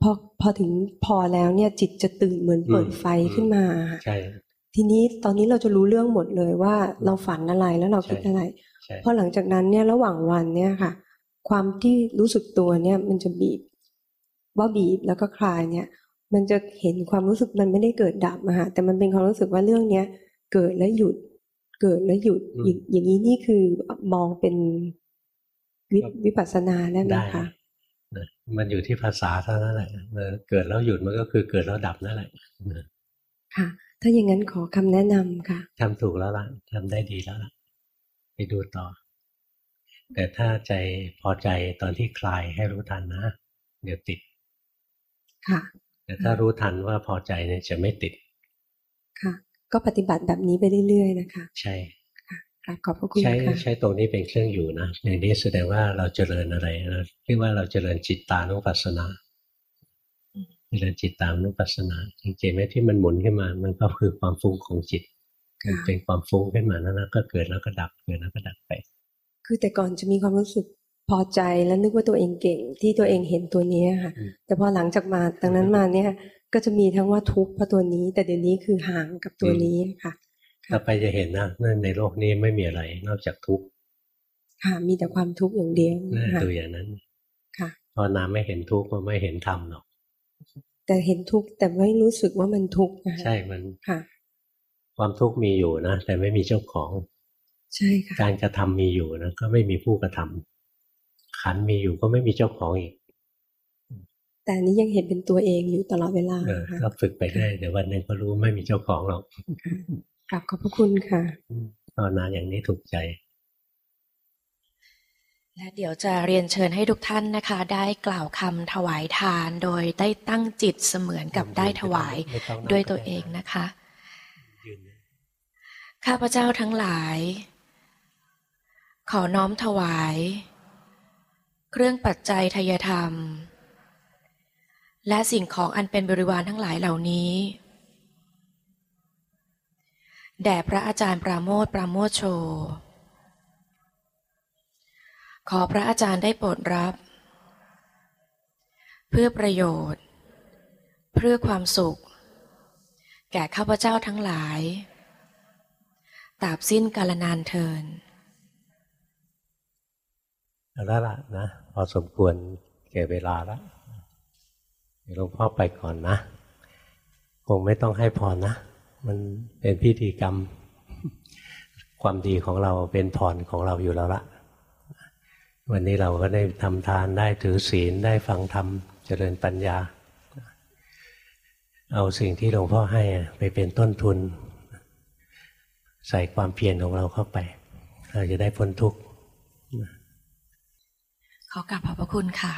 พอพอถึงพอแล้วเนี่ยจิตจะตื่นเหมือนเปิดไฟขึ้นมา
ใช่
ทีนี้ตอนนี้เราจะรู้เรื่องหมดเลยว่าเราฝันอะไรแล้วเราคิดอะไร พอหลังจากนั้นเนี่ยระหว่างวันเนี่ยค่ะ ความที่รู้สึกตัวเนี่ยมันจะบีบว่าบีบแล้วก็คลายเนี่ย มันจะเห็นความรู้สึกมันไม่ได้เกิดดับมาฮะแต่มันเป็นความรู้สึกว่าเรื่องเนี้ยเกิดแล้วหยุด เกิดแล้วหยุดอย่างนี้นี่คือมองเป็นวิปัสสนาได้ไหมคะ
มันอยู่ที่ภาษาเท่านั้นแหละเกิดแล้วหยุดมันก็คือเกิดแล้วดับนั่นแหละ
ค่ะ ถ้าอย่างนั้นขอคำแนะนำค่ะ
ทำถูกแล้วล่ะทำได้ดีแล้วล่ะ ไปดูต่อ แต่ถ้าใจพอใจตอนที่คลายให้รู้ทันนะ เดี๋ยวติด
ค่ะ
แต่ถ้ารู้ทันว่าพอใจเนี่ยจะไม่ติด
ค่ะ ก็ปฏิบัติแบบนี้ไปเรื่อยๆนะคะ
ใช่
ค่ะขอบพระคุณ
ใช้ใช้ตรงนี้เป็นเครื่องอยู่นะอย่างนี้แสดงว่าเราเจริญอะไรเราเรียกว่าเราเจริญจิตตานุปัสสนาเจริญจิตตานุปัสสนาจริงๆไหมที่มันหมุนขึ้นมา มันก็คือความฟุ้งของจิต เป็นความฟุ้งขึ้นมานั่นก็เกิดแล้วก็ดับเกิดแล้วก็ดับไป
คือแต่ก่อนจะมีความรู้สึกพอใจแล้วนึกว่าตัวเองเก่งที่ตัวเองเห็นตัวนี้ค่ะ แต่พอหลังจากมาดังนั้นมาเนี่ย ก็จะมีทั้งว่าทุกข์เพราะตัวนี้ แต่เดี๋ยวนี้คือห่างกับตัวนี้ค่ะ
ต่อไปจะเห็นนะนั่นในโลกนี้ไม่มีอะไรนอกจากทุกข์
ค่ะ มีแต่ความทุกข์อย่างเดียว
น่า
ค่ะ
ดูอย่างนั้น
ค่ะ
ภาวนาไม่เห็นทุกข์ก็ไม่เห็นธรรมหรอก
แต่เห็นทุกข์แต่ไม่รู้สึกว่ามันทุกข์นะคะ
ใช่มัน
ค่ะ
ความทุกข์มีอยู่นะแต่ไม่มีเจ้าของ
ใช่ค่ะ
การกระทำมีอยู่นะก็ไม่มีผู้กระทำขันธ์มีอยู่ก็ไม่มีเจ้าของอีก
แต่อันนี้ยังเห็นเป็นตัวเองอยู่ตลอดเวลา
เออ
ค่ะ
ก็ฝึกไปได้เดี๋ยววันหนึ่งก็รู้ไม่มีเจ้าของหรอก
กลับขอบพระคุณค่ะ
ภาวนาอย่างนี้ถูกใจ
และเดี๋ยวจะเรียนเชิญให้ทุกท่านนะคะ ได้กล่าวคำถวายทาน โดยได้ตั้งจิตเสมือนกับได้ถวาย
ไม่ต้องนั่ง
ด้วยตัวเองนะคะ ข้าพเจ้าทั้งหลาย ขอน้อมถวาย เครื่องปัจจัยทายธรรม และสิ่งของอันเป็นบริวารทั้งหลายเหล่านี้ แด่พระอาจารย์ปราโมทปราโมทโช ขอพระอาจารย์ได้โปรดรับ เพื่อประโยชน์ เพื่อความสุข แก่ข้าพเจ้าทั้งหลาย ตราบสิ้นกาลนานเทิน
เอาละละนะ พอสมควรแก่เวลาแล้วหลวงพ่อไปก่อนนะ คงไม่ต้องให้พรนะ มันเป็นพิธีกรรม ความดีของเราเป็นพรของเราอยู่แล้วละวันนี้เราก็ได้ทำทานได้ถือศีลได้ฟังธรรมเจริญปัญญา เอาสิ่งที่หลวงพ่อให้ไปเป็นต้นทุน ใส่ความเพียรของเราเข้าไป เราจะได้พ้นทุกข์
ขอกลับขอบพระคุณค่ะ